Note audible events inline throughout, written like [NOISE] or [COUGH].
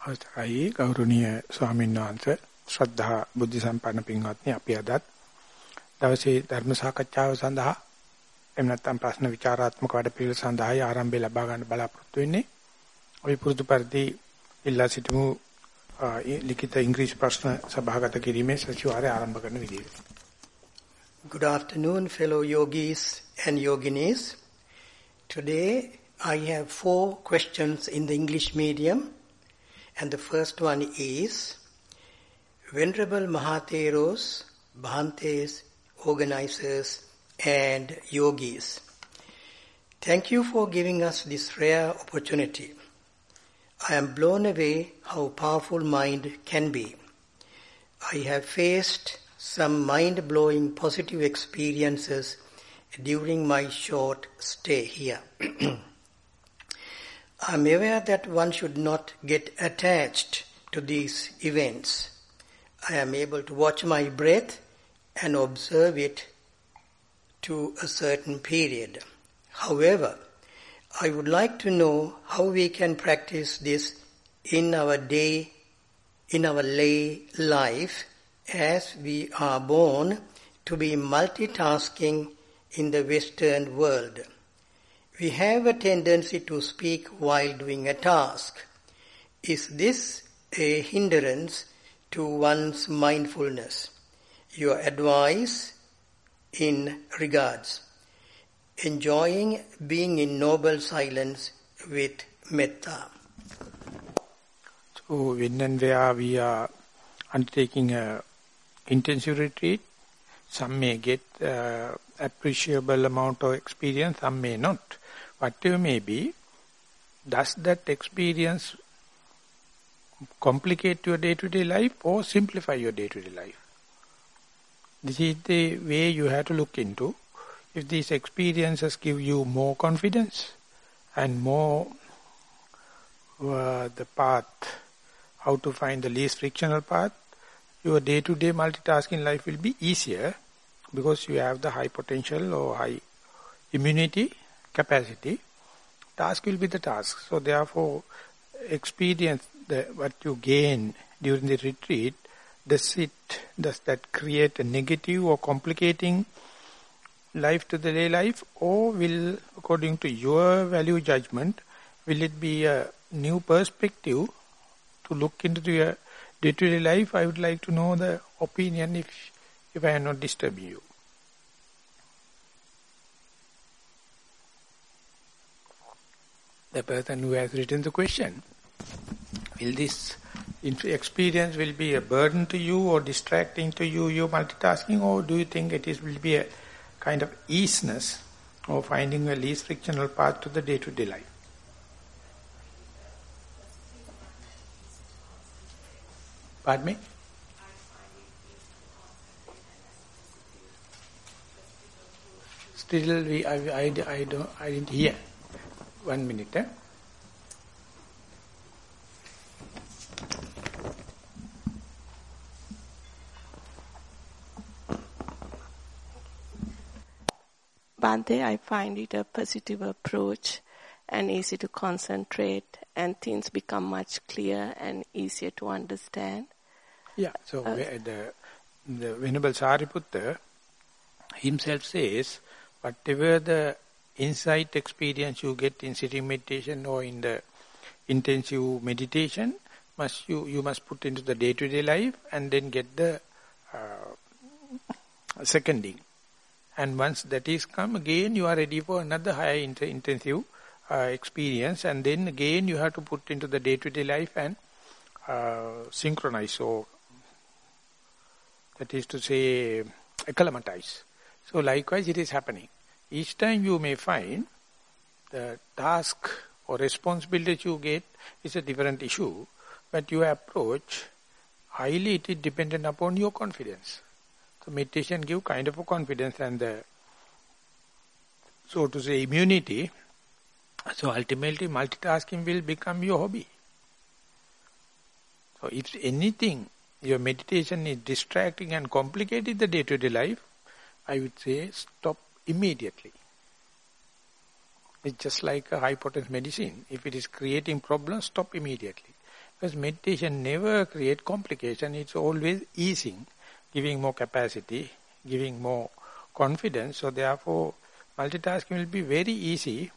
අවස්ථයි ගෞරවනීය ස්වාමීන් වහන්සේ ශ්‍රද්ධා බුද්ධ සම්පන්න පින්වත්නි අපි අදත් දවසේ ධර්ම සාකච්ඡාව සඳහා එහෙම නැත්නම් ප්‍රශ්න විචාරාත්මක වැඩපිළිවෙල සඳහායි ආරම්භය ලබා ගන්න බලාපොරොත්තු වෙන්නේ. අපි පුරුදු පරිදි ඉල්ලා සිටමු ලිඛිත ඉංග්‍රීසි ප්‍රශ්න සභාගත කිරීමේ සතිವಾರය ආරම්භ කරන විදියට. Good afternoon fellow yogis and yoginis. Today I have four questions in the English medium and the first one is Venerable Mahatheros, Bhantes, organizers and yogis. Thank you for giving us this rare opportunity. I am blown away how powerful mind can be. I have faced some mind-blowing positive experiences during my short stay here. [CLEARS THROAT] I am aware that one should not get attached to these events. I am able to watch my breath and observe it to a certain period. However, I would like to know how we can practice this in our day, in our lay life, as we are born to be multitasking in the Western world. We have a tendency to speak while doing a task. Is this a hindrance to one's mindfulness? Your advice in regards. Enjoying being in noble silence with metta. So when and where we are undertaking a intensive retreat, some may get uh, appreciable amount of experience, some may not whatever may be, does that experience complicate your day-to-day -day life or simplify your day-to-day -day life? This is the way you have to look into. If these experiences give you more confidence and more uh, the path, how to find the least frictional path, your day-to-day -day multitasking life will be easier because you have the high potential or high immunity capacity, task will be the task. So therefore, experience the, what you gain during the retreat, does it, does that create a negative or complicating life to the day life or will, according to your value judgment, will it be a new perspective to look into your day-to-day -day life? I would like to know the opinion if, if I am not disturbing you. The person who has written the question. Will this experience will be a burden to you or distracting to you, you multitasking, or do you think it is will be a kind of easiness or finding a least frictional path to the day-to-day -day life? Pardon me? Still, we, I, I, I, don't, I didn't hear. One minute. Eh? Bante, I find it a positive approach and easy to concentrate and things become much clearer and easier to understand. Yeah, so uh, the, the Venerable Sariputta himself says, whatever the insight experience you get in sitting meditation or in the intensive meditation, must you, you must put into the day-to-day -day life and then get the uh, seconding. And once that is come, again you are ready for another higher intensive uh, experience and then again you have to put into the day-to-day -day life and uh, synchronize so that is to say acclimatize. So likewise it is happening. Each time you may find the task or responsibility you get is a different issue, but your approach, highly it is dependent upon your confidence. So meditation give kind of a confidence and the, so to say, immunity. So ultimately multitasking will become your hobby. So if anything, your meditation is distracting and complicating the day-to-day -day life, I would say stop immediately. It's just like a high potence medicine. If it is creating problems, stop immediately. Because meditation never create complication. It's always easing, giving more capacity, giving more confidence. So therefore, multitasking will be very easy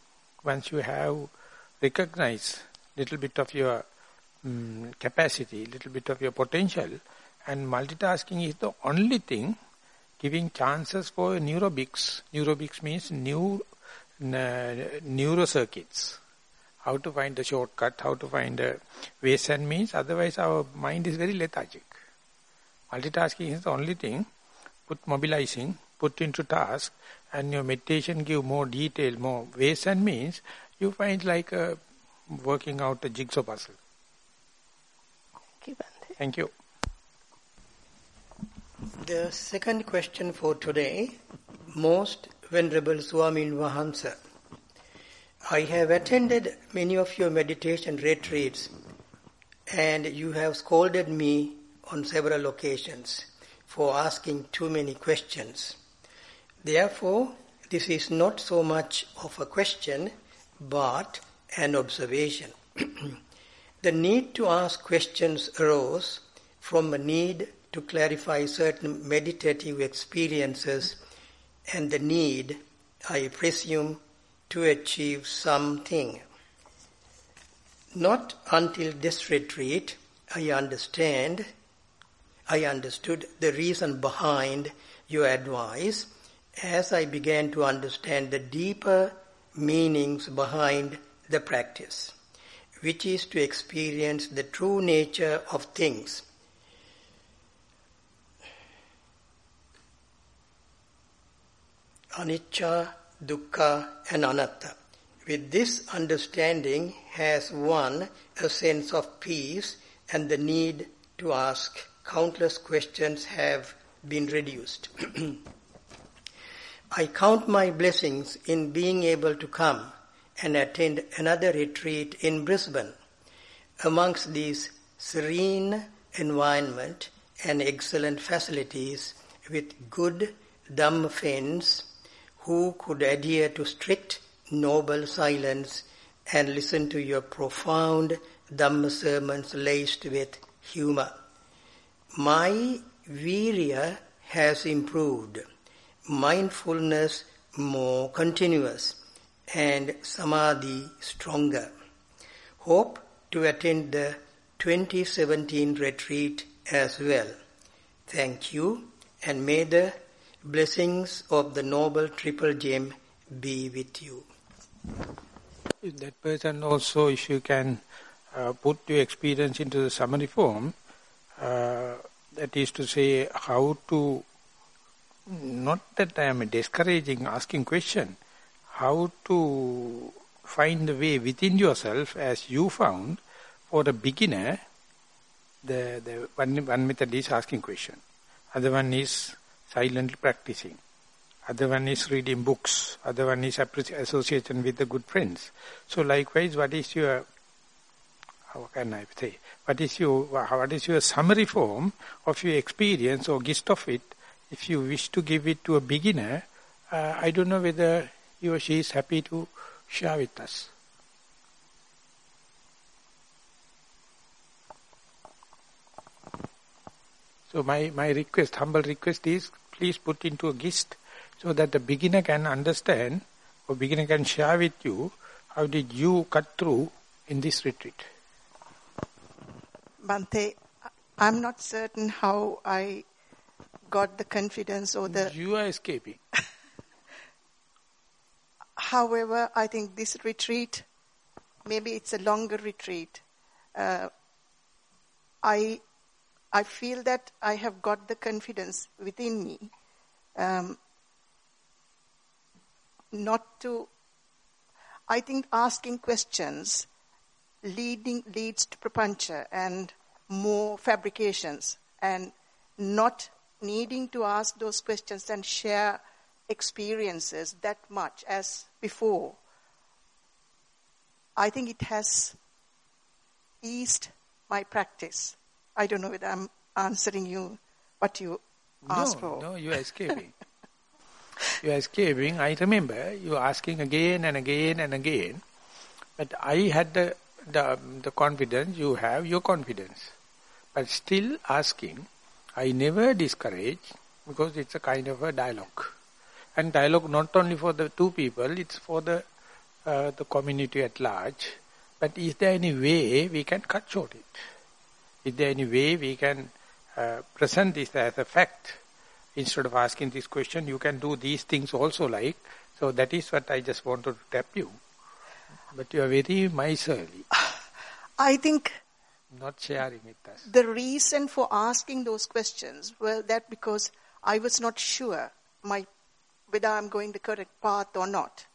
once you have recognized little bit of your um, capacity, little bit of your potential. And multitasking is the only thing giving chances for neurobics. Neurobics means new neurocircuits. How to find the shortcut, how to find the ways and means. Otherwise our mind is very lethargic. Multitasking is the only thing. Put mobilizing, put into task and your meditation give more detail, more ways and means. You find like a, working out a jigsaw puzzle. Thank you. Thank you. The second question for today, Most Venerable Swami Vahansa, I have attended many of your meditation retreats and you have scolded me on several occasions for asking too many questions. Therefore, this is not so much of a question but an observation. [CLEARS THROAT] the need to ask questions arose from a need to clarify certain meditative experiences and the need, I presume, to achieve something. Not until this retreat I understand, I understood the reason behind your advice as I began to understand the deeper meanings behind the practice, which is to experience the true nature of things anicca, dukkha and anatta. With this understanding has one a sense of peace and the need to ask countless questions have been reduced. [CLEARS THROAT] I count my blessings in being able to come and attend another retreat in Brisbane. Amongst these serene environment and excellent facilities with good Dhamma friends who could adhere to strict noble silence and listen to your profound Dhamma sermons laced with humor. My virya has improved, mindfulness more continuous, and samadhi stronger. Hope to attend the 2017 retreat as well. Thank you and may the Blessings of the Noble Triple Gem be with you. If that person also, if you can uh, put your experience into the summary form, uh, that is to say how to, not that I am discouraging asking question, how to find the way within yourself as you found for the beginner, the, the one, one method is asking question. Other one is silently practicing. Other one is reading books. Other one is association with the good friends. So likewise, what is your, how can I say, what is your, what is your summary form of your experience or gist of it, if you wish to give it to a beginner, uh, I don't know whether he or she is happy to share with us. So my, my request, humble request is please put into a gist so that the beginner can understand or beginner can share with you how did you cut through in this retreat. Bhante, I'm not certain how I got the confidence or the... You are escaping. [LAUGHS] However, I think this retreat, maybe it's a longer retreat. Uh, I I feel that I have got the confidence within me um, not to. I think asking questions leading leads to prapancha and more fabrications, and not needing to ask those questions and share experiences that much as before. I think it has eased my practice. I don't know whether I'm answering you what you asked no, for. No, you are escaping. [LAUGHS] you are escaping. I remember you asking again and again and again. But I had the the, the confidence, you have your confidence. But still asking, I never discourage because it's a kind of a dialogue. And dialogue not only for the two people, it's for the, uh, the community at large. But is there any way we can cut short it? Is there any way we can uh, present this as a fact? Instead of asking this question, you can do these things also like. So that is what I just wanted to tap you. But you are very miserly. [SIGHS] I think not sharing with us. The reason for asking those questions well that because I was not sure my whether I'm going the correct path or not.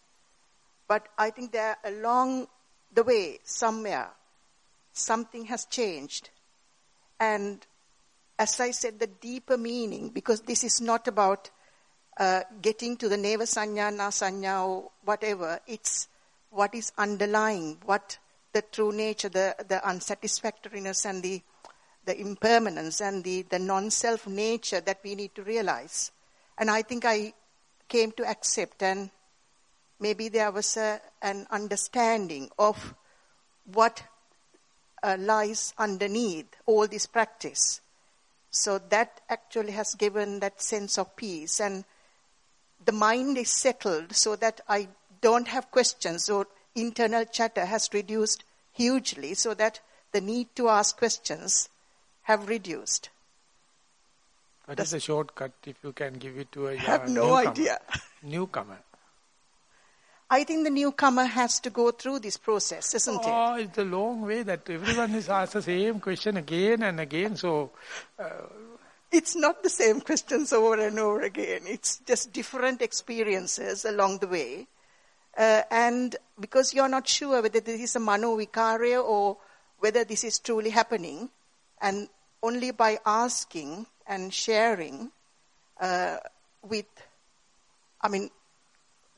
But I think that along the way, somewhere, something has changed. And as I said, the deeper meaning, because this is not about uh, getting to the neva sanya, na sanya, or whatever, it's what is underlying, what the true nature, the, the unsatisfactoriness and the, the impermanence and the, the non-self nature that we need to realize. And I think I came to accept and maybe there was a, an understanding of what uh, lies underneath all this practice. So that actually has given that sense of peace and the mind is settled so that I don't have questions or internal chatter has reduced hugely so that the need to ask questions have reduced. What is the shortcut if you can give it to a I have no newcomer? idea. Newcomer. I think the newcomer has to go through this process, isn't oh, it? it's a long way that everyone is asked the same question again and again. So, uh, It's not the same questions over and over again. It's just different experiences along the way. Uh, and because you're not sure whether this is a mano vikarya or whether this is truly happening, and only by asking and sharing uh, with, I mean,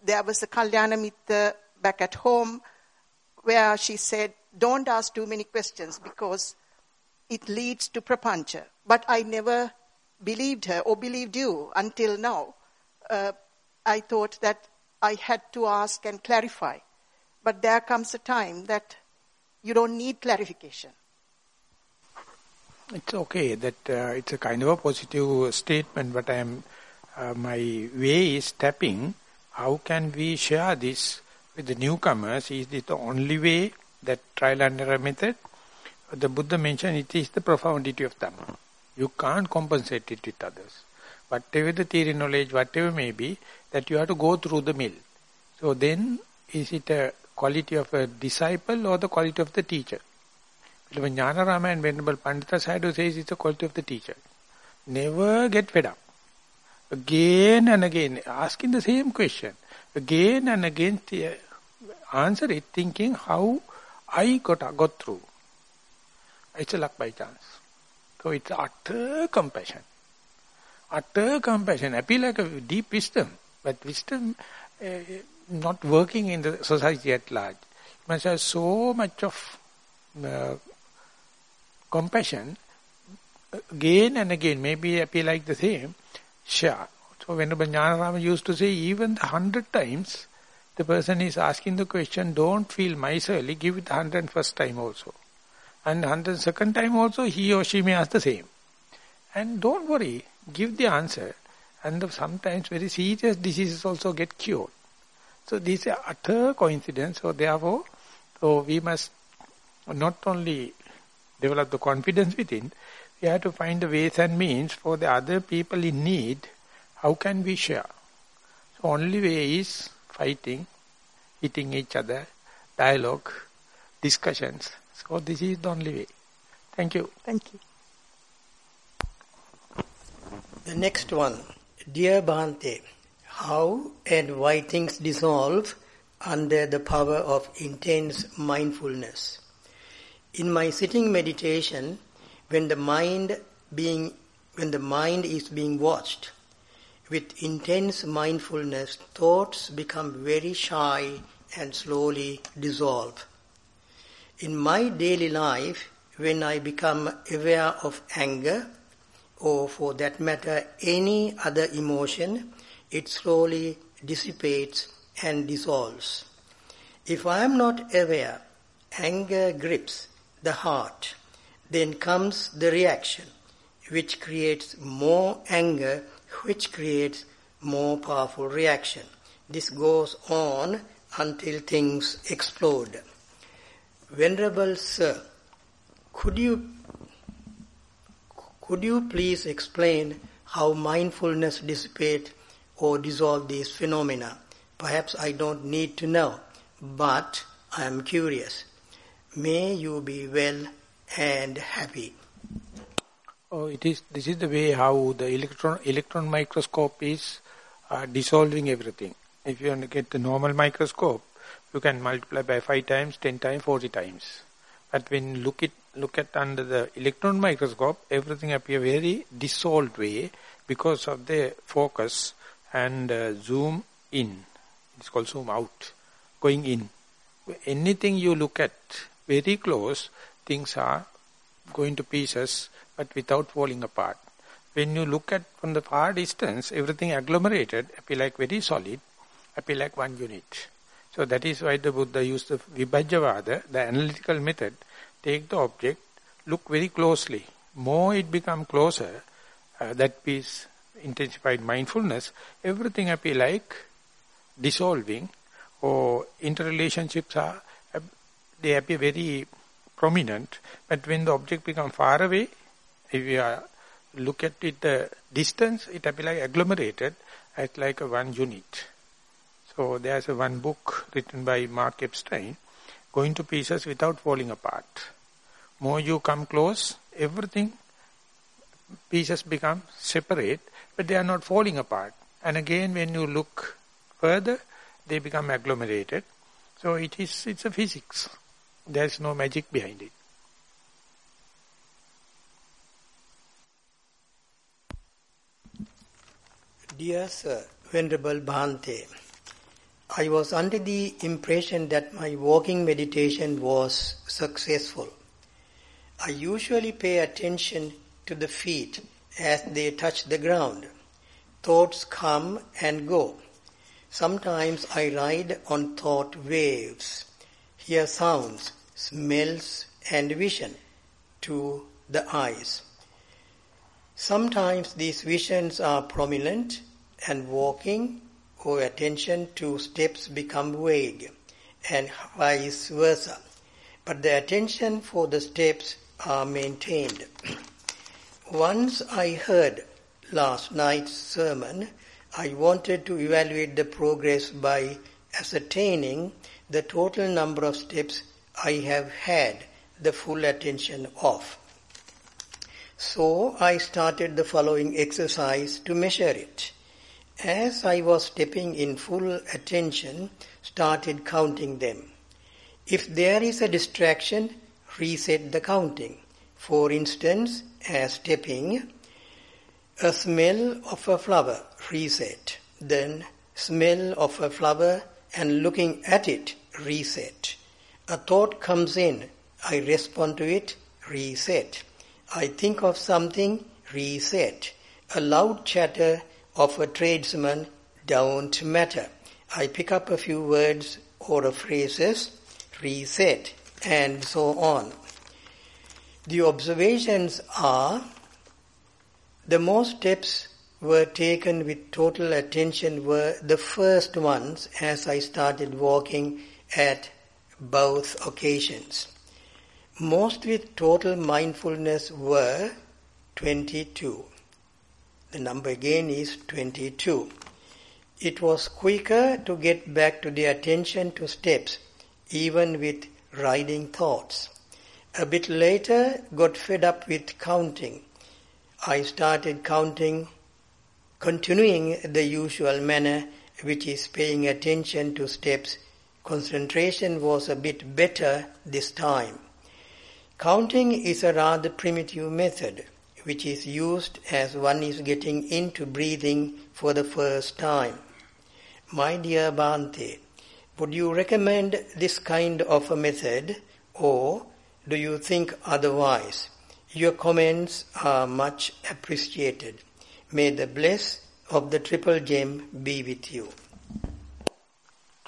there was a Kalyana Mitta back at home where she said, don't ask too many questions because it leads to prapancha. But I never believed her or believed you until now. Uh, I thought that I had to ask and clarify. But there comes a time that you don't need clarification. it's okay that uh, it's a kind of a positive statement, but I am, uh, my way is tapping. How can we share this with the newcomers? Is this the only way that trial and error method? The Buddha mentioned it is the profundity of Dhamma. You can't compensate it with others. But whatever the theory knowledge, whatever may be, that you have to go through the mill. So then, is it a quality of a disciple or the quality of the teacher? When Jnanarama and Venerable Pandita Sayadaw says it's the quality of the teacher. Never get fed up. Again and again, asking the same question. Again and again, answer it thinking how I got, got through. It's a luck by chance. So it's utter compassion. Utter compassion. Appeal like a deep wisdom. But wisdom uh, not working in the society at large. You must have so much of uh, compassion again and again. Maybe appeal like the same. Sure. So Venerable Jnanarama used to say even the hundred times the person is asking the question, don't feel miserly, give it the hundred first time also. And hundred second time also he or she may ask the same. And don't worry, give the answer. And the, sometimes very serious diseases also get cured. So this is utter coincidence. So therefore, so we must not only develop the confidence within, we have to find the ways and means for the other people in need. How can we share? So only way is fighting, hitting each other, dialogue, discussions. So this is the only way. Thank you. Thank you. The next one. Dear Bhante, how and why things dissolve under the power of intense mindfulness? In my sitting meditation, when the mind being when the mind is being watched with intense mindfulness, thoughts become very shy and slowly dissolve. In my daily life, when I become aware of anger, or for that matter any other emotion, it slowly dissipates and dissolves. If I am not aware, anger grips the heart. Then comes the reaction, which creates more anger, which creates more powerful reaction. This goes on until things explode. Venerable Sir, could you could you please explain how mindfulness dissipate or dissolve these phenomena? Perhaps I don't need to know, but I am curious. May you be well and happy. Oh, it is. This is the way how the electron electron microscope is uh, dissolving everything. If you want to get the normal microscope, you can multiply by five times, ten times, forty times. But when you look it look at under the electron microscope, everything appear very dissolved way because of the focus and uh, zoom in. It's called zoom out, going in. Anything you look at very close, things are going to pieces but without falling apart. When you look at from the far distance, everything agglomerated, appear like very solid, appear like one unit. So that is why the Buddha used the Vibhajyavada, the analytical method, take the object, look very closely. More it become closer, uh, that is intensified mindfulness, everything appear like dissolving or interrelationships are, uh, they appear very prominent. But when the object becomes far away, if you are, look at it the distance, it appear like agglomerated, as like a one unit. So there's a one book written by Mark Epstein, going to pieces without falling apart. More you come close, everything, pieces become separate, but they are not falling apart. And again, when you look further, they become agglomerated. So it is, it's a physics. There is no magic behind it. Dear Sir, Venerable Bhante, I was under the impression that my walking meditation was successful. I usually pay attention to the feet as they touch the ground. Thoughts come and go. Sometimes I ride on thought waves, hear sounds, smells and vision to the eyes. Sometimes these visions are prominent and walking or attention to steps become vague and vice versa. But the attention for the steps are maintained. [CLEARS THROAT] Once I heard last night's sermon, I wanted to evaluate the progress by ascertaining the total number of steps I have had the full attention of. So I started the following exercise to measure it as I was stepping in full attention, started counting them. If there is a distraction, reset the counting. For instance, as stepping, a smell of a flower, reset. Then smell of a flower and looking at it, reset. A thought comes in, I respond to it, reset. I think of something, reset. A loud chatter of a tradesman don't matter. I pick up a few words or phrases, reset, and so on. The observations are the most steps were taken with total attention were the first ones as I started walking at both occasions. Most with total mindfulness were 22. The number again is 22. It was quicker to get back to the attention to steps, even with riding thoughts. A bit later, got fed up with counting. I started counting, continuing the usual manner, which is paying attention to steps. Concentration was a bit better this time. Counting is a rather primitive method which is used as one is getting into breathing for the first time. My dear Bhante, would you recommend this kind of a method or do you think otherwise? Your comments are much appreciated. May the bliss of the triple gem be with you.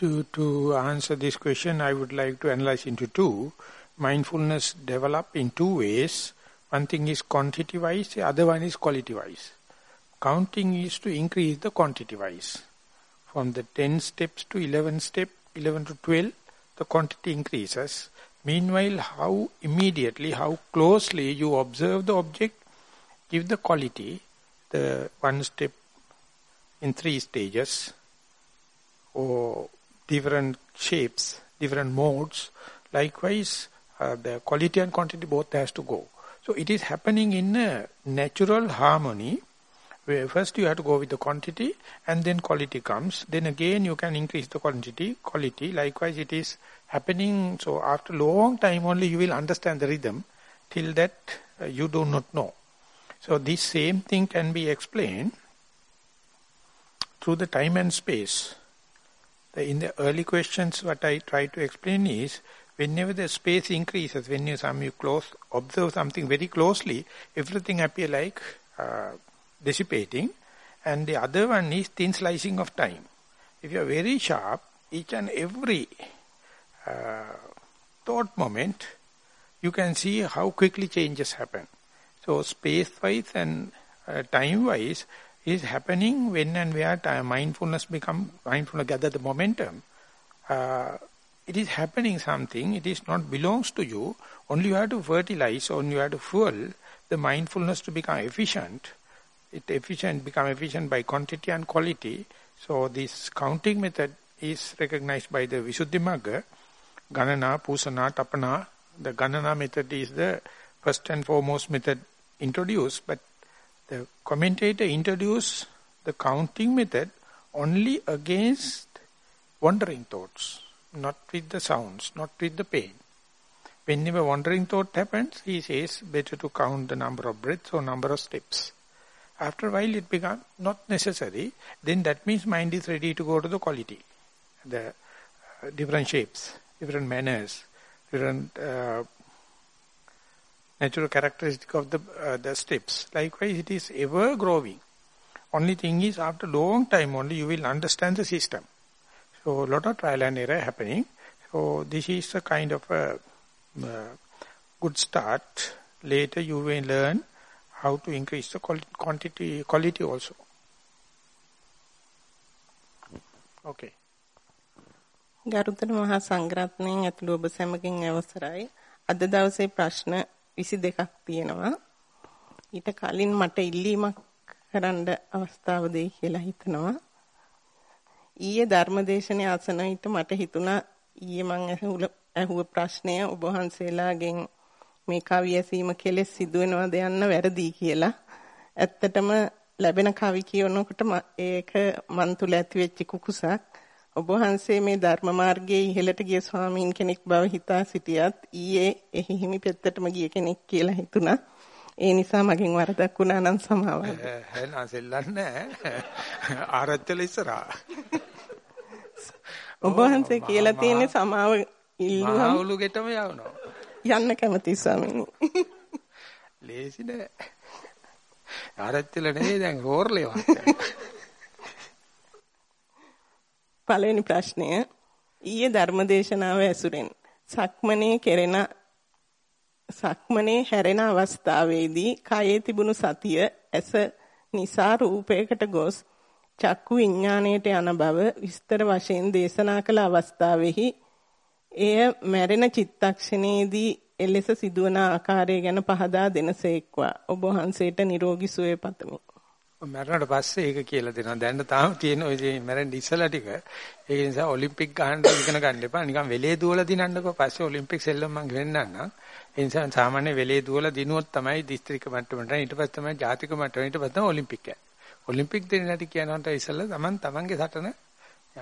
To, to answer this question, I would like to analyze into two. Mindfulness develop in two ways. One thing is quantity-wise, the other one is quality-wise. Counting is to increase the quantity-wise. From the 10 steps to 11 step, 11 to 12, the quantity increases. Meanwhile, how immediately, how closely you observe the object, give the quality, the one step in three stages, or different shapes, different modes. Likewise, uh, the quality and quantity both has to go. So it is happening in a natural harmony where first you have to go with the quantity and then quality comes. Then again you can increase the quantity, quality. Likewise it is happening. So after long time only you will understand the rhythm. Till that uh, you do not know. So this same thing can be explained through the time and space. The, in the early questions, what I try to explain is, whenever the space increases, when you, some, you close, observe something very closely, everything appear like uh, dissipating. And the other one is thin slicing of time. If you are very sharp, each and every uh, thought moment, you can see how quickly changes happen. So space-wise and uh, time-wise, is happening when and where time, mindfulness become mindfulness gather the momentum. Uh, it is happening something. It is not belongs to you. Only you have to fertilize. Only you have to fuel the mindfulness to become efficient. It efficient become efficient by quantity and quality. So this counting method is recognized by the Visuddhimagga. Ganana, Pusana, Tapana. The Ganana method is the first and foremost method introduced, but the commentator introduced the counting method only against wandering thoughts, not with the sounds, not with the pain. Whenever wandering thought happens, he says better to count the number of breaths or number of steps. After a while it becomes not necessary, then that means mind is ready to go to the quality, the uh, different shapes, different manners, different uh, natural characteristic of the, uh, the steps. Likewise, it is ever growing. Only thing is, after long time only, you will understand the system. So, a lot of trial and error happening. So, this is a kind of a uh, good start. Later, you will learn how to increase the quantity, quality also. Okay. ගරුතර මහා සංග්‍රහණයෙන් ඇතුළු ඔබ සැමකින් අවසරයි. අද දවසේ ප්‍රශ්න 22ක් තියෙනවා. ඊට කලින් මට ඉල්ලීමක් කරන්න අවස්ථාව දෙයි කියලා හිතනවා. ඊයේ ධර්මදේශනයේ අසන විට මට හිතුණා ඊයේ මම ඇහුව ප්‍රශ්නය ඔබ වහන්සේලාගෙන් මේ කවි ඇසීම කෙලෙස් සිදුවෙනවද යන්න වැරදි කියලා. ඇත්තටම ලැබෙන කවි කියනකොට ඒක මන් තුල ඇති වෙච්ච කුකුසක්. ඔබ වහන්සේ මේ ධර්ම මාර්ගයේ ඉහළට ගිය ස්වාමීන් කෙනෙක් බව හිතා සිටියත් ඊයේ එහි හිමි පෙත්තටම ගිය කෙනෙක් කියලා හිතුණා. ඒ නිසා මගෙන් වරදක් වුණා නම් සමාවන්න. [LAUGHS] එහෙනම් සෙල්ලන්නේ [LAUGHS] ආරච්චල ඉස්සරහා. [LAUGHS] ඔබ වහන්සේ කියලා තියෙන්නේ සමාව ඉල්ලුවම මහවුලු ගෙටම යවනවා. යන්න කැමති ස්වාමීනි. ලේසි නෑ. ආරච්චල නෙවෙයි දැන් රෝර්ලේ වාක්‍යය. පළවෙනි ප්‍රශ්නය. ඊයේ ධර්මදේශනාව ඇසුරෙන් සක්මනේ කෙරෙන සක්මනේ හැරෙන අවස්ථාවේදී කයේ තිබුණු සතිය ඇස නිසා රූපයකට ගොස් චක්කු විඥාණයට යන බව විස්තර වශයෙන් දේශනා කළ අවස්ථාවෙහි එය මැරෙන චිත්තක්ෂණයේදී එලෙස සිදුවන ආකාරය ගැන පහදා දෙනසේක්වා ඔබ වහන්සේට නිරෝගී සුවය පතමි. මැරුණාට පස්සේ ඒක කියලා දෙනවා. දැන් තාම තියෙන ඔය මැරෙන්න ඉස්සලා ටික. ඒක නිසා ඔලිම්පික් ගහන්න ඉගෙන ගන්න එපා. නිකන් වෙලේ දුවලා දිනන්නකෝ. පස්සේ ඔලිම්පික් සෙල්ලම් මං ගෙන්නන්නම්. ඒ නිසා සාමාන්‍ය වෙලේ දුවලා දිනුවොත් තමයි දිස්ත්‍රික්ක මට්ටමට ඊට පස්සේ තමයි ජාතික මට්ටමට ඊට පස්සේ තමයි ඔලිම්පික් යන්නේ. ඔලිම්පික් දෙන්න නැටි කියනකට ඉස්සලා Taman Tamanගේ සටන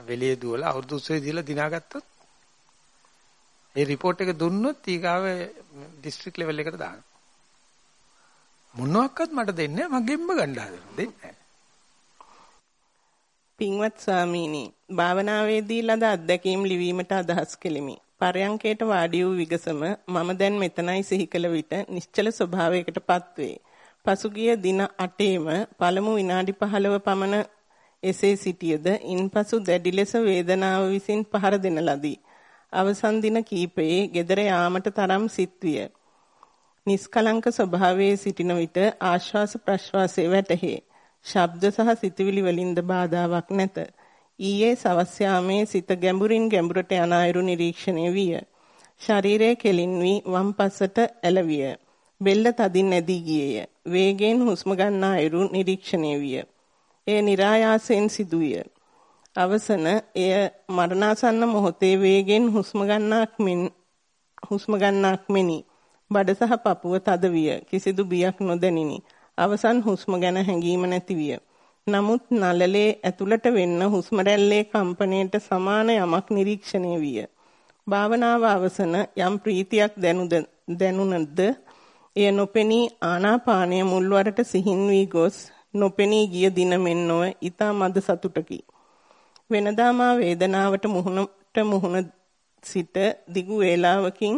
වෙලේ දුවලා අවුරුදු 30 දීලා දිනාගත්තොත් ඒ report එක දුන්නොත් ඊගාව දිස්ත්‍රික් ලෙවල් එකට දානවා. මොනවාක්වත් මට දෙන්නේ මගෙන්ම ගන්න හදනවා දෙන්නේ පින්වත් ස්වාමීනි භාවනාවේදී ලද අත්දැකීම් ලිවීමට අදහස් කෙලිමි. පරයන්කේට වාඩි වූ විගසම මම දැන් මෙතනයි සිහි කළ විට නිශ්චල ස්වභාවයකටපත් වේ. පසුගිය දින 8ේම පළමු විනාඩි 15 පමණ එසේ සිටියද ඉන්පසු දැඩි ලෙස වේදනාව විසින් පහර දෙන ලදී. අවසන් දින කීපයේ gedara යාමට තරම් සිත්විය. නිස්කලංක ස්වභාවයේ සිටින විට ආශ්වාස ප්‍රශ්වාසයේ වැටහේ. ශබ්ද සහ සිතුවිලි වලින්ද බාධාවක් නැත. ඊයේ සවස් යාමේ සිත ගැඹුරින් ගැඹුරට යන අයුරු නිරීක්ෂණය විය. ශරීරයේ කෙලින් වී වම් පසට ඇලවිය. බෙල්ල තදින් නැදී ගියේය. වේගයෙන් හුස්ම ගන්නා අයුරු නිරීක්ෂණය විය. එය નિરાයාසයෙන් සිදුවිය. අවසන එය මරණාසන්න මොහොතේ වේගෙන් හුස්ම ගන්නක් මෙන් හුස්ම ගන්නක් මෙනි. බඩ සහ පපුව තද විය. කිසිදු බියක් නොදැනිනි. අවසන් හුස්ම ගැන හැඟීම නැති විය. නමුත් නළලේ ඇතුළට වෙන්න හුස්ම රැල්ලේ කම්පණයට සමාන යමක් නිරීක්ෂණය විය. භාවනාව අවසන යම් ප්‍රීතියක් දැනුණද එය නොපෙනී ආනාපානය මුල්වරට සිහින් වී ගොස් නොපෙනී ගිය දින මෙන් නොව ඊතා මද සතුටකි. වෙනදා මා වේදනාවට මුහුණට මුහුණ සිට දිගු වේලාවකින්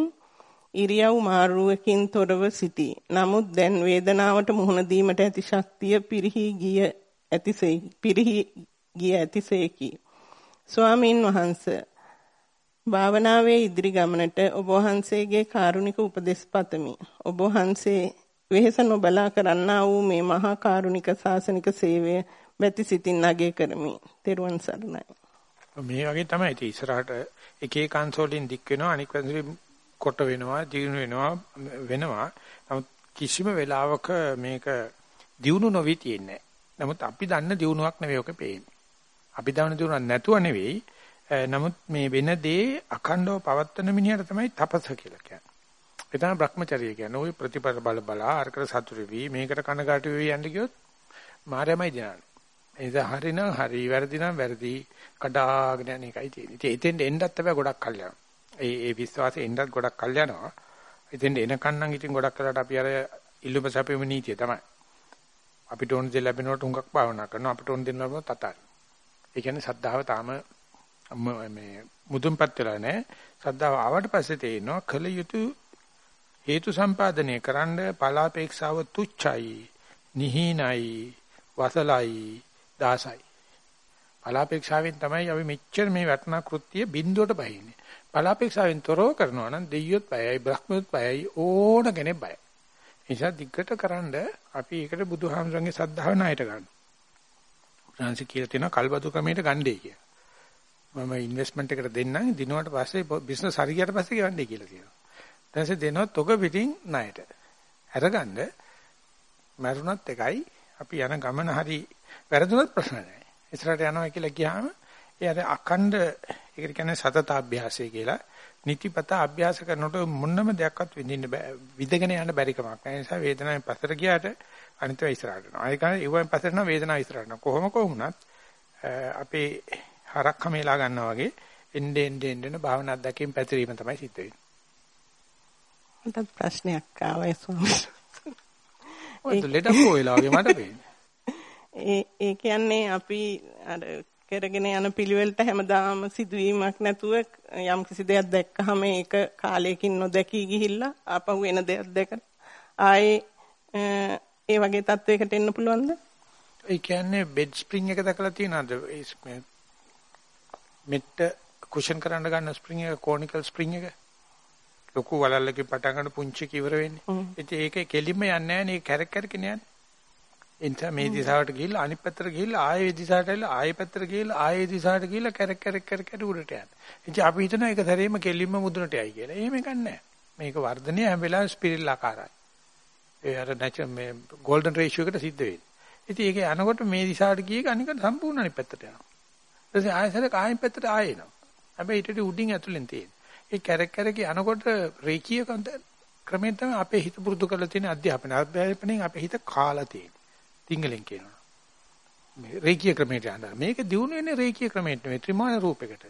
ඉරියව් මාරුවකින් තොරව සිටී. නමුත් දැන් වේදනාවට මුහුණ දීමට ඇති ශක්තිය පිරිහි ගිය ඇතිසේ පිරිහි ගිය ඇතිසේකි. ස්වාමීන් වහන්සේ භාවනාවේ ඉදිරි ගමනට ඔබ වහන්සේගේ කාරුණික උපදෙස් පතමි. ඔබ වහන්සේ වෙහෙස නොබලා කරන්නා වූ මේ මහා කාරුණික ශාසනික සේවය බැති සිතින් අගය කරමි. තෙරුවන් සරණයි. මේ වගේ තමයි ඉතින් ඉස්සරහට එක එක කන්සෝලින් දික් වෙනවා අනික් කන්සෝලින් කොට වෙනවා, දිනු වෙනවා වෙනවා. නමුත් කිසිම වෙලාවක මේක දිනු නොවි තියෙන්නේ නමුත් අපි දන්න දිනුවක් නෙවෙයි ඔක පේන්නේ. අපි දන්න දිනුවක් නැතුව නෙවෙයි. නමුත් මේ වෙන දේ අඛණ්ඩව පවත්වන මිනිහට තමයි තපස කියලා කියන්නේ. ඒ තමයි Brahmacharya කියන්නේ. ওই ප්‍රතිපද බල බලා අරකට සතුරු වී මේකට කනගාටු වෙවි යන්න ගියොත් මායමයි දනන්නේ. එනිස හරිනම් හරි වැරදි නම් වැරදි කඩාගෙන යන එකයි තියෙන්නේ. ඉතින් එතෙන්ට එන්නත් හැබැයි ගොඩක් කල් යනවා. ඒ ඒ විශ්වාසෙ එන්නත් ගොඩක් කල් යනවා. එතෙන්ට එනකන් නම් ඉතින් ගොඩක් කලකට අපි අර ඉල්ලුම සැපෙම නීතිය තමයි. අපිට ඕන දේ ලැබෙනකොට හුඟක් භාවනා කරනවා. අපිට ඕන දේ ලැබුණොත් අතාරිනවා. ඒ කියන්නේ සද්ධාව තාම මේ මුදුන්පත් වෙලා නැහැ. සද්ධාව ආවට පස්සේ තේරෙනවා කල යුතු හේතු සම්පාදනය කරන්න පලාපේක්ෂාව තුච්චයි, නිහිනයි, වසලයි, දාසයි. පලාපේක්ෂාවෙන් තමයි අපි මෙච්චර මේ වටනා කෘත්‍ය බිඳුවට බහින්නේ. පලාපේක්ෂාවෙන් තොරව කරනවා නම් දෙයියොත් බයයි, බ්‍රහ්මයොත් බයයි, ඕන කෙනෙක් බයයි. නිසා දිග්ගට කරන්ඩ අපි ඒකට බුදුහාමරංගේ සද්ධාව ණයට ගන්න. ෆ්‍රාන්සි කියලා තියෙනවා කල්බදු ක්‍රමයට ගන්නේ කියලා. මම ඉන්වෙස්ට්මන්ට් එකට දෙන්නම් දිනුවට පස්සේ බිස්නස් හරියට පස්සේ ගෙවන්නේ කියලා කියනවා. ඊටසේ දෙනවා තොග පිටින් ණයට. අරගන්න මරුණත් එකයි අපි යන ගමන හරි වැරදුනත් ප්‍රශ්න නැහැ. ඉස්සරහට යනවා කියලා කියහම ඒ අර අඛණ්ඩ ඒකට කියන්නේ සතතාභ්‍යාසය කියලා නිතිපත අභ්‍යාස කරනකොට මොනම දෙයක්වත් විඳින්න බෑ විදගෙන යන්න බැරි කමක්. ඒ නිසා වේදනාවෙන් පස්සට ගියාට අනිත් ඒවා ඉස්සරහට යනවා. ඒක ඒවෙන් පස්සට යනවා වේදනාව ඉස්සරහට යනවා. කොහොම කොහොමුණත් අපේ හරක් කමේලා ගන්නවා වගේ එnde ende ende භාවනා අධ්‍යක්ෂයෙන් පැතිරීම තමයි සිද්ධ වෙන්නේ. මට ප්‍රශ්නයක් ආවා ස්වාමීන් ඔය ලෙඩක් හොයලා වගේ මට පේන්නේ. ඒ ඒ කියන්නේ අපි අර කරගෙන යන පිළිවෙලට හැමදාම සිදුවීමක් නැතුව යම් කිසි දෙයක් දැක්කහම ඒක කාලයකින් නොදැකී ගිහිල්ලා ආපහු එන දෙයක් දැක ආයේ ඒ වගේ තත්වයකට එන්න පුළුවන්ද? ඒ කියන්නේ බෙඩ් ස්ප්‍රින්ග් එක දැකලා තියෙනවද? මෙට්ට කුෂන් කරන්න ගන්න ස්ප්‍රින්ග් එක කෝනිකල් ස්ප්‍රින්ග් එක ලොකු වලල්ලකින් පටන් ගන්න පුංචි කිවර වෙන්නේ. ඉතින් ඒකේ කෙලින්ම යන්නේ නැහැ නේ කැරක් කැරකින යන්නේ. එනිසා මේ දිශාවට ගිහිල්ලා අනිත් පැත්තට ගිහිල්ලා ආයේ දිශාවට ඇවිල්ලා ආයේ පැත්තට ගිහිල්ලා ආයේ දිශාවට ගිහිල්ලා කැරක් කැරක් කැරක් කැරක් උඩට යනවා. ඉතින් අපි හිතනවා ඒක සැරේම කෙලින්ම මුදුනට යයි කියලා. එහෙම එකක් නැහැ. මේක වර්ධනය හැම වෙලාවෙම ස්පිරිල් ආකාරයි. ඒ අර නැචර් මේ ගෝල්ඩන් රේෂියෝ එකට සිද්ධ වෙන්නේ. ඉතින් ඒක යනකොට මේ දිශාවට ගියේ අනිකට සම්පූර්ණ අනිත් පැත්තට යනවා. ඊට ආයෙසරක ආයෙත් පැත්තට ආයෙ එනවා. හැබැයි ඊට උඩින් ඇතුලෙන් තියෙන. ඒ කැරක් කැරක යනකොට රේකී ක්‍රමයෙන් තමයි අපේ හිත පුරුදු කරලා තියෙන අධ්‍යාපන. අධ්‍යාපනයෙන් අපේ හිත කාලා තියෙන. තිංගලෙන් කියනවා. මේ රේකී ක්‍රමයට යනවා. මේක දිනු වෙන්නේ රේකී ක්‍රමයට නෙවෙයි ත්‍රිමාන රූපයකට.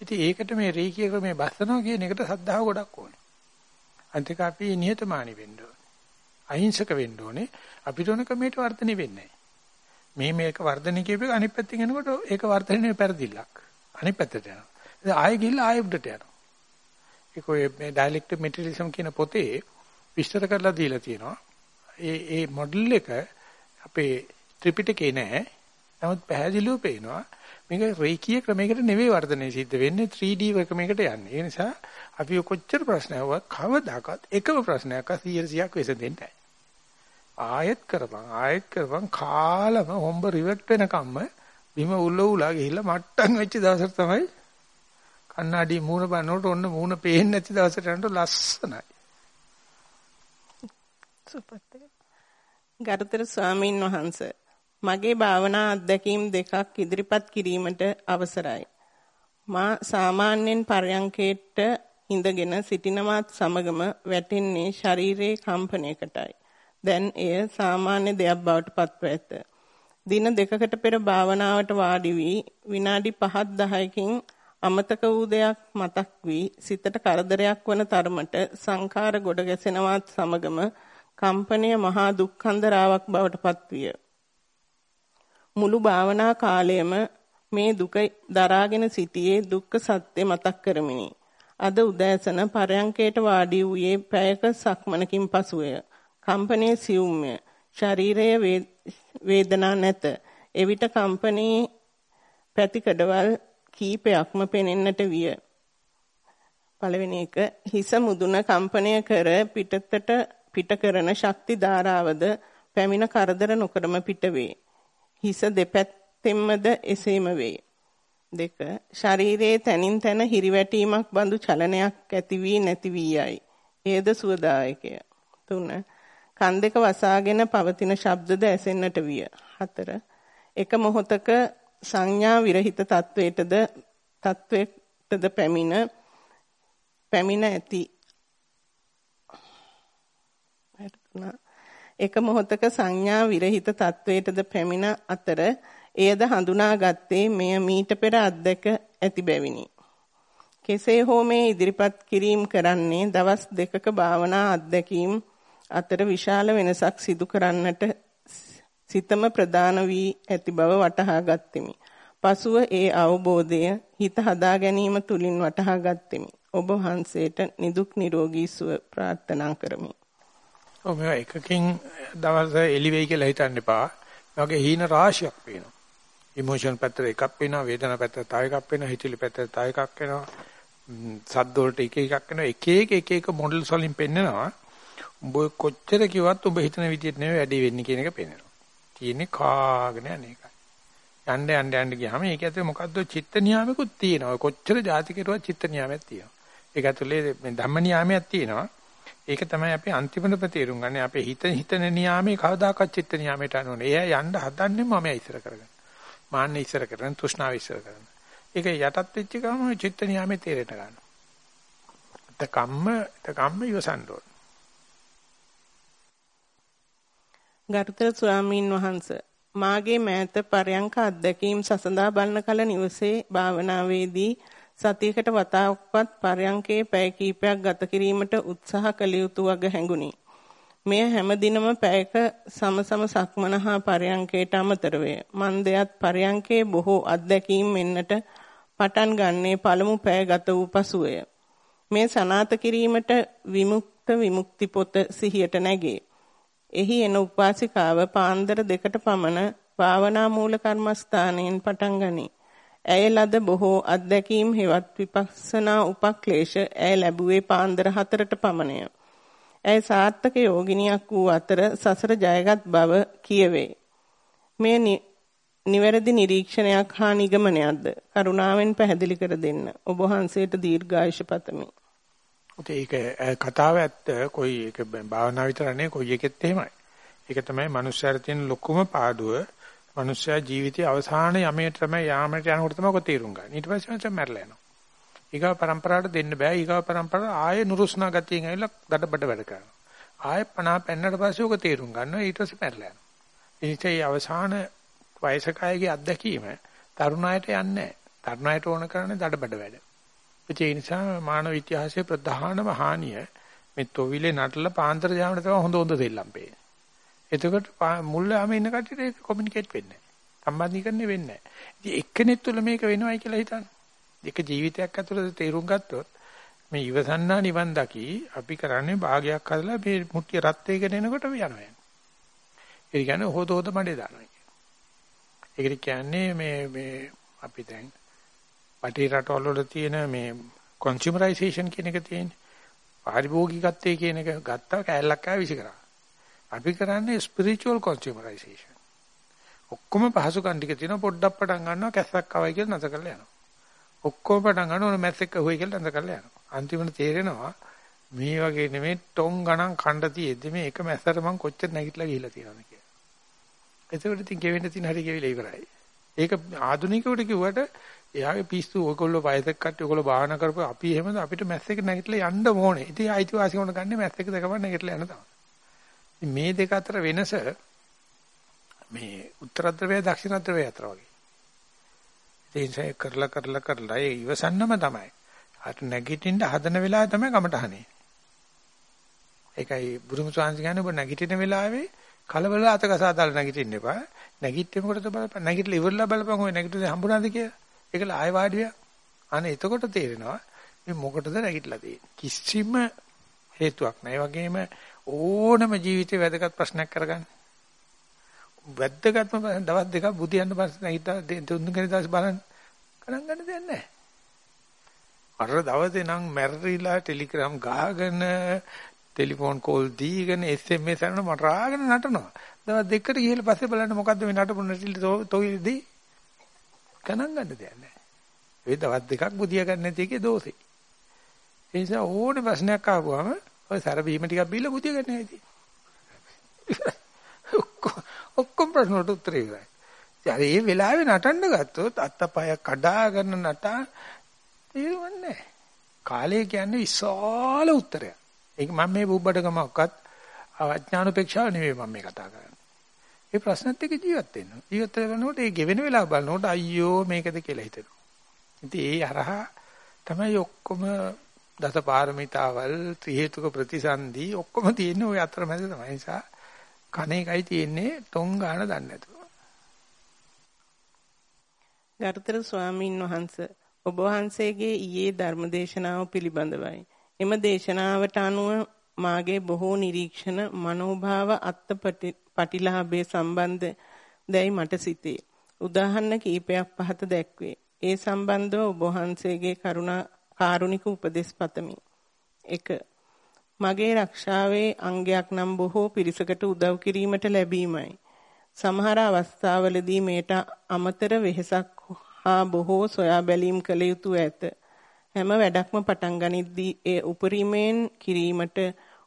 ඉතින් ඒකට මේ රේකී ක්‍රමයේ බස්සනවා කියන එකට සද්ධාව ගොඩක් ඕනේ. අන්තික අපි නිහතමානී වෙන්න ඕනේ. අහිංසක වෙන්න ඕනේ. අපිට ඕන ක්‍රමයට වර්ධනය වෙන්නේ නැහැ. මේ මේක වර්ධනය කියපේක අනිත් පැත්තෙන් එනකොට ඒක වර්ධනය පෙරදිල්ලක්. අනිත් පැත්තට යනවා. ඉතින් ආයෙ ගිහලා ආයෙ උඩට යනවා. ඒක ඔය මේ ඩයලෙක්ටික් මෙටීරියලිසම් කියන පොතේ විස්තර කරලා දීලා තියෙනවා. ඒ ඒ මොඩල් එක අපේ ත්‍රිපිටකේ නෑ. නමුත් පැහැදිලිව පේනවා මේක රේඛීය ක්‍රමයකට නෙවෙයි වර්ධනය සිද්ධ වෙන්නේ 3D ක්‍රමයකට යන්නේ. ඒ නිසා අපි කොච්චර ප්‍රශ්න අහුවත් කවදාකවත් එකම ප්‍රශ්නයක් 100ක් විසඳෙන්නේ නැහැ. ආයෙත් කරපන් ආයෙත් කරපන් කාලම හොම්බ රිවර්ට් වෙනකම්ම බිම උල්ල උලා ගිහිල්ලා මට්ටම් වෙච්ච දවසට තමයි කන්නඩි මූණ බලනකොට ඔන්න මූණ පේන්නේ නැති දවසට යනකොට ලස්සනයි. සුපත්. ගරුතර ස්වාමීන් වහන්සේ මගේ භාවනා අත්දැකීම් දෙකක් ඉදිරිපත් කිරීමට අවසරයි. මා සාමාන්‍යයෙන් පරයන්කේට හිඳගෙන සිටිනවත් සමගම වැටෙන්නේ ශරීරයේ කම්පනයකටයි. දැන් එය සාමාන්‍ය දෙයක් බවට පත්ව ඇත. දින දෙකකට පෙර භාවනාවට වාඩි වී විනාඩි 5 10කින් අමතක වූ දෙයක් මතක් වී සිතට කරදරයක් වන තරමට සංඛාර ගොඩ ගැසෙනවත් සමගම කම්පනය මහා දුක්ඛන්දරාවක් බවට පත්විය. මුළු භාවනා කාලයම මේ දුක දරාගෙන සිටියේ දුක්ඛ සත්‍ය මතක් කරමිනි. අද උදෑසන පරයන්කයට වාඩි වූයේ පැයක සක්මනකින් පසුය. කම්පනයේ සියුම්ය. ශරීරයේ වේදනා නැත. එවිට කම්පනයේ පැතිකඩවල් කීපයක්ම පෙනෙන්නට විය. පළවෙනි එක හිස මුදුන කම්පනය කර පිටතට පිට කරන ශක්ති ධාරාවද පැමිණ කරදර නොකරම පිට වේ. හිස දෙපැත්තෙන්මද එසේම වේ. දෙක ශරීරයේ තනින් තන හිරිවැටීමක් බඳු චලනයක් ඇති වී නැති වී යයි. එයද සුවදායකය. තුන කන් දෙක වසාගෙන පවතින ශබ්දද ඇසෙන්නට විය. හතර එක මොහොතක සංඥා විරහිත තත්වයටද තත්වයටද පැමිණ පැමිණ ඇති එක මොහොතක සංඥා විරහිත තත්වයටද පැමිණ අතර එයද හඳුනාගත්තේ මෙය මීට පෙර අත්දැක ඇති බැවිනි. කෙසේ හෝ මේ ඉදිරිපත් කිරීම කරන්නේ දවස් දෙකක භාවනා අත්දැකීම් අතර විශාල වෙනසක් සිදු කරන්නට සිතම ප්‍රදාන වී ඇති බව වටහා ගත්ෙමි. පසුව ඒ අවබෝධය හිත හදා ගැනීම තුලින් වටහා ගත්ෙමි. ඔබ වහන්සේට නිදුක් නිරෝගී සුව ප්‍රාර්ථනා කරමි. ඔව් මේ එකකින් දවස් එළි වෙයි කියලා හිතන්න එපා. මේ වගේ හීන රාශියක් පේනවා. ඉමෝෂන් පැත්තට එකක් පේනවා, වේදනා පැත්තට තව එකක් පේනවා, හිතවිලි පැත්තට තව එකක් වෙනවා. සද්ද වලට එක එකක් වෙනවා. එක එක එක එක මොඩල්ස් වලින් පෙන්නනවා. උඹ කොච්චර කිව්වත් උඹ හිතන විදිහට නෙවෙයි වැඩි වෙන්නේ කියන එක පේනවා. තියෙන්නේ කාගෙන අනේකයි. යන්න යන්න යන්න ගියාම ඒක ඇතුලේ මොකද්ද චිත්ත නියාමකුත් තියෙනවා. කොච්චර ಜಾති කෙරුවා චිත්ත නියාමයක් තියෙනවා. ඒක ඇතුලේ මේ ධම්ම නියාමයක් තියෙනවා. ඒක තමයි අපි අන්තිමට ප්‍රතීරුම් ගන්න. අපේ හිත හිතන නියාමයේ කවදාකවත් චිත්ත නියාමයට අනුනේ. එයා යන්න හදන්නේ මම ඉස්සර කරගෙන. මාන්නේ ඉස්සර කරගෙන, තෘෂ්ණාව ඉස්සර කරගෙන. ඒක යටත් වෙච්ච ගමන් චිත්ත නියාමයේ තේරෙට ගන්නවා. ත කම්ම ත කම්ම ඉවසන්න ඕන. ගරුතර ස්වාමීන් වහන්සේ මාගේ මෑත පරයන්ක අත්දැකීම් සසඳා බලන කල නිවසේ භාවනාවේදී සතියකට වතාවක්වත් පරයන්කේ පැය කීපයක් ගත කිරීමට උත්සාහ කළ යුතු වග හැඟුණි. මෙය හැම දිනම පැයක සමසම සක්මන හා පරයන්කේට අමතර වේ. මන්දයත් පරයන්කේ බොහෝ අත්දැකීම් එන්නට පටන් ගන්නේ පළමු පැය ගත වූ පසුය. මේ සනාත කිරීමට විමුක්ත විමුක්ති පොත සිහියට නැගේ. එහි එන උපාසිකාව පාන්දර දෙකට පමණ භාවනා මූල කර්මස්ථානයෙන් පටන් ගනී. ඇය ලද බොහෝ අත්දැකීම් හෙවත් විපස්සනා උපක්ලේශ ඇය ලැබුවේ පාන්දර 4ට පමණය. ඇය සාර්ථක යෝගිනියක් වූ අතර සසර ජයගත් බව කියවේ. මේ නිවැරදි නිරීක්ෂණයක් හා නිගමනයක්ද කරුණාවෙන් පැහැදිලි කර දෙන්න. ඔබ වහන්සේට දීර්ඝායුෂ පතමි. ඒක කතාව ඇත්ත කොයි එක භාවනා විතර නෙවෙයි කොයි එකෙත් එහෙමයි. ඒක තමයි මනුස්සයර තියෙන ලොකුම පාඩුව මනුෂ්‍ය ජීවිතයේ අවසාන යමේ තමයි යාමට යනකොට තමයි ඔක තීරුම් ගන්න. ඊට පස්සේ මචං මැරලා යනවා. ඊගාව પરම්පරාවට දෙන්න බෑ. ඊගාව પરම්පරාව ආයේ නුරුස්නා ගතියෙන් ඇවිල්ලා දඩබඩ වැඩ කරනවා. ආයේ පනා පැන්නට පස්සේ ඔක තීරුම් ගන්නවා. ඊට පස්සේ මැරලා යනවා. ඉතින් අවසාන වයසකයේ අත්දැකීම තරුණයට යන්නේ තරුණයට ඕන කරන්නේ දඩබඩ වැඩ. ඒ නිසා මානව ඉතිහාසයේ ප්‍රධානම හානිය මේ තොවිලේ නටලා පාන්තර යාමට තමයි හොඳ හොඳ දෙල්ලම් පේන්නේ. එතකොට මුල් යාමේ ඉන්න කට්ටියට ඒක කොමියුනිකේට් වෙන්නේ සම්බන්ධීකරණය වෙන්නේ නැහැ. ඉතින් එක්කෙනෙක් තුළ මේක වෙනවයි කියලා හිතන්න. එක ජීවිතයක් ඇතුළත තේරුම් ගත්තොත් මේ ඉවසන්නා නිවන් දකි අපි කරන්නේ භාගයක් හදලා මේ මුට්ටිය රත් වෙගෙන එනකොට යනවා. ඒ කියන්නේ හොත හොත මඩේ දානවා කියන්නේ. ඒකට කියන්නේ මේ මේ අපි දැන් පටි රටවල වල තියෙන මේ කන්සියුමරයිසේෂන් කියන එක තියෙන්නේ. පාරිභෝගිකත්වයේ කියන එක ගත්තා කෑල්ලක් ආව විසි කරා. අපි කරන්නේ ස්පිරිචුවල් කන්සියුමරයිසේෂන්. ඔක්කොම පහසුකම් ටික තියෙනවා පොඩ්ඩක් පටන් ගන්නවා කැස්සක් ආවයි කියලා නැත කරලා යනවා. ඔක්කොම පටන් ගන්නවා ඕන මැස් එක හොයි කියලා නැත කරලා යනවා. අන්තිමට තේරෙනවා මේ වගේ නෙමෙයි ටොං ගණන් කණ්ඩ තියෙද්දි මේ එක මැස්සට මං කොච්චර නැගිටලා ගිහිල්ලා තියෙනවද කියලා. එතකොට ඉතින් ගෙවෙන්න තියෙන හරි ගෙවිලා ඉවරයි. ඒක ආධුනිකවට කිව්වට එයාගේ පිස්සු ඔයගොල්ලෝ වයසක කට්ටිය ඔයගොල්ලෝ භාවනා කරපුවා අපි එහෙමද අපිට මැස් එක නැගිටලා යන්න ඕනේ. ඉතින් ආයිතිවාසිකම ගන්න මැස් එක දෙකම නැගිටලා යන්න තමයි. මේ දෙක අතර වෙනස මේ උත්තර ද්‍රවය දක්ෂිණ ද්‍රවය අතර වගේ. ඒ නිසා කරලා කරලා කරලා ඒ ඉවසන්නම තමයි. අර නැගිටින්න හදන වෙලාව තමයි කමටහනේ. ඒකයි බුදුම ස්වාමීන් කියන්නේ ඔබ නැගිටින වෙලාවේ කලබල අතකසා දාලා නැගිටින්න එපා. නැගිටින්න මොකටද බලපන්. නැගිටලා ඉවරලා බලපන් ඔය නැගිටින්නේ හම්බුණාද කියලා. ඒකල ආය වාඩිය. අනේ එතකොට තේරෙනවා මේ මොකටද නැගිටලා තියෙන්නේ. කිසිම හේතුවක් නැහැ. ඒ වගේම ඕනම ජීවිතේ වැදගත් ප්‍රශ්නයක් කරගන්න. වැදගත්ම දවස් දෙකක් බුදියන්න පස්සේ නැගිටලා තුන් කෙනෙක් දවස් බලන්න. ගණන් ගන්න දෙයක් නැහැ. අර දවසේ නම් මැරිලා ටෙලිග්‍රෑම් ගාගෙන ටෙලිෆෝන් කෝල් දීගෙන SMS කරන මට රාගෙන නටනවා. දවස් දෙකකට ගිහලා පස්සේ බලන්න මොකද්ද මේ නටපු නැටිලි තොයිදී ගණන් ගන්න දෙයක් නැහැ. ඒ දවස් දෙකක් බුදියා ගන්න නැති එකේ දෝෂේ. ඒ නිසා ඕනේ ප්‍රශ්නයක් ආවම ඔය සර බීම ටිකක් බීලා බුදියා ගන්න හැටි. ඔක්කොම ප්‍රශ්න වලට උත්තර ඉවරයි. ඉතින් ඒ වෙලාවේ නටන්න ගත්තොත් අත්තපය කඩාගෙන නටා තේරුන්නේ කාලය කියන්නේ විශාල උත්තරයක්. ඒක මම මේ බුබ්බඩකමක්වත් අඥානුපේක්ෂාව නෙවෙයි මම මේ කතා කරන්නේ. ඒ ප්‍රශ්නත් එක්ක ජීවත් වෙන්න. ජීවත් වෙනකොට ඒ ගෙවෙන වෙලාව බලනකොට අයියෝ මේකද කියලා හිතෙනවා. ඉතින් ඒ හරහා තමයි ඔක්කොම දසපාරමිතාවල් ත්‍රි හේතුක ප්‍රතිසන්දි ඔක්කොම තියෙන්නේ ওই අතරමැද තමයි. ඒ නිසා කණේකයි තියෙන්නේ ටොං ගන්න දන්නේ නැතුව. ගරුතර ස්වාමීන් වහන්සේ ඔබ වහන්සේගේ ඊයේ ධර්මදේශනාව පිළිබඳවයි. එම දේශනාවට අනුව මාගේ බොහෝ නිරීක්ෂණ මනෝභාව අත්පටිලාභයේ සම්බන්ධ දැයි මට සිතේ. උදාහරණ කීපයක් පහත දැක්වේ. ඒ සම්බන්ධව ඔබ වහන්සේගේ කරුණා කාරුණික උපදෙස් පතමි. 1. මගේ රක්ෂාවේ අංගයක් නම් බොහෝ පිරිසකට උදව් කිරීමට ලැබීමයි. සමහර අවස්ථාවලදී මේට අමතර වෙහෙසක් හා බොහෝ සොයා බැලීම් කළ යුතු ඇත. හැම වැඩක්ම පටන් ගනිද්දී ඒ උපරිමයෙන් කිරීමට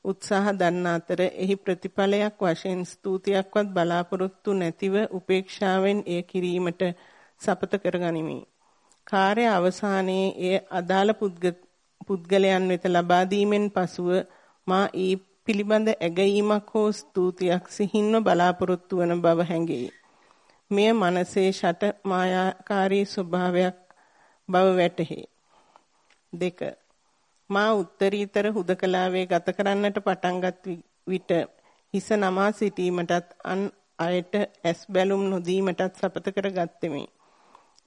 උත්සාහ දන්න අතර එහි ප්‍රතිඵලයක් වශයෙන් ස්තුතියක්වත් බලාපොරොත්තු නැතිව උපේක්ෂාවෙන් එය කිරීමට සපත කරගනිමි. කාර්ය අවසානයේ එය අදාළ පුද්ගලයන් වෙත ලබා දීමෙන් පසුව මා ඊ පිළිබඳ ඇගීමක් හෝ ස්තුතියක් සිහින්ව බලාපොරොත්තු වන බව හැඟේ. මෙය මනසේ ෂට මායාකාරී ස්වභාවයක් බව වැටහේ. දෙක මා උත්තරීතර හුදකලාවේ ගත කරන්නට පටන්ගත් විට හිස නමා සිටීමටත් අන් අයට ඇස් බැලුම් නොදීමටත් සපත කරගත්තෙමි.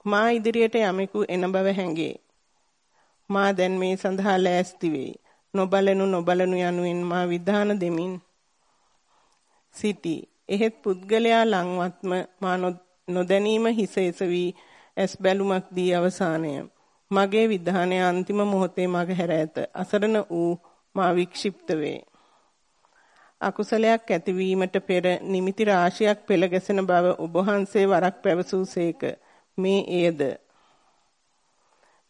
මා ඉදිරියට යමෙකු එන බව හැඟේ. මා දැන් මේ සඳහා ලෑස්ති වෙයි. නොබලනු නොබලනු යනුවෙන් මා විධාන දෙමින් සිටී. එහෙත් පුද්ගලයා ලංවත්ම මා නොදැනීම හිස එසවි ඇස් බැලුමක් දී අවසානය. මගේ විධානය අන්තිම මොහොතේ මග හැර ඇත. අසරණ වූ මා වික්ෂිප්ත වේ. අකුසලයක් ඇතිවීමට පෙර නිමිති රාශියක් පෙළ ගැසෙන බව ඔබ වහන්සේ වරක් පැවසූසේක. මේ එයද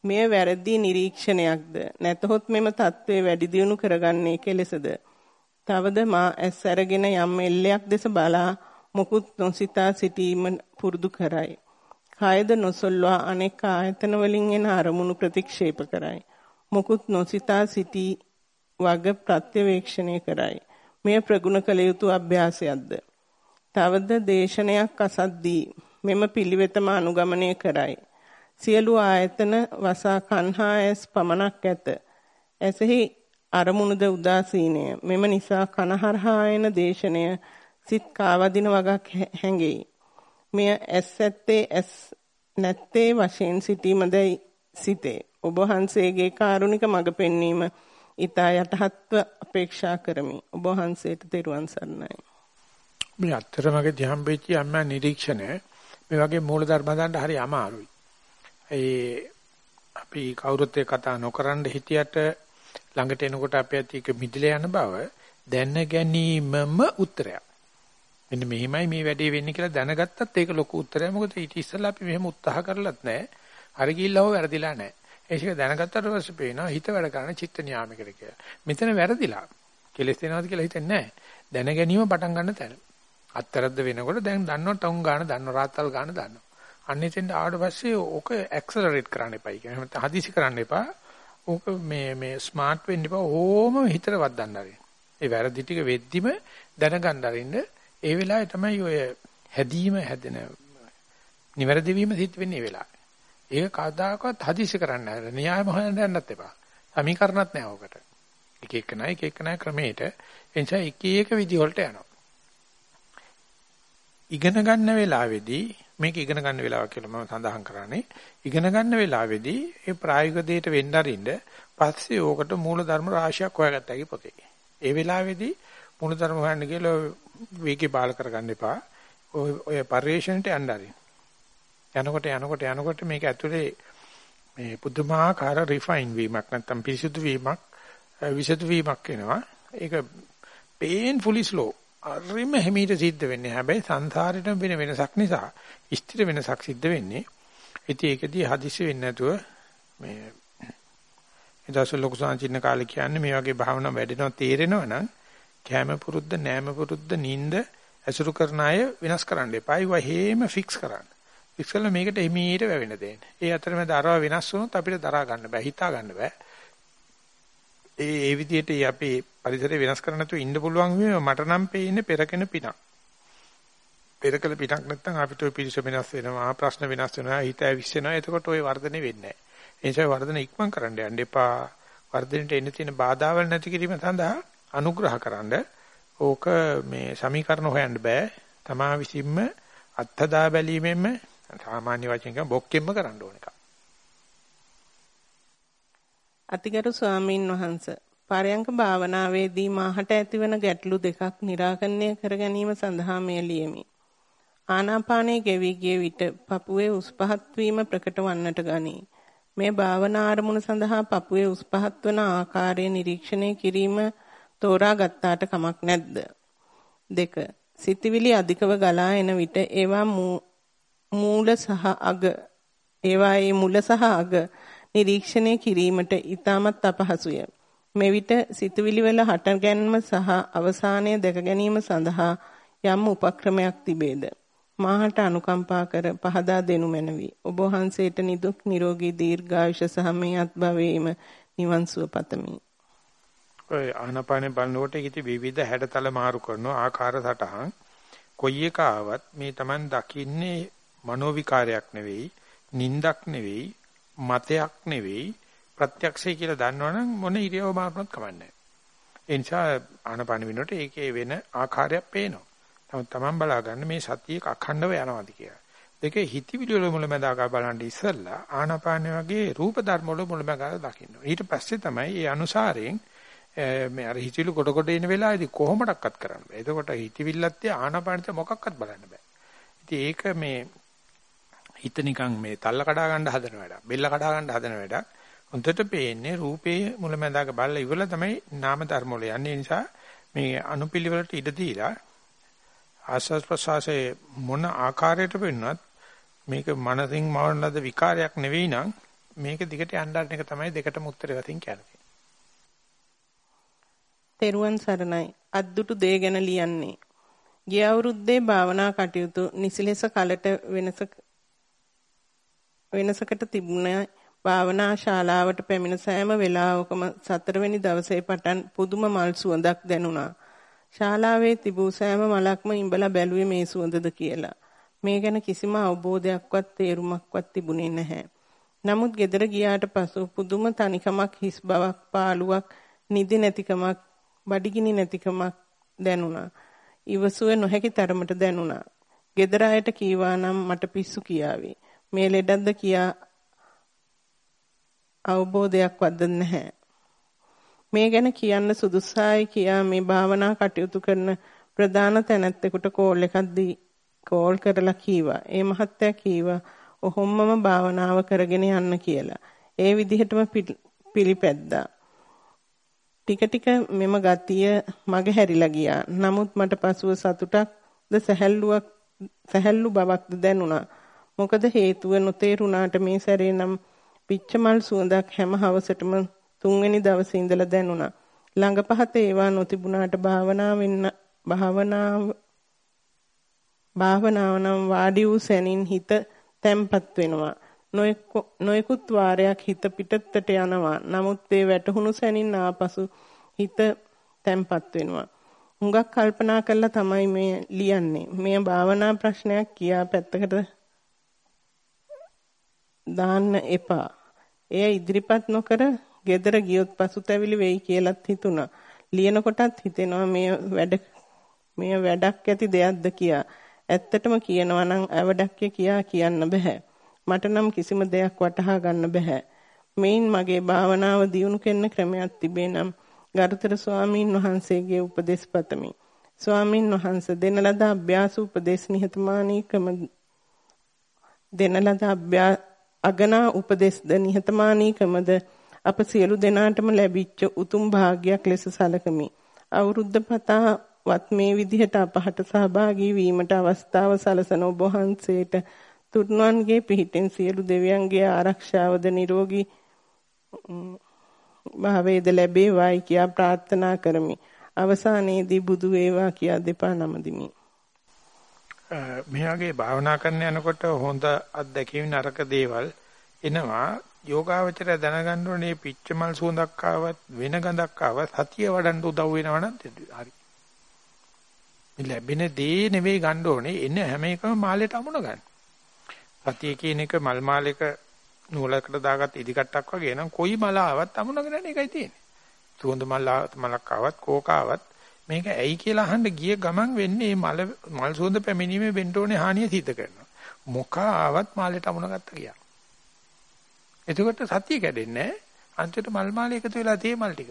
මෙය වැරදි නිරීක්ෂණයක්ද නැතහොත් මෙම தત્ත්වය වැඩි දියුණු කරගන්නේ කෙලෙසද තවද මා ඇස් අරගෙන යම් එල්ලයක් දෙස බලා මුකුත් නොසිතා සිටීම පුරුදු කරයි. කායද නොසොල්වා අනෙක් ආයතන වලින් එන අරමුණු ප්‍රතික්ෂේප කරයි. මුකුත් නොසිතා සිටී වග ප්‍රත්‍යවේක්ෂණය කරයි. මෙය ප්‍රගුණ කළ යුතු අභ්‍යාසයක්ද. තවද දේශනයක් අසද්දී මෙම පිළිවෙතම අනුගමනය කරයි. සියලු ආයතන වසා කන්හා ඇස් පමණක් ඇත. ඇසෙහි අරමුණුද උදාසීනය. මෙම නිසා කනහරහා එන දේශනය සිත් කාවදින වගක් හැඟෙයි. මෙය ඇස් ඇත්තේ ඇස් නැත්තේ වශයෙන් සිටීමදයි සිතේ. ඔබ වහන්සේගේ කාරුණික මඟ පෙන්වීම ඊතා යටහත්ව අපේක්ෂා කරමි. ඔබ වහන්සේට තෙරුවන් සරණයි. මේ අත්‍තරමගේ ධ්‍යාන වෙච්ච අම්මා නිරීක්ෂණය මේ වගේ මූල ධර්ම හදන්න හරි අමාරුයි. ඒ අපි කවුරුත් ඒ කතා නොකරන හිටියට ළඟට එනකොට අපි ඇති එක මිදලා යන බව දැන ගැනීමම උත්තරයක්. මෙන්න මෙහිමයි මේ වැඩේ වෙන්නේ කියලා දැනගත්තත් ඒක ලොකු උත්තරයක්. මොකද ඊට ඉස්සෙල්ලා අපි මෙහෙම උත්සාහ කරලත් නැහැ. හරි ගිල්ලව වැරදිලා නැහැ. ඒක දැනගත්තට පස්සේ පේනවා හිත වැඩ කරන චිත්ත නියාමයකට කියලා. මෙතන වැරදිලා. කෙලස් වෙනවද කියලා හිතන්නේ නැහැ. දැන ගැනීම පටන් ගන්න තැන. අත්තරද්ද වෙනකොට දැන් දන්නව ටවුන් ගාන දන්නව රාත්තල් ගාන දන්නව. අන්න එතෙන් ආවට පස්සේ ඕක ඇක්සලරේට් කරන්න එපයි කියන. එහෙනම් හදිසි කරන්න එපා. ඕක මේ මේ ස්මාර්ට් වෙන්න එපා. ඕම හිතට වදන්න ආරින්. ඒ වැරදි ටික වෙද්දිම දැනගන්න ආරින්න. ඒ වෙලාවේ තමයි ඔය හැදීම හැදෙන නිවැරදි වීම සිද්ධ වෙන්නේ ඒ වෙලාවේ. ඒක කවදාකවත් හදිසි කරන්න නැහැ. න්‍යායම හොයන්න යන්නත් එපා. සමීකරණත් නැහැ ඕකට. එක එක නයි එක එක නයි ක්‍රමයට එනිසා එක එක විදි වලට යනවා. ඉගෙන ගන්න වෙලාවේදී මේක ඉගෙන ගන්න වෙලාව කියලා මම සඳහන් කරන්නේ ඉගෙන ගන්න වෙලාවේදී ඒ ප්‍රායෝගික දෙයට වෙන්න අරින්න පස්සේ ඕකට මූල ධර්ම රාශියක් හොයාගත්තා පොතේ. ඒ වෙලාවේදී මූල ධර්ම හොයන්න කියලා වේගේ බාල කරගන්න එපා. ඔය ඔය පරිශ්‍රණයට යන්න අරින්න. යනකොට යනකොට යනකොට මේක ඇතුලේ මේ පුදුමාකාර රිෆයින් වීමක් නැත්තම් පිරිසුදු වීමක් විසුදු වීමක් වෙනවා. ඒක painfully slow. අරිම හැමීට සිද්ධ වෙන්නේ. හැබැයි සංසාරෙට වෙන වෙනසක් නිසා ස්ථිර වෙනසක් සිද්ධ වෙන්නේ. ඉතින් ඒකදී හදිසි වෙන්නේ නැතුව මේ එදාස ලොකු සංචින්න කාලේ කියන්නේ මේ වගේ භාවනා වැඩෙනවා තේරෙනවා නම් කැම පුරුද්ද නෑම පුරුද්ද නිින්ද ඇසුරු කරන අය වෙනස් කරන්න එපා. ඒවා හේම ෆික්ස් කරන්න. ෆික්ස් කළා මේකට එමීට වැවෙන්න දෙන්න. ඒ අතරමැද අරව වෙනස් වුණොත් අපිට දරා ගන්න බෑ, හිතා ගන්න බෑ. ඒ ඒ විදිහට අපි පරිසරය වෙනස් කරන්න නැතුව ඉන්න පුළුවන් වීම මට නම් පේන්නේ පෙරකෙන පිටක්. පෙරකල පිටක් නැත්නම් අපිට ඔය පිරිස වෙනස් වෙනවා, ප්‍රශ්න වෙනස් වෙනවා, හිත ඇවිස්සෙනවා. එතකොට ඔය වර්ධනය වෙන්නේ නැහැ. ඒ නිසා වර්ධන ඉක්මන් කරන්න යන්න එපා. වර්ධනයට එන්න තියෙන බාධාවල් නැති කිරීම සඳහා අනුග්‍රහ කරන්න. ඕක මේ සමීකරණ හොයන්න බෑ. තමා විසින්ම අත්හදා බැලීමෙන්ම සාමාන්‍ය වචෙන් කියන බොක්කෙම්ම කරන්න ඕන එකක්. අතිගරු ස්වාමීන් වහන්ස පරයන්ක භාවනාවේදී මාහට ඇතිවන ගැටලු දෙකක් निराකරණය කර ගැනීම සඳහා මෙය ලියමි. ආනාපානයේ ගෙවි ගිය විට පපුවේ උස් පහත් වීම ප්‍රකට වන්නට ගනී. මේ භාවනා ආරමුණ සඳහා පපුවේ උස් පහත් වන ආකාරය නිරීක්ෂණය කිරීම තෝරා ගත්තාට කමක් නැද්ද? දෙක සිතවිලි අධිකව ගලා එන විට ඒවා මූල සහ අග ඒවායේ මුල සහ අග නිරීක්ෂණය කිරීමට ඉතාමත් අපහසුය. මෙවිට සිතුවිලි වල හටගැන්ම සහ අවසානය දැක ගැනීම සඳහා යම් උපක්‍රමයක් තිබේද? මාහට අනුකම්පා කර පහදා දෙනු මැනවි. ඔබ වහන්සේට නිදුක් නිරෝගී දීර්ඝායුෂ සහ මේ අත්භවයේම නිවන් සුව පතමි. ඔය ආනපානේ බලනකොට ඉති විවිධ හැඩතල මාරු කරන ආකාර සටහන් කොයි එක ආවත් මේ Taman දකින්නේ මනෝ විකාරයක් නෙවෙයි, නින්දක් නෙවෙයි, මතයක් නෙවෙයි ප්‍රත්‍යක්ෂය කියලා දන්නවනම් මොන ඉරියව මාරුනත් කමන්නේ ඒ නිසා ආනපාන විනෝට ඒකේ වෙන ආකාරයක් පේනවා. නමුත් Taman බලා ගන්න මේ සතියේ අඛණ්ඩව යනවාද කියලා. දෙකේ හිතවිලි වල මුලැමැදාක බලන්න ඉස්සෙල්ලා ආනපාන වගේ රූප ධර්ම වල මුලැමැදාක දකින්න. ඊට පස්සේ තමයි ඒ අනුසාරයෙන් මේ අර හිතවිලි කොට කොට එන වෙලාවේදී කොහොමඩක්වත් කරන්න බෑ. එතකොට හිතවිල්ලත් ආනපානත් මොකක්වත් බලන්න බෑ. ඉතින් ඒක මේ හිත නිකන් මේ තල්ල කඩා ගන්න හදන වැඩක්. බෙල්ල කඩා ගන්න හදන වැඩක්. හොඳට පේන්නේ රූපේ මුලැමැදාක බලලා ඉවරලා තමයි නාම ධර්ම වල යන්නේ. නිසා මේ අනුපිළිවෙලට ඉඩ දීලා ආස්වාස් ප්‍රසවාසයේ මොන ආකාරයට වෙන්නත් මේක මනසින් මවන ලද විකාරයක් නෙවෙයි නම් මේක දිගට යන්න එක තමයි දෙකටම උත්තරේ වතින් කියන්නේ. තෙරුවන් සරණයි. අද්දුටු දේ ගැන ලියන්නේ. ගිය අවුරුද්දේ භාවනා කටයුතු නිසිලෙස කලට වෙනස වෙනසකට තිබුණ භාවනා ශාලාවට පැමිණ සෑම වෙලාවකම සතරවෙනි දවසේ පටන් පුදුම මල් සුවඳක් දැනුණා. ශාලාවේ තිබූ සෑම මලක්ම ඉඹලා බැලුවේ මේ සුවඳද කියලා. මේ ගැන කිසිම අවබෝධයක්වත් තේරුමක්වත් තිබුණේ නැහැ. නමුත් ගෙදර ගියාට පසු පුදුම තනිකමක් හිස් බවක් පාළුවක් නිදි නැතිකමක් බඩගිනි නැතිකමක් දැනුණා. ඉවසුව නොහැකි තරමට දැනුණා. ගෙදර අයට කීවා නම් මට පිස්සු කියාවේ. මේ ලෙඩක්ද කියා අවබෝධයක්වත් නැහැ. මේ ගැන කියන්න සුදුසායි කියා මේ භාවනා කටයුතු කරන ප්‍රධාන තැනැත්තෙකුට කෝල් එකක් දී කෝල් කරලා කීවා. ඒ මහත්තයා කීවා ඔහොම්මම භාවනාව කරගෙන යන්න කියලා. ඒ විදිහටම පිළිපැද්දා. ටික ටික මෙම ගතිය මග හැරිලා ගියා. නමුත් මට පසුව සතුටක්ද සැහැල්ලුවක් සැහැල්ලු බවක්ද දැනුණා. මොකද හේතුව නොතේරුණාට මේ සැරේ නම් පිච්චමල් සුවඳක් හැම හවසටම තුන්වෙනි දවසේ ඉඳලා දැනුණා. ළඟපහත ඒවා නොතිබුණාට භාවනාවෙන් භාවනාව භාවනාව නම් වාඩි වූ සැනින් හිත තැම්පත් වෙනවා. නොයෙකුත් වාරයක් හිත පිටත්තට යනවා. නමුත් ඒ වැටහුණු සැනින් ආපසු හිත තැම්පත් වෙනවා. හුඟක් කල්පනා කරලා තමයි මේ ලියන්නේ. මේ භාවනා ප්‍රශ්නයක් කියා පැත්තකට දාන්න එපා. එය ඉදිරිපත් නොකර gedara ගියොත් පසුතැවිලි වෙයි කියලාත් හිතුණා. ලියන කොටත් හිතෙනවා මේ වැඩ මේ වැඩක් ඇති දෙයක්ද කියා. ඇත්තටම කියනවා නම් අවඩක්ය කියා කියන්න බෑ. මට නම් කිසිම දෙයක් වටහා ගන්න බෑ. මේන් මගේ භාවනාව දියුණු කරන ක්‍රමයක් තිබේ නම් ගරුතර ස්වාමීන් වහන්සේගේ උපදෙස් පතමි. ස්වාමීන් වහන්සේ දෙන ලද අභ්‍යාස උපදේශ නිහතමානීකම දෙන ලද අගනා උපදේශද නිහතමානීකමද අප සියලු දෙනාටම ලැබිච්ච උතුම් භාග්යක් ලෙස සැලකමි. අවුරුද්ද පතාවත් මේ විදිහට අපහට සහභාගී වීමට අවස්ථාව සලසන ඔබ වහන්සේට තුන්වන්ගේ පිහිටෙන් සියලු දෙවියන්ගේ ආරක්ෂාවද නිරෝගී භාවයේද ලැබේවායි කියා ප්‍රාර්ථනා කරමි. අවසානයේදී බුදු වේවා කියා දෙපා නමදිමි. මෙයාගේ භාවනා කරන යනකොට හොඳ අත්දැකීම් නරක දේවල් එනවා යෝගාවචරය දැනගන්න ඕනේ පිච්චමල් සුවඳක් ආවත් වෙන ගඳක් ආවත් සතිය වඩන්න උදව් වෙනවනම් හරි. මේ ලැබෙන දේ නෙවෙයි ගන්න ඕනේ එන හැම එකම මාළේට අමුණ ගන්න. සතිය කියන එක මල් මාලයක නූලකට දාගත් ඉදිකට්ටක් වගේ නම් කොයි මල ආවත් අමුණගෙන යන එකයි තියෙන්නේ. සුවඳ මල් මලක් ආවත් කෝක ආවත් මේක ඇයි කියලා අහන්න ගිය ගමන් වෙන්නේ මේ මල මල් සුවඳ පැමිණීමේ වෙන්න ඕනේ හානිය සිද්ධ කරනවා. මොකා ආවත් මාළේට අමුණ ගත්ත ගියා. එතකොට සතිය කැඩෙන්නේ නැහැ. අන්තිමට මල් මාලේ එකතු වෙලා තියෙ මල් ටික.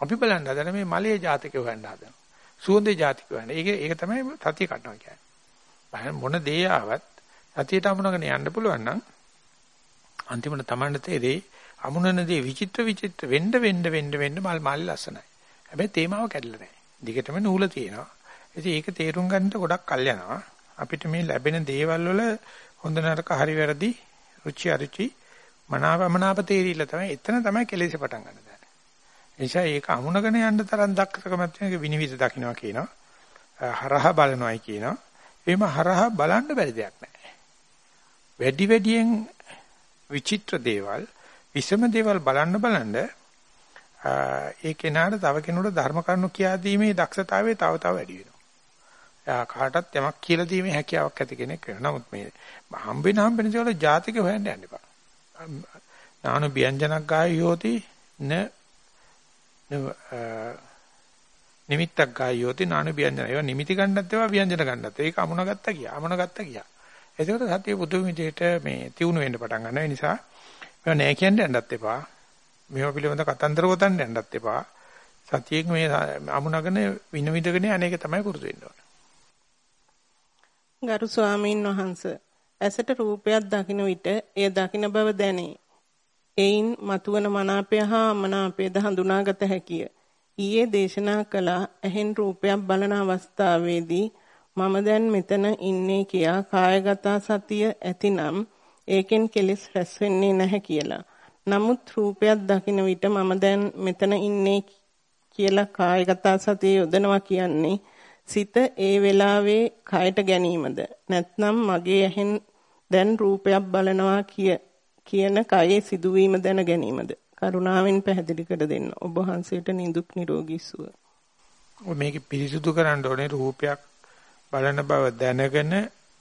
අපි බලන්න හදන මේ මලයේ ජාතකය හොයන්න හදනවා. සුවඳේ ජාතකය හොයන්න. ඒක ඒක තමයි සතිය කඩනවා කියන්නේ. මොන දේ ආවත් සතියට අමුණගෙන යන්න පුළුවන් නම් අන්තිමට Tamanne තේරෙයි අමුණන දේ විචිත්‍ර විචිත්‍ර වෙන්න වෙන්න වෙන්න වෙන්න මල් මල් ලස්සනයි. හැබැයි තේමාව කැඩලා නැහැ. දිගටම නූල තියෙනවා. ඉතින් ඒක තේරුම් ගන්නට ගොඩක් කල් යනවා. අපිට මේ ලැබෙන දේවල් වල හොඳ නරක හරි වැරදි රුචි අරුචි මනාවමනාප තේරිල්ල තමයි එතන තමයි කෙලෙස පටන් ගන්න දැන. එනිසා ඒක අමුණගෙන යන්න තරම් දක්ෂකමක් තියෙනක විනිවිද දකින්නවා කියනවා. හරහා බලනවායි කියනවා. එimhe හරහා බලන්න බැරි දෙයක් නැහැ. වැඩි වැඩියෙන් විචිත්‍ර දේවල්, විසම දේවල් බලන්න බලන්න ඒ කෙනාට තව කෙනෙකුට ධර්ම කරුණු කියා දීමේ දක්ෂතාවය තව තව වැඩි වෙනවා. එයා කාටත් යමක් කියලා දීමේ හැකියාවක් ඇති කෙනෙක් වෙනවා. නමුත් මේ හම්බෙන හම්බෙන දේවල් ජාතික හොයන්න යන්න එපා. නානු ව්‍යංජනක් ගායෝති න නිමිත්තක් ගායෝති නානු ව්‍යංජන. ඒවා නිමිති ගන්නත් ඒවා ව්‍යංජන ගන්නත්. ඒක අමුණ ගත්තා කියා. අමුණ ගත්තා කියා. ඒකට සතිය පුදුම විදිහට මේ තියුණු වෙන්න පටන් ගන්නවා. ඒ නිසා මේවා නෑ කියන්න යන්නත් එපා. මේවා පිළිබඳ කතන්දර ගොතන්න යන්නත් එපා. සතියෙන් මේ අමුණගෙන වින විදගෙන අනේක තමයි පුරුදු වෙන්න ඕන. ගරු ස්වාමීන් වහන්සේ ඇසට රූපයක් දකින විට එය දකින බව දැනේ. එයින් මතුවන මනාපය හා අමනාපයද හඳුනාගත හැකිය. ඊයේ දේශනා කළ ඇහෙන් රූපයක් බලන අවස්ථාවේදී මම දැන් මෙතන ඉන්නේ කියා කායගත සතිය ඇතිනම් ඒකෙන් කෙලෙස් රැස් වෙන්නේ නැහැ කියලා. නමුත් රූපයක් දකින විට මම දැන් මෙතන ඉන්නේ කියලා කායගත සතිය යොදනවා කියන්නේ සිත ඒ වෙලාවේ කයට ගැනීමද? නැත්නම් මගේ ඇහෙන් දැන් රූපයක් බලනවා කිය කියන කයේ සිදුවීම දැන ගැනීමද? කරුණාවෙන් පැහැදිලි කර දෙන්න. ඔබ වහන්සේට නිදුක් නිරෝගී සුව. මේක පිරිසුදු කරන්න ඕනේ. රූපයක් බලන බව දැනගෙන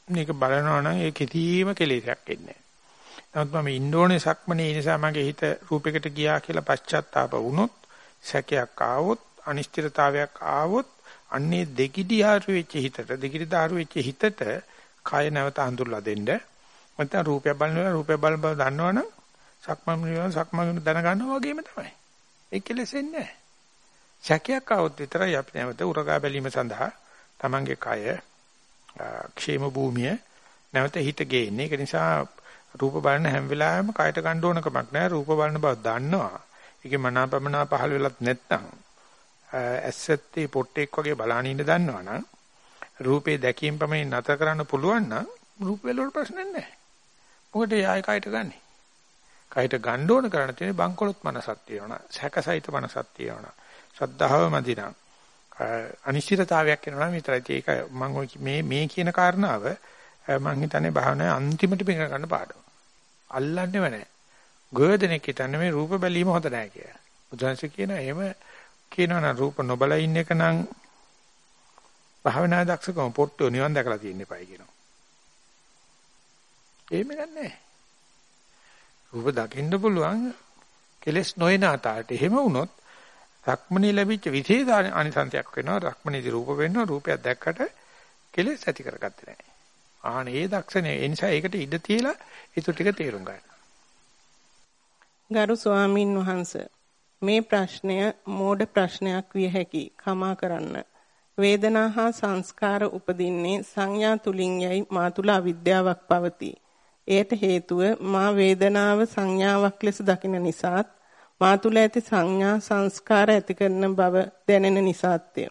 මේක බලනවා නම් ඒ කිසිම කෙලෙසයක් එන්නේ. නැහැ. නමුත් මම ඉන්ඩෝනේ සක්මනේ ඒ නිසා මගේ හිත රූපයකට ගියා කියලා පශ්චාත්තාප වුණොත් සැකයක් ආවොත් අනිශ්චිතතාවයක් ආවොත් අන්නේ දෙගිඩි ආරු වෙච්ච හිතට දෙගිඩි දාරු වෙච්ච හිතට කය නැවත අඳුරලා දෙන්න. නැත්නම් රූපය බලනවා රූපය බල බල දන්නවනම් සක්මන් නිවන සක්මන් දැනගන්නවා වගේම තමයි. ඒක කෙලෙසෙන්නේ නැහැ. සැකයක් આવොත් විතරයි අපි නැවත උරගා බැලීම සඳහා තමන්ගේ කය ക്ഷേම භූමිය නැවත හිත ගේන්නේ. ඒක නිසා රූප බලන හැම වෙලාවෙම කයට ගන්න ඕන කමක් නැහැ. රූප බලන බව දන්නවා. ඒකේ මනාපමනා පහළ වෙලත් නැත්නම් ඇස්සත්තේ පොට්ටෙක් වගේ බලාන ඉන්න දන්නවනම් රූපේ දැකීම පමණින් නැතර කරන්න පුළුවන් නම් රූප වලට ප්‍රශ්න නැහැ. මොකද යාය කයට ගන්නෙ. කයට ගන්න ඕන කරණ තියෙන බංකොලොත් මනසක් තියෙනවා. සැකසහිත මනසක් තියෙනවා. ශ්‍රද්ධාව මදිනම්. අනිශ්චිතතාවයක් එනවා නම් විතරයි. ඒක මම මේ මේ කියන කාරණාව මම හිතන්නේ භාවනාවේ අන්තිමට පිට ගන්න පාඩම. අල්ලන්නේම නැහැ. ගොයදෙනෙක් හිතන්නේ මේ රූප බැලීම හොඳ නැහැ කියලා. බුදුන්සේ කියනවා එහෙම කියනවනම් රූප නොබල ඉන්න එක නම් භාවනා දක්ෂකම පොට්ටෝ නිවන් දැකලා තියෙන්න එපයි කියනවා. එහෙම ගන්නෑ. රූප දකින්න පුළුවන් කෙලස් නොයන අතට. එහෙම වුණොත් රක්මණී ලැබිච්ච විශේෂ අනිසන්තයක් වෙනවා. රක්මණීදී රූප වෙනවා. රූපයක් දැක්කට කෙලස් ඇති කරගත්තේ නැහැ. ආන ඒ දක්ෂනේ ඒ නිසා ඒකට ඉඩ තියලා ඊට ටික තේරුම් ගන්න. ගරු ස්වාමින් වහන්සේ මේ ප්‍රශ්නය මෝඩ ප්‍රශ්නයක් විය හැකි කමා කරන්න. වේදනා හා සංස්කාර උපදින්නේ සංඥා තුලින් යයි මා තුල අවිද්‍යාවක් පවතී. එයට හේතුව මා වේදනාව සංඥාවක් ලෙස දකින නිසාත් මා තුල ඇති සංඥා සංස්කාර ඇති කරන බව දැනෙන නිසාත්ය.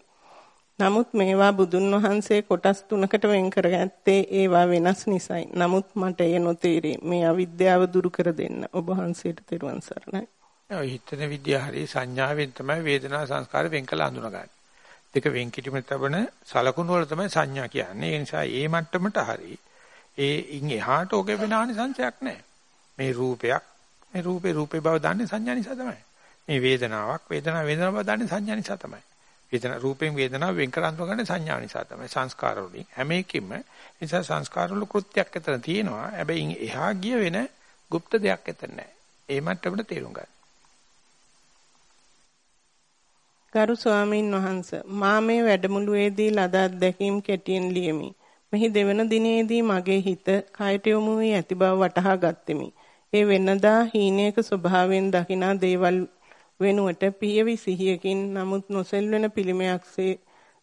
නමුත් මේවා බුදුන් වහන්සේ කොටස් තුනකට වෙන් කරගත්තේ ඒවා වෙනස් නිසායි. නමුත් මට එය නොතේරේ. මේ අවිද්‍යාව දුරු කර දෙන්න ඔබ වහන්සේට තෙරුවන් සරණයි. ඔය හිතන විද්‍යාව හරි සංඥාවෙන් තමයි වේදනා සංස්කාර වෙන් කළ හඳුනගන්නේ. දෙක වෙන් කිරීම තබන සලකුණු වල තමයි සංඥා කියන්නේ. ඒ නිසා ඒ මට්ටමට හරි ඒ ඉන් එහාට ඔගේ වෙන ආනිසංශයක් නැහැ. මේ රූපයක් මේ රූපේ රූපේ බව දන්නේ සංඥා නිසා තමයි. මේ වේදනාවක් වේදනාව වේදනාව බව දන්නේ සංඥා නිසා තමයි. වේදනා රූපයෙන් වේදනාව වෙන් කර අඳුර ගන්න සංඥා නිසා තමයි. සංස්කාර වලින් හැම එකකින්ම නිසා සංස්කාර වල කෘත්‍යයක් ඇතන තියෙනවා. හැබැයි එහා ගිය වෙන গুপ্ত දෙයක් ඇතන නැහැ. ඒ මට්ටමට තේරුම් ගන්න. ගරු ස්වාමීන් වහන්ස මා මේ වැඩමුළුවේදී ලද අත්දැකීම් කෙටියෙන් ලියමි. මෙහි දෙවන දිනේදී මගේ හිත කයට යොමු වී ඇති බව වටහා ගත්ෙමි. ඒ වෙනදා හීනයක ස්වභාවයෙන් දකිනා දේවල් වෙනුවට පියවි සිහියකින් නමුත් නොසෙල්වෙන පිළිමයක්සේ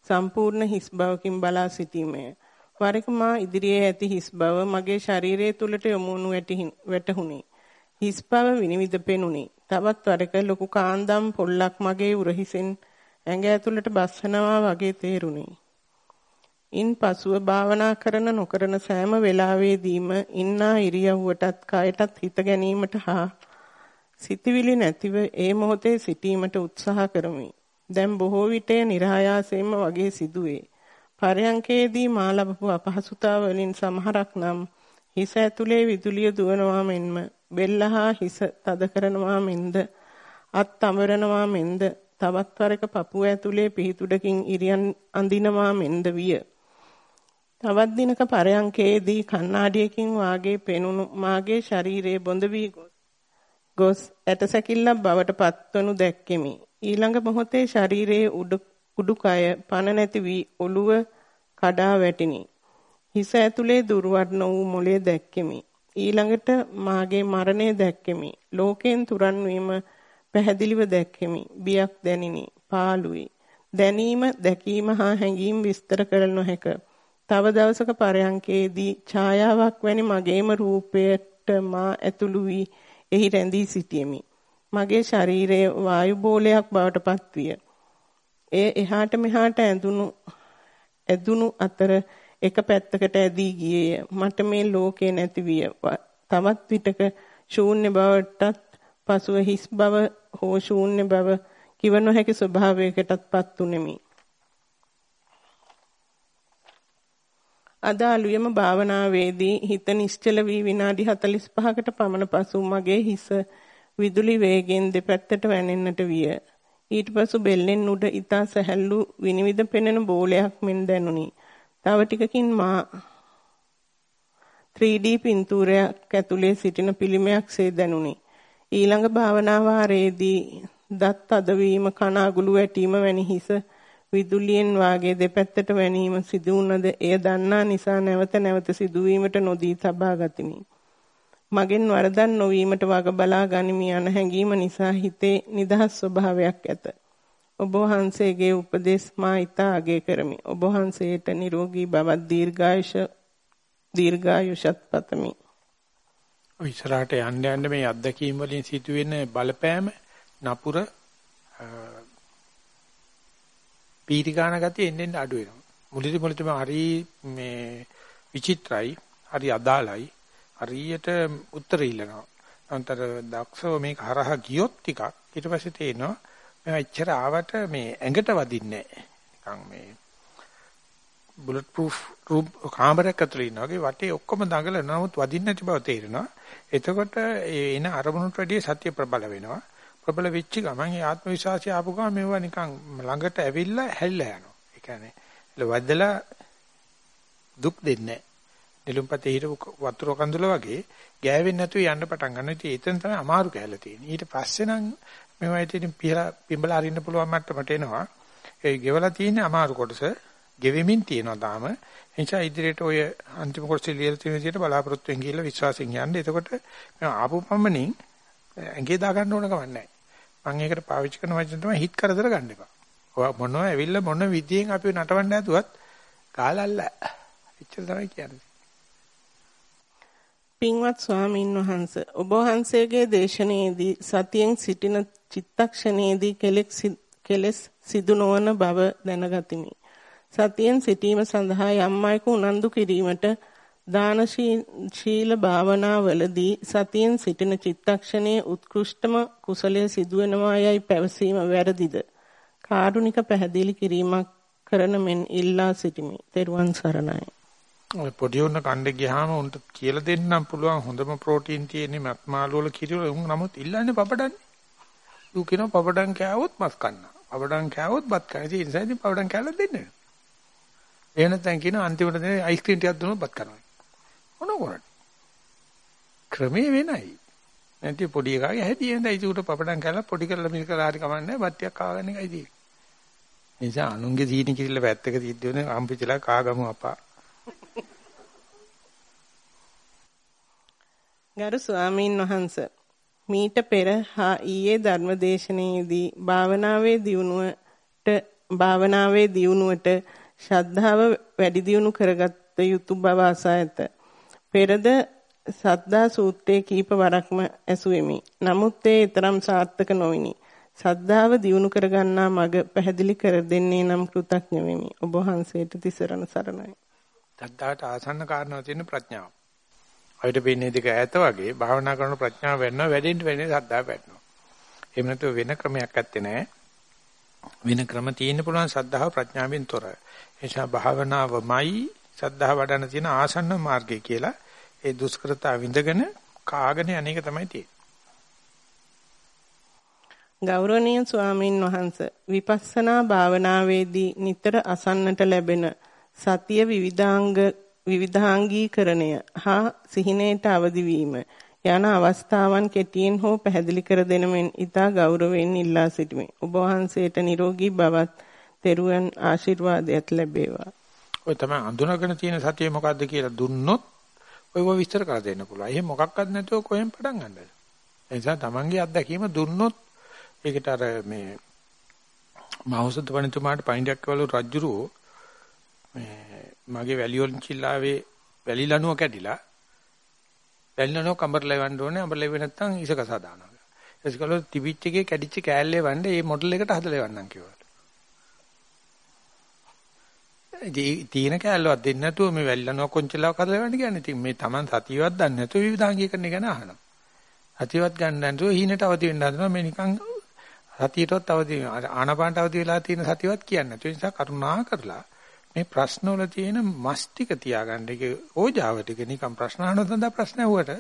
සම්පූර්ණ හිස් බවකින් බලා සිටීමය. වරක මා ඉදිරියේ ඇති හිස් බව මගේ ශරීරය තුලට යොමු වනු වැටහුණි. හිස් බව විනිවිද පෙනුනි. තවත් වරක ලොකු කාන්දම් පොල්ලක් මගේ උරහිසෙන් ඇඟ ඇතුළට බස්සනවා වගේ තේරුණි. ඉන් පසුව භාවනා කරන නොකරන සෑම වෙලාවෙදීම ඉන්නා ඉරියව්වටත් කයටත් හිත ගැනීමට හා සිතවිලි නැතිව ඒ මොහොතේ සිටීමට උත්සාහ කරමි. දැන් බොහෝ විට નિરાයාසයෙන්ම වගේ සිදුවේ. පරයන්කේදී මා ලබපු අපහසුතාව වලින් සමහරක් නම් හිස ඇතුලේ විදුලිය දුවනවා මෙන්ම බෙල්ලහා හිස තද කරනවා මෙන්ද අත් අමරනවා මෙන්ද තවත් වරක පපුව ඇතුලේ පිහිතුඩකින් ඉරියන් අඳිනවා මෙන්ද විය. තවත් දිනක පරයන්කේදී කණ්ණාඩියකින් වාගේ පෙනුණු මාගේ ශරීරයේ බොඳ වී ගොස් ඇටසැකිල්ලක් බවට පත්වනු දැක්කෙමි. ඊළඟ මොහොතේ ශරීරයේ උඩුකය පන නැති වී ඔළුව කඩා වැටිනි. හිස ඇතුලේ දුර්වර්ණ වූ මොළය දැක්කෙමි. ඊළඟට මාගේ මරණය දැක්කෙමි. ලෝකයෙන් තුරන් වීම පැහැදිලිව දැක්කෙමි. බියක් දැනිනි. පාළුයි. දැනීම, දැකීම හා හැඟීම් විස්තර කර නොහැක. තව දවසක පරයන්කේදී ඡායාවක් වැනි මගේම රූපයට මා ඇතුළු වී එහි රැඳී සිටියෙමි. මගේ ශරීරයේ වායු බෝලයක් බවට පත්විය. එය එහාට මෙහාට ඇඳුණු ඇදුණු අතර එක පැත්තකට ඇදී ගියේය. මට මේ ලෝකේ නැති විය. තවත් විටක ශූන්‍ය බවටත් පසුව හිස් බව හෝ ශූන්‍ය බව කිව නොහැකි ස්වභාවයකටත්පත් උනේමි. අද අලුයම භාවනාවේදී හිත නිශ්චල වී විනාඩි 45කට පමණ පසු මගේ හිස විදුලි වේගෙන් දෙපැත්තට වැනෙන්නට විය. ඊට පසු බෙල්ලෙන් උඩ ඊතා සැහැල්ලු විනිවිද පෙනෙන බෝලයක් මෙන් දැනුනි. තව ටිකකින් මා 3D පින්තූරයක් ඇතුලේ සිටින පිළිමයක්සේ දැනුනි. ඊළඟ භාවනා වාරයේදී දත් අදවීම කන අගුළු වැටීම වැනි හිස විදුලියෙන් වාගේ දෙපැත්තට වැනීම සිදු වුණද එය දන්නා නිසා නැවත නැවත සිදුවීමට නොදී තබා ගතිමි. මගෙන් වරදක් නොවීමට වග බලා ගනිමි යන හැඟීම නිසා හිතේ නිදහස් ස්වභාවයක් ඇත. ඔබ වහන්සේගේ උපදෙස් මා ඉතා අගය කරමි. ඔබ වහන්සේට නිරෝගී බවත් දීර්ඝායුෂ දීර්ඝායුෂත් පතමි. ඔය ඉස්සරහට යන්න යන්න මේ අත්දැකීම් වලින් සිදුවෙන බලපෑම නපුර පීතිකාන ගතිය එන්න අඩු වෙනවා. මුලින්දි මුලින්ම හරි මේ විචිත්‍රයි, හරි අදාළයි, හරියට උත්තර ඉල්ලනවා. අන්තර දක්ෂව මේක හරහා ගියොත් ටිකක් ඊට පස්සේ තේනවා මම එච්චර ආවට මේ ඇඟට වදින්නේ නැහැ. නිකන් මේ බුලට් ප්‍රූෆ් රූම් කාමරයක් ඇතුළේ ඉන්නා වගේ වටේ ඔක්කොම දඟලන නමුත් වදින්නේ නැති බව තේරෙනවා. එතකොට ඒ එන අරමුණට වැඩිය සත්‍ය ප්‍රබල වෙනවා. ප්‍රබල වෙච්ච ගමන් ඒ ආත්ම විශ්වාසය ආපු ගමන් මේවා නිකන් ළඟට ඇවිල්ලා හැල්ලා යනවා. ඒ කියන්නේ වදලා දුක් දෙන්නේ නිලුම්පතේ හිටපු වතුර කඳුල වගේ ගෑවෙන්නේ නැතුව යන්න පටන් ගන්නවා. ඉතින් එතන තමයි අමාරු කැලල තියෙන්නේ. ඊට පස්සේ නම් මේවා ඉතින් පිඹලා අරින්න පුළුවන් මට්ටමට එනවා. ඒ ගෙවලා තියෙන අමාරු කොටස ගෙවෙමින් තියෙනවා තාම. එනිසා ඉදිරියට ඔය අන්තිම කොටසේ ලියලා තියෙන විදිහට බලාපොරොත්තු වෙන් කියලා විශ්වාසයෙන් යන්න. එතකොට මම ආපු පමණින් ඇඟේ දා ගන්න ඕන කමක් නැහැ. මම ඒකට පාවිච්චි කරන වචන තමයි හිත කරදර ගන්න එපා. ඔය මොනවා ඇවිල්ලා මොන විදියෙන් අපි නටවන්න ඇදුවත් කාලල්ල. එච්චර තමයි කියන්නේ. පින්වත් ස්වාමින් වහන්සේ ඔබ වහන්සේගේ දේශනාවේදී සතියෙන් සිටින චිත්තක්ෂණයේදී කෙලෙස් සිදු නොවන බව දැනගතිමි. සතියෙන් සිටීම සඳහා යම් අයෙකු උනන්දු කිරීමට දාන ශීල භාවනාවලදී සතියෙන් සිටින චිත්තක්ෂණයේ උත්කෘෂ්ඨම කුසලයේ සිදුවෙනවා යයි පැවසීම වැරදිද? කාරුණික පැහැදිලි කිරීමක් කරන මෙන් ඉල්ලා සිටිමි. ත්වන් සරණයි. ඔය පොඩි උන්න කණ්ඩේ ගියාම උන්ට කියලා දෙන්නම් පුළුවන් හොඳම ප්‍රෝටීන් තියෙන්නේ මත් මාළු වල කිරි වල උන් නමුත් ඉල්ලන්නේ පපඩන්නේ. ඌ කියනවා පපඩම් කෑවොත් මස් කන්නා. පපඩම් කෑවොත් බත් කනවා. ඉතින් ඒ නිසා ඉතින් පපඩම් කෑල්ලක් දෙන්නේ. එහෙම නැත්නම් කියනවා අන්තිමට දෙන අයිස්ක්‍රීම් ටිකක් දුන්නොත් බත් කනවා. මොන කරන්නේ? ක්‍රමේ වෙනයි. නැති පොඩි එකාගේ හැටි එඳයි ඒකට පපඩම් කෑල්ල පොඩි කරලා මිල කරලා හරි කමන්නේ බත් ටිකක් කාගන්න එකයි තියෙන්නේ. නිසා අනුන්ගේ සීනි කිරිල්ල පැත්තක තියද්දී වෙන අම්පිචලා කාගමු අපා. ගරු ස්වාමීන් වහන්ස මීට පෙර හා ඊයේ ධර්මදේශනයේදී භාවනාවේ දියුණුවට භාවනාවේ දියුණුවට ශ්‍රද්ධාව වැඩි දියුණු කරගත යුතු බව අසා ඇත. පෙරද සද්දා සූත්‍රයේ කීප වරක්ම ඇසුෙමි. නමුත් ඒ තරම් සාර්ථක නොවිනි. සද්ධාව දියුණු කරගන්නා මඟ පැහැදිලි කර දෙන්නේ නම් කෘතඥ වෙමි. ඔබ වහන්සේට තිසරණ සරණයි. සද්ධාට ආසන්න කාරණා තියෙන ප්‍රඥාව. අපිට පේන්නේ දෙක ඈත වගේ භාවනා කරන ප්‍රඥාව වෙනවා වැඩෙන්න වෙන්නේ සද්ධා වැඩනවා. එහෙම නැත්නම් වෙන ක්‍රමයක් ඇත්තේ නැහැ. වෙන ක්‍රම තියෙන්න පුළුවන් සද්ධාව ප්‍රඥාවෙන් තොර. ඒ නිසා භාවනාවමයි සද්ධා වඩන තියෙන ආසන්න මාර්ගය කියලා ඒ දුෂ්කරතා විඳගෙන කාගෙන අනේක තමයි තියෙන්නේ. ගෞරවනීය ස්වාමින් වහන්සේ විපස්සනා භාවනාවේදී නිතර අසන්නට ලැබෙන සතිය විවිධාංග විවිධාංගීකරණය හා සිහිනයට අවදි වීම යන අවස්ථාවන් කෙටියෙන් හෝ පැහැදිලි කර දෙනමින් ඊතා ගෞරවයෙන් ඉල්ලා සිටිමි. ඔබ වහන්සේට නිරෝගී බවත් තෙරුවන් ආශිර්වාදයක් ලැබේවා. ඔය තමයි අඳුනගෙන තියෙන සතිය මොකද්ද කියලා දුන්නොත් ඔයව විස්තර කර දෙන්න පුළුවන්. එහෙම මොකක්වත් නැතුව කොහෙන් පටන් ගන්නද? ඒ නිසා Tamange අත්දැකීම දුන්නොත් ඒකට අර මේ මහෞසත පණිතුමාට පයින්ඩයක් වල රජ්ජුරුවෝ මේ මගේ වැලියොල් චිල්ලාවේ වැලි ලණුව කැඩිලා වැලි ලණුව කඹර ලෙවන්න ඕනේ අඹර ලෙවෙ නැත්නම් ඉසකසා දානවා. ඒස්කල තිබිච්ච එකේ කැඩිච්ච කෑල්ලේ වණ්ඩේ මේ මොඩල් එකට හදලා ලෙවන්නම් කිව්වා. තීන කෑල්ලවත් දෙන්නේ නැතුව මේ වැලි ලණුව කොංචලාවක් හදලා ලෙවන්න කියන්නේ. ඉතින් මේ Taman සතියවත් දන්නේ නැතුව විවිධාංගීකරණය ගැන අහනවා. සතියවත් ගන්න නැතුව හීනට අවදි වෙන්න හදනවා මේ නිකන් සතියටවත් අවදි ආනපානට අවදි වෙලා තියෙන සතියවත් කියන්නේ නැතුව නිසා කරුණා කරලා මේ ප්‍රශ්න වල තියෙන මස් ටික තියාගන්න ඒක ඕජාව ටික නිකන් ප්‍රශ්න අහන තඳා ප්‍රශ්න ඇහුවට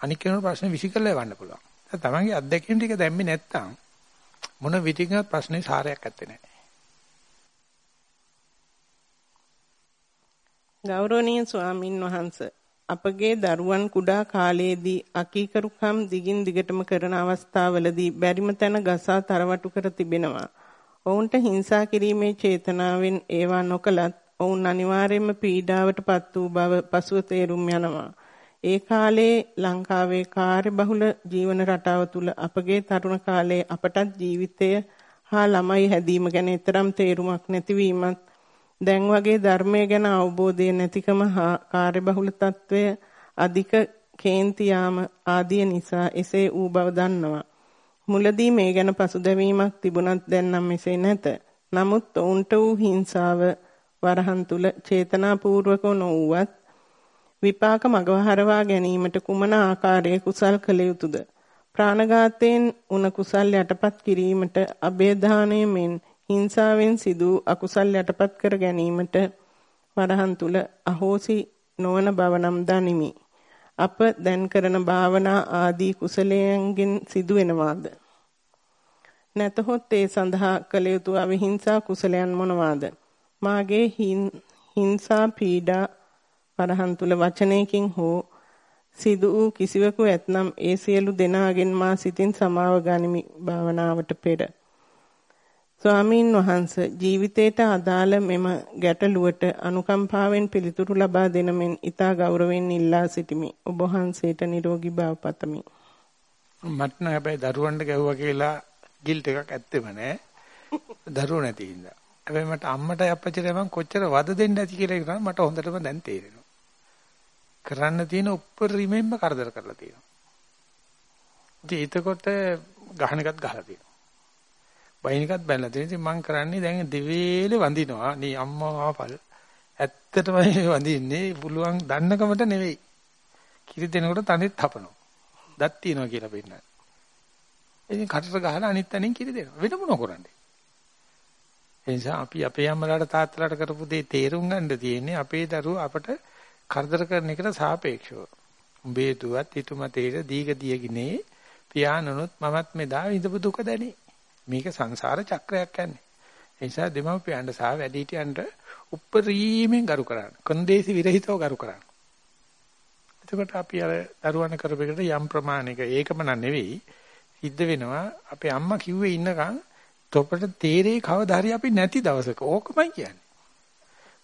අනික් කෙනෙකුට ප්‍රශ්න විසිකලා එවන්න පුළුවන්. දැන් තමන්ගේ අත්දැකීම් ටික දැම්මේ නැත්තම් මොන විදිහකට ප්‍රශ්නේ සාරයක් ඇත්තේ ගෞරවනීය ස්වාමින් වහන්සේ අපගේ දරුවන් කුඩා කාලයේදී අකීකරුකම් දිගින් දිගටම කරන අවස්ථාවලදී බැරිම තැන ගසා තරවටු කර තිබෙනවා. ඔවුන්ට හිංසා කිරීමේ චේතනාවෙන් ඒවා නොකලත් ඔවුන් අනිවාර්යයෙන්ම පීඩාවටපත් වූ බව පසුව තේරුම් යනවා. ඒ කාලේ ලංකාවේ කාර්යබහුල ජීවන රටාව තුල අපගේ තරුණ කාලයේ අපටත් ජීවිතය හා ළමයි හැදීම ගැන තරම් තේරුමක් නැතිවීමත් දැන් වගේ ධර්මය ගැන අවබෝධය නැතිකම හා කාර්යබහුල తත්වය අධික කේන්ති යාම ආදිය නිසා එසේ ඌ බව දන්නවා. මුලදී මේ ගැන පසුදැවීමක් තිබුණත් දැන් නම් එසේ නැත. නමුත් ඔවුන්ට වූ හිංසාව වරහන් තුල චේතනාපූර්වකව නොවුවත් විපාක මගහරවා ගැනීමට කුමන ආකාරයේ කුසල් කළ යුතුද? ප්‍රාණඝාතයෙන් උන කුසල් යටපත් කිරීමට අබේධානය මෙන් හිංසාවෙන් සිදු අකුසල් යටපත් කර ගැනීමට වරහන් තුල අහෝසි නොවන බව නම් දනිමි. අප දැන් කරන භාවනා ආදී කුසලයන්ගෙන් සිදු වෙනවාද? නැතහොත් ඒ සඳහා කළ යුතු අවිහිංසා කුසලයන් මොනවාද? මාගේ හිංසා පීඩා වරහන් තුල වචනයකින් හෝ සිදු වූ කිසිවකු ඇතනම් ඒ සියලු දෙනාගෙන් මා සිතින් සමාව ගනිමි භාවනාවට පෙර. ස්වාමීන් වහන්ස ජීවිතයට අදාළ මෙම ගැටලුවට අනුකම්පාවෙන් පිළිතුරු ලබා දෙන මෙන් ඊතා ගෞරවයෙන් ඉල්ලා සිටිමි. ඔබ වහන්සේට නිරෝගී භාව පතමි. මට නම් හැබැයි දරුවන්ට ගැහුවා කියලා ගිල්ට් එකක් ඇත්තෙම නෑ. දරුවෝ නැති හින්දා. හැබැයි මට අම්මට අප්පච්චිට මම කොච්චර වද දෙන්න ඇති කියලා හිතනවා මට හොඳටම දැන් තේරෙනවා. කරන්න තියෙන උප්පරීමෙන්ම කරදර කරලා තියෙනවා. ඉතින් එතකොට ගහන එකත් ගහලා තියෙනවා. බයින් එකත් බැලලා තියෙනවා. ඉතින් මම කරන්නේ දැන් දෙවේලේ වඳිනවා. නී අම්මා ආපල්. ඇත්තටම වඳින්නේ පුළුවන් දන්නකමට නෙවෙයි. කිරි දෙනකොට තනෙත් හපනවා. දත් තියනවා කියලා පෙන්නන. ඉතින් කටට ගහලා අනිත් තැනින් කිරි දෙනවා. වෙන මොනව කරන්නේ? ඒ නිසා අපි අපේ අම්මලාට තාත්තලාට කරපු දේ තේරුම් ගන්න තියෙන්නේ අපේ දරුවෝ අපට කරදර කරන එකට සාපේක්ෂව. උඹේ දුවත් ඊතුමතේට දීග දියගිනේ පියාණනුත් මමත් මෙදා ඉඳපු දුක දැනේ. මේක සංසාර චක්‍රයක් යන්නේ. ඒ නිසා දෙමව්පියන්ට සහ වැඩිහිටියන්ට උප්පරීමෙන් ගරු කරන්න. කොන්දේසි විරහිතව ගරු කරන්න. එතකොට අපි අර දරුවන් කරපෙකට යම් ප්‍රමාණයක ඒකම නෙවෙයි සිද්ධ වෙනවා අපේ අම්මා කිව්වේ ඉන්නකම් තොපට තේරේ කවදා හරි අපි නැති දවසක ඕකමයි කියන්නේ.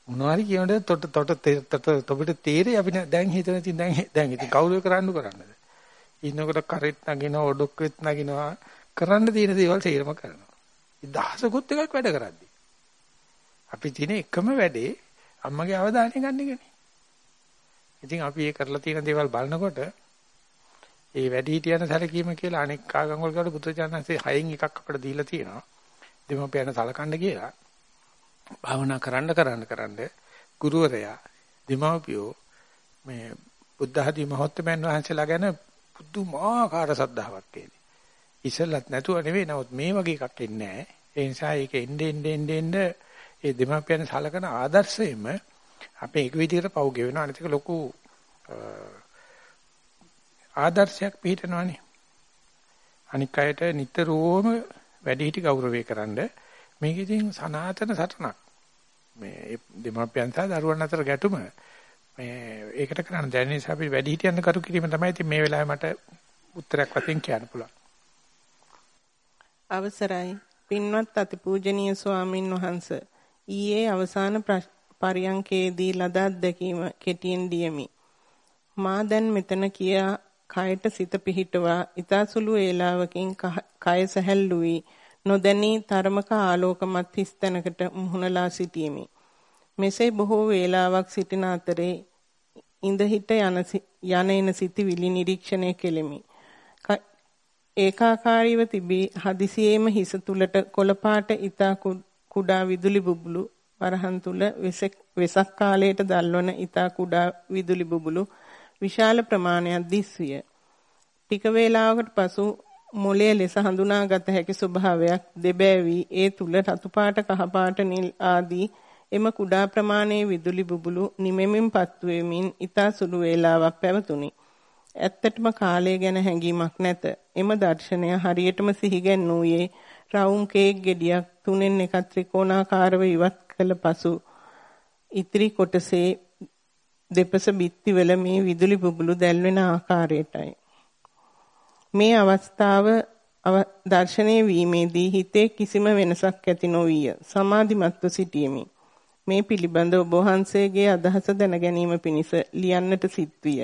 මොනවාරි කියනකොට තොට තොට තොපට තේරේ අපි දැන් හිතන ඉතින් දැන් දැන් ඉතින් කවුරු කරන්න කරන්නද? ඉන්නකොට කරෙත් නගිනවා ඔඩොක්කෙත් නගිනවා කරන්න තියෙන දේවල් තේරම කරනවා. දහසකුත් එකක් වැඩ කරද්දි. අපි තියෙන එකම වැඩේ අම්මගේ අවධානය ගන්න එකනේ. ඉතින් අපි ඒ කරලා තියෙන දේවල් බලනකොට ඒ වැඩි හිටියන සැලකීම කියලා අනෙක් ආගම් වල කඩ පුත්‍රචානන්සේ හයෙන් එකක් අපිට දීලා තියෙනවා. දෙමපියන සලකන්න කියලා. භාවනා කරන්න කරන්න කරන්න ගුරුවරයා දෙමව්පියෝ මේ බුද්ධ ආදී මහත්මයන් වහන්සේලා ගැන පුදුමාකාර සද්ධාාවක් තියෙනවා. ඉස්සෙල්ලත් නැතුව නෙවෙයි නමුත් මේ වගේ එකක් එන්නේ නැහැ. ඒ නිසා ඒක එන්නේ එන්නේ එන්නේ ඒ දෙමාපියන් සලකන ආදර්ශයෙන්ම අපේ එක විදිහට පව් ගෙවෙනවා. අනිත් එක ලොකු ආදර්ශයක් පිළිටනවානේ. අනික් අයට නිතරම වැඩිහිටි ගෞරවය කරන්න මේක ඉතින් සනාතන සටනක්. මේ දෙමාපියන් සහ දරුවන් අතර ගැටුම මේ ඒකට කරන්න දැන නිසා අපි වැඩිහිටියන් කරු කිරීම තමයි ඉතින් මේ වෙලාවේ මට උත්තරයක් වශයෙන් කියන්න පුළුවන්. අවසරයි. පින්වත් අතිපූජනීය ස්වාමින් වහන්ස ඊයේ අවසාන පරියංකේදී ලද අත්දැකීම කෙටියෙන් ලියමි. මා දැන් මෙතන කියා කයට සිත පිහිටවා. ඊතාසුළු වේලාවකින් කය සැහැල්ලු වී නොදැනී තරමක ආලෝකමත් හිස්තැනකට මුහුණලා සිටීමි මෙසේ බොහෝ වේලාවක් සිටින අතරේ ඉඳ හිට යන යන එන සිටිවිලි නිරීක්ෂණය කෙලිමි. ඒකාකාරීව තිබී හදිසියේම හිස තුලට කොළපාට ඊතා කුඩා විදුලි බුබුලු වරහන් තුල වෙසක් කාලයට දල්වන ඊතා කුඩා විදුලි බුබුලු විශාල ප්‍රමාණයක් දිස්විය. ටික වේලාවකට පසු මොලේ ලෙස හඳුනාගත හැකි ස්වභාවයක් දෙබෑවි ඒ තුල රතු පාට කහ පාට නිල් ආදී එම කුඩා ප්‍රමාණයේ විදුලි බුබුලු නිමෙමින් පත්වෙමින් ඊතා සුළු වේලාවක් පැවතුණි. ඇත්තටම කාලය ගැන හැඟීමක් නැත. එම දර්ශනය හරියටම සිහිගැන්වූයේ රවුම් කේක් ගෙඩියක් තුනෙන් එකක් ත්‍රිකෝණාකාරව ඉවත් කළ පසු ඉතිරි කොටසේ දෙපස බිත්තිවල මේ විදුලි බුබුලු දැල්වෙන ආකාරයටයි. මේ අවස්ථාව දර්ශනය වීමේදී හිතේ කිසිම වෙනසක් ඇති නොවිය. සමාධිමත්ව සිටීමි. මේ පිළිබඳ ඔබ වහන්සේගේ අදහස දැන ගැනීම පිණිස ලියන්නට සිත් විය.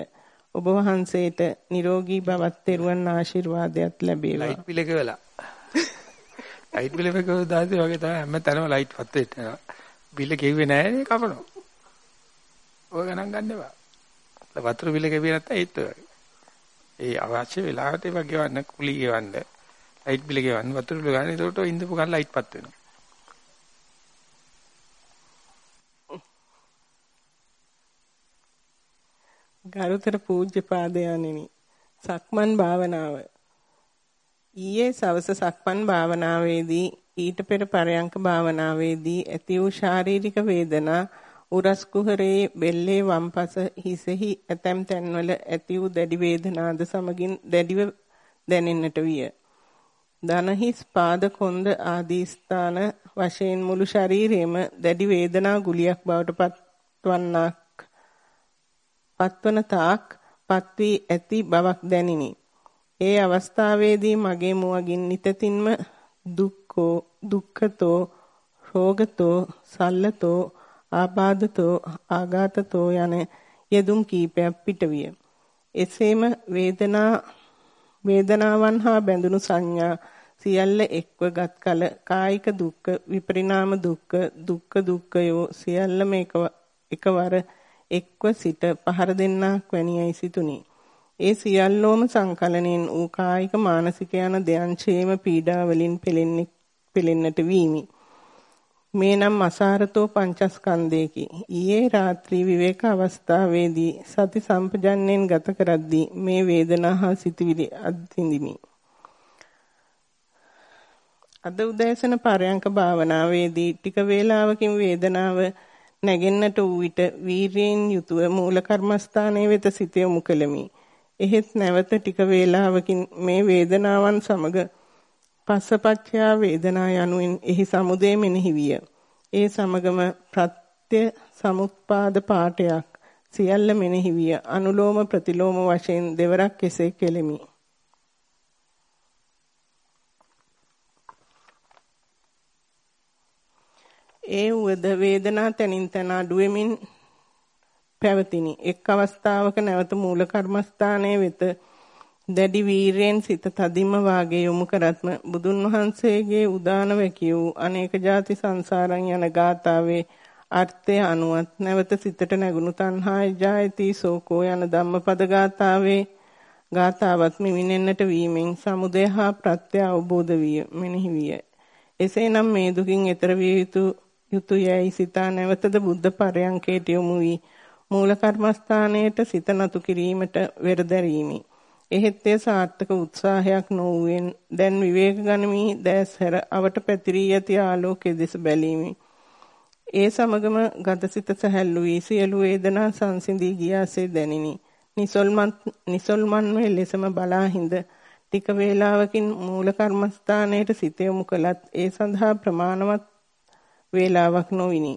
ඔබ වහන්සේට නිරෝගී බවත් තෙරුවන් ආශිර්වාදයක් ලැබේවා. ලයිට් පිලක වෙලා. ලයිට් බිල එක දාසේ වගේ තමයි හැම තැනම ලයිට් පත් වෙනවා. බිල ගෙව්වේ නැහැ නේ කපනවා. ඔය ගණන් ගන්න එපා. වතුර බිල ගෙවිය නැත්නම් ඒත් ඔය. ඒ අවශ්‍ය වෙලාවට ඒවා ගෙවන්න කුලී ගෙවන්න ලයිට් බිල ගෙවන්න වතුර බිල ගන්න. ඒකට ඉඳපු ගන්න ලයිට් පත් වෙනවා. ගරුතර පූජ්‍ය පාදයන්ෙනි සක්මන් භාවනාව ඊයේ සවස සක්මන් භාවනාවේදී ඊට පෙර පරයන්ක භාවනාවේදී ඇති වූ ශාරීරික වේදනා උරස් කුහරේ බෙල්ලේ වම්පස හිසෙහි ඇතැම් තැන්වල ඇති වූ දැඩි වේදනාද සමගින් දැඩිව දැනෙන්නට විය. දනහිස් පාද කොන්ද ආදී ස්ථාන වශයෙන් මුළු ශරීරයේම දැඩි වේදනා ගුලියක් බවට පත්වන්නක් පත්වන තාක් පත්වී ඇති බවක් දැනිනි. ඒ අවස්ථාවේදී මගේ මුවගින් නිතින්ම දුක්ඛෝ දුක්ඛතෝ රෝගතෝ සල්ලතෝ ආබාධතෝ ආඝාතතෝ යන යෙදුම් කීපයක් පිටවිය. එසේම වේදනා වේදනාවන් හා බැඳුණු සංඥා සියල්ල එක්ව ගත් කල කායික දුක්ඛ විපරිණාම දුක්ඛ දුක්ඛ දුක්ඛයෝ සියල්ලම එකවර එක්ව සිට පහර දෙන්නක් වැනියයි සිතුනි. ඒ සියල්ලෝම සංකලනයෙන් ඌ කායික මානසික යන දෙයන්චේම පීඩා වලින් පෙලෙන්නට වීමි. මේ නම් අසාරතෝ පංචස්කන්ධයකි. ඊයේ රාත්‍රී විවේක අවස්ථාවේදී සති සම්පජන්ණයෙන් ගත කරද්දී මේ වේදනා හා සිතුවිලි අත්විඳිමි. අද උදෑසන පරයන්ක භාවනාවේදී ටික වේලාවකින් වේදනාව නැගෙන්නට වූ විට වීරියෙන් යුතුව මූල කර්මස්ථානයේ වෙත සිත යොමු කළෙමි. එහෙත් නැවත ටික වේලාවකින් මේ වේදනාවන් සමග පස්සපච්චයා වේදනා යනුවෙන් එහි සමුදය මෙනෙහි විය. ඒ සමගම ප්‍රත්‍ය සමුත්පාද පාඨයක් සියල්ල මෙනෙහි විය. අනුලෝම ප්‍රතිලෝම වශයෙන් දෙවරක් කෙසේ කෙලෙමි. ඒ වද වේදනා තනින් තන අඩුවෙමින් පැවතිනි. එක් අවස්ථාවක නැවත මූල කර්මස්ථානයේ වෙත දැඩි වීරයෙන් සිත තදින්ම වාගේ යොමු කරත්ම බුදුන් වහන්සේගේ උදාන වැකිය වූ අනේක ಜಾති සංසාරං යන ගාථාවේ අර්ථය අනුවත් නැවත සිතට නැගුණු තණ්හාය ජායති සෝකෝ යන ධම්මපද ගාථාවේ ගාථාවත් මිවිනෙන්නට වීමෙන් සමුදය හා ප්‍රත්‍ය අවබෝධ විය මෙනෙහි විය එසේනම් මේ දුකින් එතර විය යුතු යුතුයයි සිතා නැවතද බුද්ධ පරයන්කේට යොමු වී මූල කර්මස්ථානයේට සිත නතු කිරීමට වෙරදැරීමි. එහෙත් ඒ සාර්ථක උත්සාහයක් නොවුවෙන් දැන් විවේක ගනිමි දැස් හැර අවට පැතිරී ඇති ආලෝකයේ දෙස බැලීමි. ඒ සමගම ගතසිත සැහැල්ලු වී සියලු වේදනා සංසිඳී ගියාසේ දැනිනි. නිසල්මන් නිසල්මන් වේ ලෙසම බලා හිඳ ටික වේලාවකින් මූල කර්මස්ථානයේට සිත යොමු කළත් ඒ සඳහා ප්‍රමාණවත් වේලාවක් නොවිනි.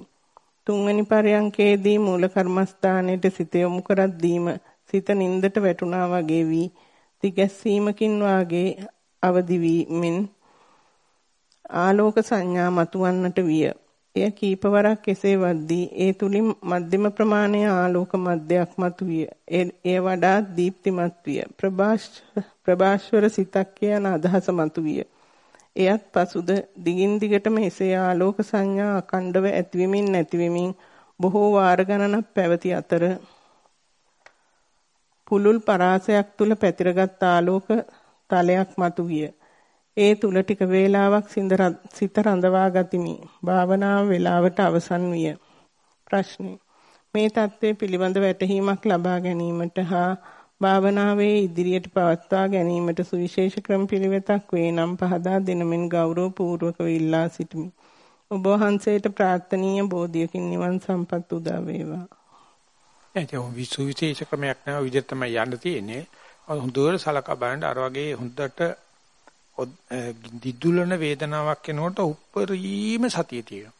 තුන්වැනි පරයන්කේදී මූල කර්මස්ථානයේ සිත යොමු කරද්දීම සිත නින්දට වැටුණා වගේ වී තිගැස්සීමකින් වාගේ අවදි වීමෙන් ආලෝක සංඥා මතුවන්නට විය. එය කීපවරක් එසේ වද්දී ඒ තුලින් මධ්‍යම ප්‍රමාණයේ ආලෝක මධ්‍යයක් මතුවිය. එය වඩා දීප්තිමත් විය. ප්‍රභාස්වර සිතක් යන අදහස මතුවිය. එයත් පසුද දිගින් දිගටම එසේ ආලෝක සංඥා අකණ්ඩව ඇතිවෙමින් නැතිවෙමින් බොහෝ වාර ගණනක් පැවති අතර පුලුල් පරාසයක් තුල පැතිරගත් ආලෝක තලයක් මතුවිය. ඒ තුල ටික වේලාවක් සිත රඳවා ගතිමි. භාවනාව වේලාවට අවසන් විය. ප්‍රශ්නේ මේ தત્ත්වය පිළිබඳ වැටහීමක් ලබා ගැනීමට හා භාවනාවේ ඉදිරියට පවත්වා ගැනීමට සුවිශේෂ ක්‍රම පිළිවෙතක් වේ නම් පහදා දෙනමින් ගෞරව පූර්වකව ඉල්ලා සිටිමි. ඔබ වහන්සේට ප්‍රාර්ථනීය බෝධියකින් නිවන් සම්පත් උදා වේවා. එතකොට විසුවිශේෂ ක්‍රමයක් නෑ විදිහට තමයි යන්න තියෙන්නේ. හොඳට සලකා බලන්න අර වගේ හොඳට දිදුලන වේදනාවක් එනකොට උප්පරීම සතිය තියෙනවා.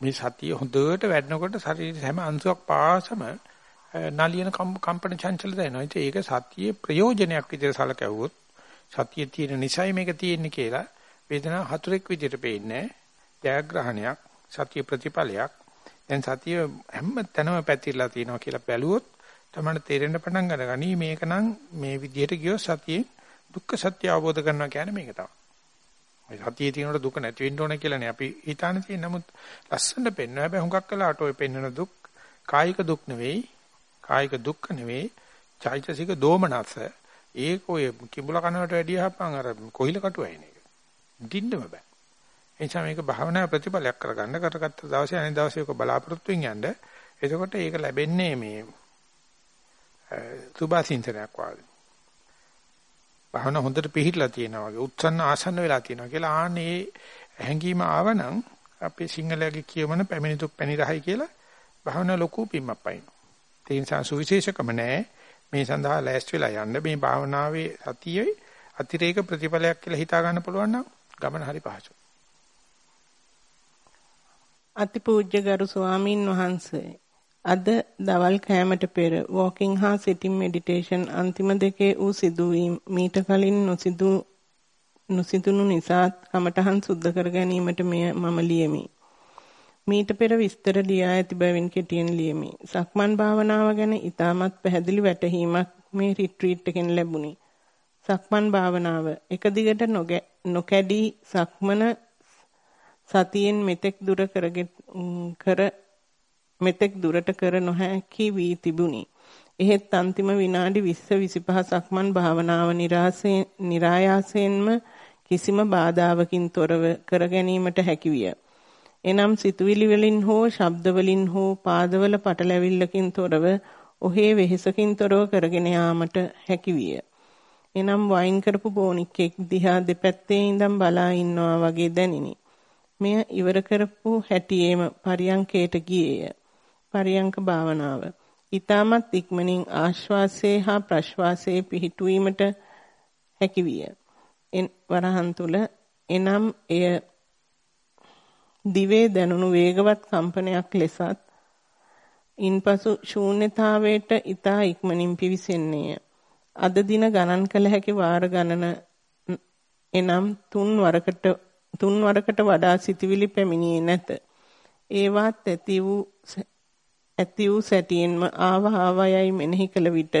මේ සතිය හොඳට වැඩනකොට ශරීරයේ හැම අංශුවක් පාසම නලියන කම්පන චංචල දැනෙනවා. ඉතින් ඒක සතියේ ප්‍රයෝජනයක් විදිහට සලකවුවොත් සතියේ තියෙන නිසයි මේක තියෙන්නේ කියලා වේදනාව හතුරෙක් විදිහට පේන්නේ ජයග්‍රහණයක් සතිය ප්‍රතිඵලයක්. දැන් සතිය හැම තැනම පැතිරලා තියෙනවා කියලා බැලුවොත් තමයි තේරෙන්න පටන් ගන්නගනි මේක නම් මේ විදිහට ගියොත් සතියේ දුක්ඛ සත්‍ය අවබෝධ කරනවා කියන්නේ මේක තමයි. සතියේ තියෙනකොට දුක නැති වෙන්න ඕන කියලානේ අපි හිතාන තියෙන නමුත් ලස්සනට පෙන්වන හැබැයි හුඟක් වෙලාවට ඔය පෙන්වන දුක් කායික දුක් නෙවෙයි කායික දුක්ඛ නෙවෙයි චෛතසික දෝමනස. ඒක ඔය කිඹුල කනකට වැඩිය හපන් අර කොහිල කටුවයින එක. දින්නම බෑ. එනිසා මේක භාවනා ප්‍රතිඵලයක් කරගන්න කරගත්ත දවසේ අනිත් දවසේ ඔක බලාපොරොත්තුෙන් යන්න. එතකොට ඒක ලැබෙන්නේ මේ සුභාසින්තනයක් වගේ. භාවනා හොඳට පිළිහිලා තියෙනවා වගේ උත්සන්න ආසන්න වෙලා තියෙනවා කියලා ආන්නේ හැංගීම ආවනම් අපේ සිංහලයේ කියවන පැමිණි දුක් පැණි රහයි කියලා භාවනා ලොකු පිම්මක් පයින්. ඒ නිසා සුවිශේෂකම නැහැ. මේ සඳහා ලෑස්ති වෙලා යන්න මේ භාවනාවේ සතියේ අතිරේක ප්‍රතිඵලයක් කියලා හිතා ගන්න පුළුවන් නම් ගමන හරි පහසුයි. අතිපූජ්‍ය ගරු ස්වාමින් වහන්සේ අද දවල් කෑමට පෙර walking හා sitting meditation අන්තිම දෙකේ ඌ සිදුවීම් මීට කලින් නොසිදු නොසිදුණු නිසා කමඨහන් සුද්ධ කර ගැනීමට මෙය මම ලියමි. මීට පෙර විස්තර ලියා ඇති බැවින් කෙටියෙන් ලියමි. සක්මන් භාවනාව ගැන ඊටමත් පැහැදිලි වැටහීමක් මේ රිට්‍රීට් එකෙන් ලැබුණි. සක්මන් භාවනාව එක දිගට නොකැඩී සක්මන සතියෙන් මෙතෙක් දුර කරගෙන කර මෙතෙක් දුරට කර නොහැකි වී තිබුණි. එහෙත් අන්තිම විනාඩි 20 25 සක්මන් භාවනාව નિરાයාසයෙන්ම කිසිම බාධාවකින් තොරව කර ගැනීමට හැකි විය. එනම් සිතුවිලි වලින් හෝ ශබ්ද වලින් හෝ පාදවල පටලැවිල්ලකින් තොරව ඔහේ වෙහෙසකින් තොරව කරගෙන යාමට හැකි විය. එනම් වයින් කරපු බෝනික්ෙක් දිහා දෙපැත්තේ ඉඳන් බලා ඉන්නවා වගේ දැනිනි. මෙය ඉවර කරපු හැටියේම පරියංකයට ගියේය. පරියංක භාවනාව. ඊටමත් ඉක්මනින් ආශ්වාසයේ හා ප්‍රශ්වාසයේ පිහිටුවීමට හැකි විය. වරහන් තුල එනම් එය දිවේ දැනුණු වේගවත් කම්පනයක් ලෙසත් ඉන්පසු ශූන්‍යතාවයට ඊතා ඉක්මනින් පිවිසෙන්නේය. අද දින ගණන් කළ හැකි වාර ගණන එනම් තුන් වරකට තුන් වරකට වඩා සිතවිලි පැමිණියේ නැත. ඒවත් ඇති වූ ඇති වූ සැටියෙන්ම ආව ආවයයි මෙනෙහි කළ විට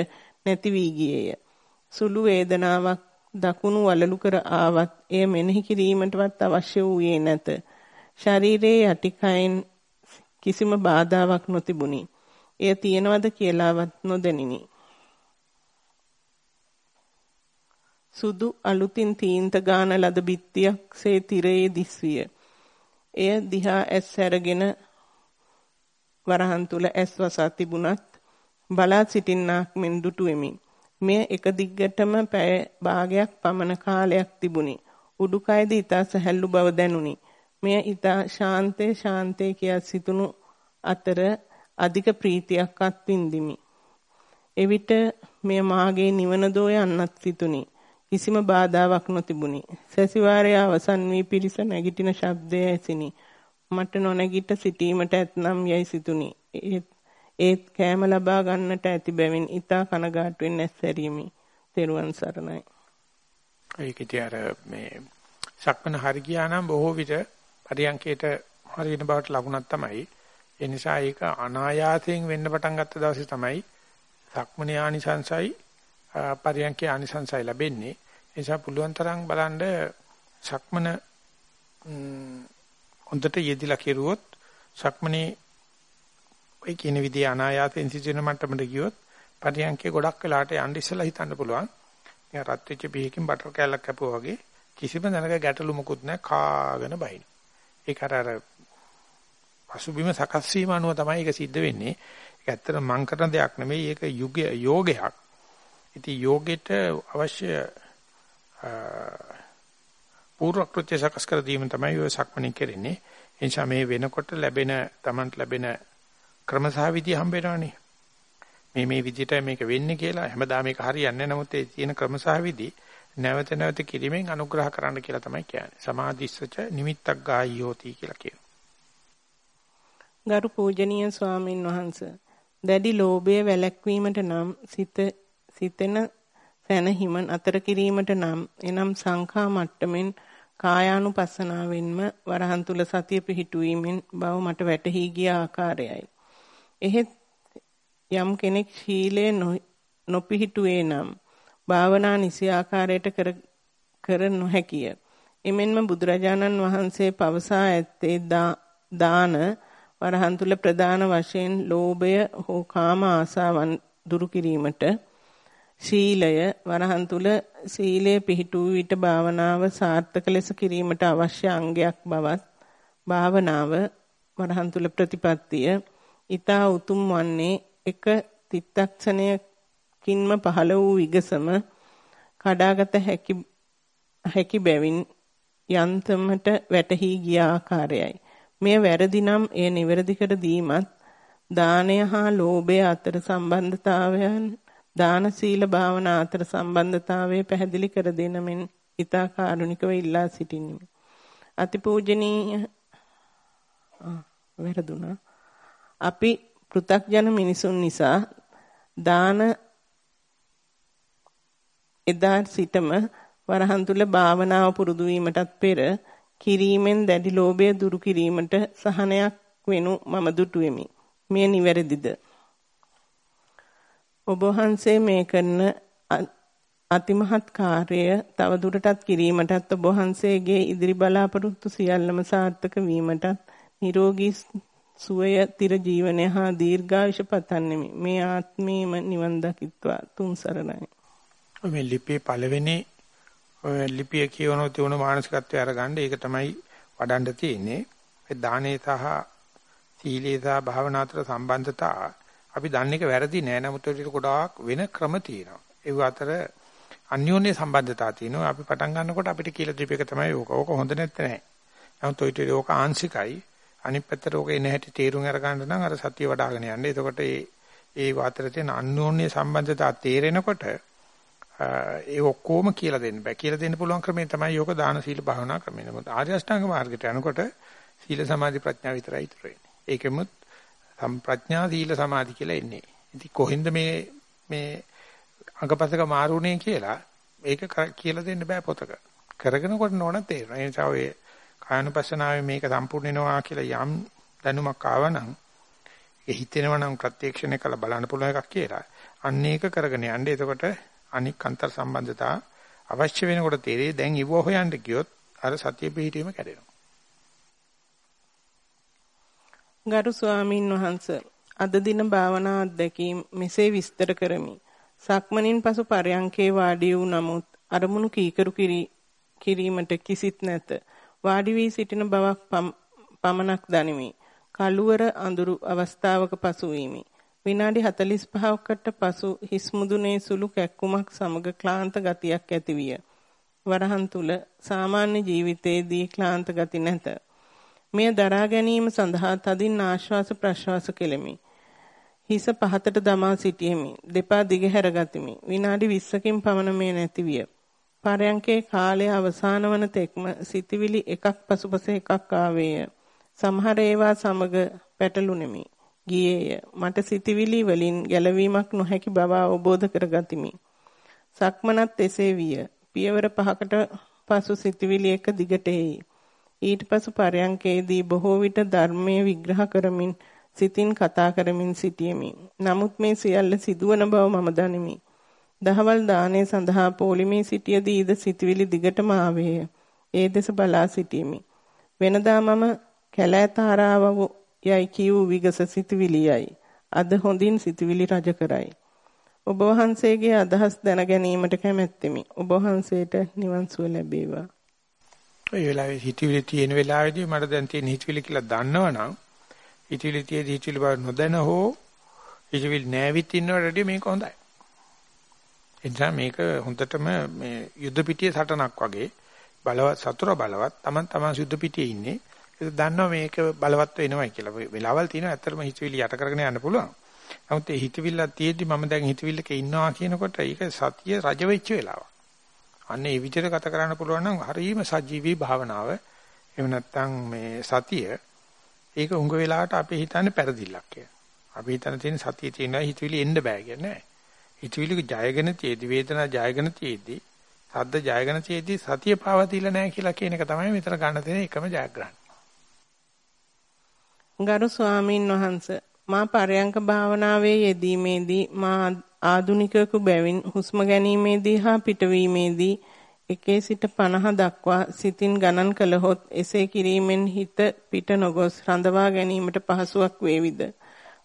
නැති වී ගියේය. සුළු වේදනාවක් දකුණු වලලු කර ආවත් එය මෙනෙහි කිරීමටවත් අවශ්‍ය වූයේ නැත. ශරීරයේ යටිකයෙන් කිසිම බාධාවක් නොතිබුණි. එය තියෙනවද කියලාවත් නොදැනිනි. සුදු අලුතින් තීන්ත ගාන ලද බිත්තියක් සේ තිරයේ දිස්විය. එය දිහා ඇස් හැරගෙන වරහන් තුල ඇස් වසා තිබුණත් බලා සිටින්නාක් මෙන් දුටුවෙමි. මෙය එක දිග්ගටම පැය භාගයක් පමණ කාලයක් තිබුණි. උඩුකයද ඊතා සැහැල්ලු බව දැනුනි. මෙය ඊතා ශාන්තේ ශාන්තේ කියා සිතුණු අතර අධික ප්‍රීතියක් අත්විඳිමි. එවිට මෙය මාගේ නිවන දෝ යන්නත් සිතුනි. කිසිම බාධාවක් නොතිබුණි. සැසිවාරය අවසන් වී පිරිස නැගිටින ශබ්දය ඇසිනි. මට නොනැගිට සිටීමට ඇතනම් යයි සිතුනි. ඒත් කෑම ලබා ගන්නට ඇති බැවින් ඊතා කනගාටුවෙන් ඇස්සැරීමි. තෙරුවන් සරණයි. ඒකදී අර මේ සක්මන හරි ගියා නම් බොහෝ විට පරියන්කේට හරියන බවට ලකුණක් තමයි. ඒ නිසා ඒක අනායාසයෙන් වෙන්න පටන් ගත්ත දවසේ තමයි සක්මනේ ආනිසංසයි පරියන්කේ ආනිසංසයි ලැබෙන්නේ. ඒ නිසා පුළුවන් තරම් බලන්න සක්මන හොඳට යෙදිලා කෙරුවොත් සක්මනේ ඔය කියන විදිහ අනායාසයෙන් සිදුවෙන මට්ටමට ගියොත් පරියන්කේ ගොඩක් වෙලාට යන්න ඉස්සලා හිතන්න පුළුවන්. නිකන් රත් වෙච්ච පිහකින් බටර් කෑල්ලක් කැපුවා වගේ කිසිම දැනක ගැටලු මොකුත් නැහැ කාගෙන බයින. ඒක අර අර පසුබිම සකස් වීම අනුව තමයි ඒක සිද්ධ වෙන්නේ. ඒක ඇත්තට මං කරන දෙයක් නෙමෙයි ඒක යෝගයක්. ඉතින් යෝගෙට අවශ්‍ය පූර්ව කෘත්‍ය සකස් කර දීම තමයි ඔය සක්මණේ කරන්නේ. ඒ නිසා මේ වෙනකොට ලැබෙන Tamanට ලැබෙන ක්‍රම සහ විදි හම්බ වෙනවනේ. මේ මේ විදිහට මේක වෙන්නේ කියලා හැමදාම මේක හරියන්නේ නැහැ. නමුත් ඒ තියෙන ක්‍රම සහ විදි නැවත නැවත කිරීමෙන් අනුග්‍රහ කරන්න කියලා තමයි කියන්නේ. සමාධිස්සච නිමිත්තක් ගායියෝති කියලා කියනවා. ගරු පූජනීය ස්වාමින් වහන්සේ දැඩි ලෝභය වැළැක්වීමට නම් සිත සිතෙන සැනහිම අතර කිරීමට නම් එනම් සංඛා මට්ටමින් කායානුපස්සනාවෙන්ම වරහන් තුල සතිය පිහිටුවීමෙන් බව මට වැටහි ගිය ආකාරයයි. එහෙත් යම් කෙනෙක් ශීලයේ නොපිහිටුවේ නම් භාවනා නිසි ආකාරයට කර කර නොහැකිය. එමෙන්ම බුදුරජාණන් වහන්සේ පවසා ඇත්තේ දාන වරහන් තුල ප්‍රධාන වශයෙන් ලෝභය හෝ කාම ආසාවන් දුරු කිරීමට ශීලය වරහන් තුල සීලය පිහිටු විට භාවනාව සාර්ථක ලෙස කිරීමට අවශ්‍ය අංගයක් බවත් භාවනාව වරහන් තුල ප්‍රතිපත්තිය ඊතා උතුම් වන්නේ එක තිත්තක්ෂණයකින්ම පහළ වූ විගසම කඩාගත හැකි හැකි බැවින් යන්තමට වැටහි ගිය ආකාරයයි මෙය වැරදි නම් එය නිවැරදි කර දීමත් දානය හා ලෝභය අතර සම්බන්ධතාවයන් දාන සීල භාවනා අතර සම්බන්ධතාවය පැහැදිලි කර දෙන මෙන් ඊතා කාරුණිකව ඉල්ලා සිටින්නේ. අතිපූජනීය වැරදුනා. අපි පෘ탁ජන මිනිසුන් නිසා දාන එදා සිටම වරහන් තුල භාවනාව පුරුදු වීමටත් පෙර කිරීමෙන් දැඩි ලෝභය දුරු කිරීමට සහනයක් වෙනු මම දුටුවෙමි. මෙය නිවැරදිද? ඔබ වහන්සේ මේ කරන අතිමහත් කාර්යය තව දුරටත් කිරීමටත් ඔබ වහන්සේගේ ඉදිරි බලාපොරොත්තු සියල්ලම සාර්ථක වීමටත් නිරෝගී සුවය තිර ජීවනය හා දීර්ඝායුෂ පතන්නෙමි. මේ ආත්මීයම නිවන් දකිත්වා තුන් සරණයි. මේ ලිපියේ පළවෙනි ඔය ලිපිය කියවනෝ තියුණු මානසිකත්වය අරගන්න ඒක තමයි වඩන්න තියෙන්නේ. ඒ දානේ සහ සීලේ සහ භාවනා අතර සම්බන්ධතා අපි දන්න එක වැරදි නෑ. නමුත් ඒකට ගොඩාක් වෙන ක්‍රම තියෙනවා. ඒ අතර අන්‍යෝන්‍ය සම්බන්ධතා තියෙනවා. අපි පටන් ගන්නකොට අපිට කියලා දීප එක තමයි ඕක. ඕක හොඳ නැත්නම් නෑ. නමුත් ඔය ටික ඕක ආංශිකයි. අනිත් පැත්තට ඕක එන හැටි තේරුම් අරගන්න නම් අර සතිය වඩ아가න යන්න. එතකොට ඒ ඒ වාතර තියෙන අන්‍යෝන්‍ය සම්බන්ධතා තේරෙනකොට ඒ ඔක්කොම කියලා දෙන්න බෑ. කියලා දෙන්න පුළුවන් ක්‍රමය තමයි යෝග දාන සීල භාවනා ක්‍රමය. මොකද ආර්ය අෂ්ටාංග මාර්ගයට යනකොට සීල සමාධි ප්‍රඥා විතරයි ඉතුරු වෙන්නේ. ඒකෙමුත් ප්‍රඥා සීල සමාධි කියලා එන්නේ. ඉතින් කොහෙන්ද මේ මේ අඟපසක මාරුනේ කියලා ඒක කියලා දෙන්න බෑ පොතක. කරගෙනකොට නෝන තේරෙනවා. ඒ නිසා ඔය කායනුපස්සනාවේ මේක සම්පූර්ණ වෙනවා කියලා යම් දැනුමක් ආවනම් ඒ හිතෙනවා නම් ප්‍රත්‍යක්ෂණය කළ බලන්න පුළුවන් එකක් කියලා. අන්න ඒක කරගෙන යන්න. එතකොට අනික් අන්තර් සම්බන්ධතා අවශ්‍ය වෙනකොට තේරෙයි දැන් ඉව හොයන්න ගියොත් අර සතිය පිහිටීම කැඩෙනවා. ගරු ස්වාමින් වහන්සේ අද දින භාවනා අධ්‍යක්ීම් මෙසේ විස්තර කරමි. සක්මනින් පසු පරයන්කේ වාඩි වූ නමුත් අරමුණු කීකරු කිරීමට කිසිත් නැත. වාඩි වී සිටින බවක් පමණක් දනිමි. කළුවර අඳුරු අවස්ථාවක පසු වීමි. විනාඩි 45කට පසු හිස් මුදුනේ සුළු කැක්කුමක් සමග ක්ලාන්ත ගතියක් ඇතිවිය. වරහන් තුල සාමාන්‍ය ජීවිතයේදී ක්ලාන්ත ගති නැත. මෙය දරා ගැනීම සඳහා තදින් ආශ්වාස ප්‍රශ්වාස කෙලෙමි. හිස පහතට දමා සිටියෙමි. දෙපා දිගහැර ගතිමි. විනාඩි 20කින් පමණ මේ නැතිවිය. පරයන්කේ කාලය අවසාන වන තෙක්ම සිතවිලි එකක් පසුපස එකක් ආවේය. සමහර ඒවා සමග පැටළුණෙමි. ගියේය. මට සිතවිලි වලින් ගැලවීමක් නොහැකි බව අවබෝධ කරගතිමි. සක්මනත් එසේ විය. පියවර පහකට පසු සිතවිලි එක දිගට එයි. ඊට පසු පරයන්කේදී බොහෝ විට ධර්මයේ විග්‍රහ කරමින් සිතින් කතා කරමින් සිටියෙමි. නමුත් මේ සියල්ල සිදුවන බව මම දනිමි. දහවල් දානේ සඳහා පොලිමේ සිටියදී ඊද සිතවිලි දිගටම ආවේය. ඒ දෙස බලා සිටියෙමි. වෙනදා මම කැලෑ තාරාව යයි කියූ විගස සිතවිලියයි. අද හොඳින් සිතවිලි රජ කරයි. ඔබ වහන්සේගේ අදහස් දැන ගැනීමට කැමැත්තෙමි. ඔබ වහන්සේට නිවන් සුව ලැබේවා. ඒ වෙලාවේ හිතවිලි තියෙන වෙලාවේදී මට දැන් තියෙන හිතවිලි කියලා දන්නවනම් හිතවිලි තියෙදි හිතවිලි බව නොදැන හෝ හිතවිලි නැවිත් ඉන්නවට මේක හොඳයි. එනිසා මේක හොඳටම මේ යුද්ධ පිටියේ සටනක් වගේ බලවත් සතුර බලවත් Taman Taman යුද්ධ පිටියේ ඉන්නේ ඒක දන්නවා මේක බලවත් වෙනවයි කියලා. වෙලාවල් තියෙනවා ඇත්තටම හිතවිලි යට කරගෙන යන්න පුළුවන්. නමුත් ඒ හිතවිල්ල තියෙද්දි මම දැන් හිතවිල්ලක ඉන්නවා කියනකොට ඒක සතිය රජ වෙච්ච වෙලාවක්. අන්න ඒ විදිහට ගත කරන්න පුළුවන් නම් හරීම සජීවී භාවනාව. එහෙම නැත්නම් මේ සතිය ඒක උඟ වෙලාවට අපි හිතන්නේ පෙරදිල්ලක් කියලා. අපි හිතන තියෙන සතිය තියෙනවා හිතවිලි එන්න බෑ කියන්නේ නෑ. හිතවිලි ජයගෙන තියේදි වේදනා ජයගෙන තියේදි සද්ද ජයගෙන තියේදි සතිය පාවතිලා නෑ කියලා කියන එක තමයි මෙතන ගන්න තියෙන එකම ජයග්‍රහණය. ගරු ස්වාමින් වහන්ස මා පරයන්ක භාවනාවේ යෙදීමේදී මා ආදුනිකයෙකු බැවින් හුස්ම ගැනීමේදී හා පිටවීමේදී එකේ සිට 50 දක්වා සිතින් ගණන් කළහොත් එසේ කිරීමෙන් හිත පිට නොගොස් රඳවා ගැනීමට පහසුවක් වේවිද?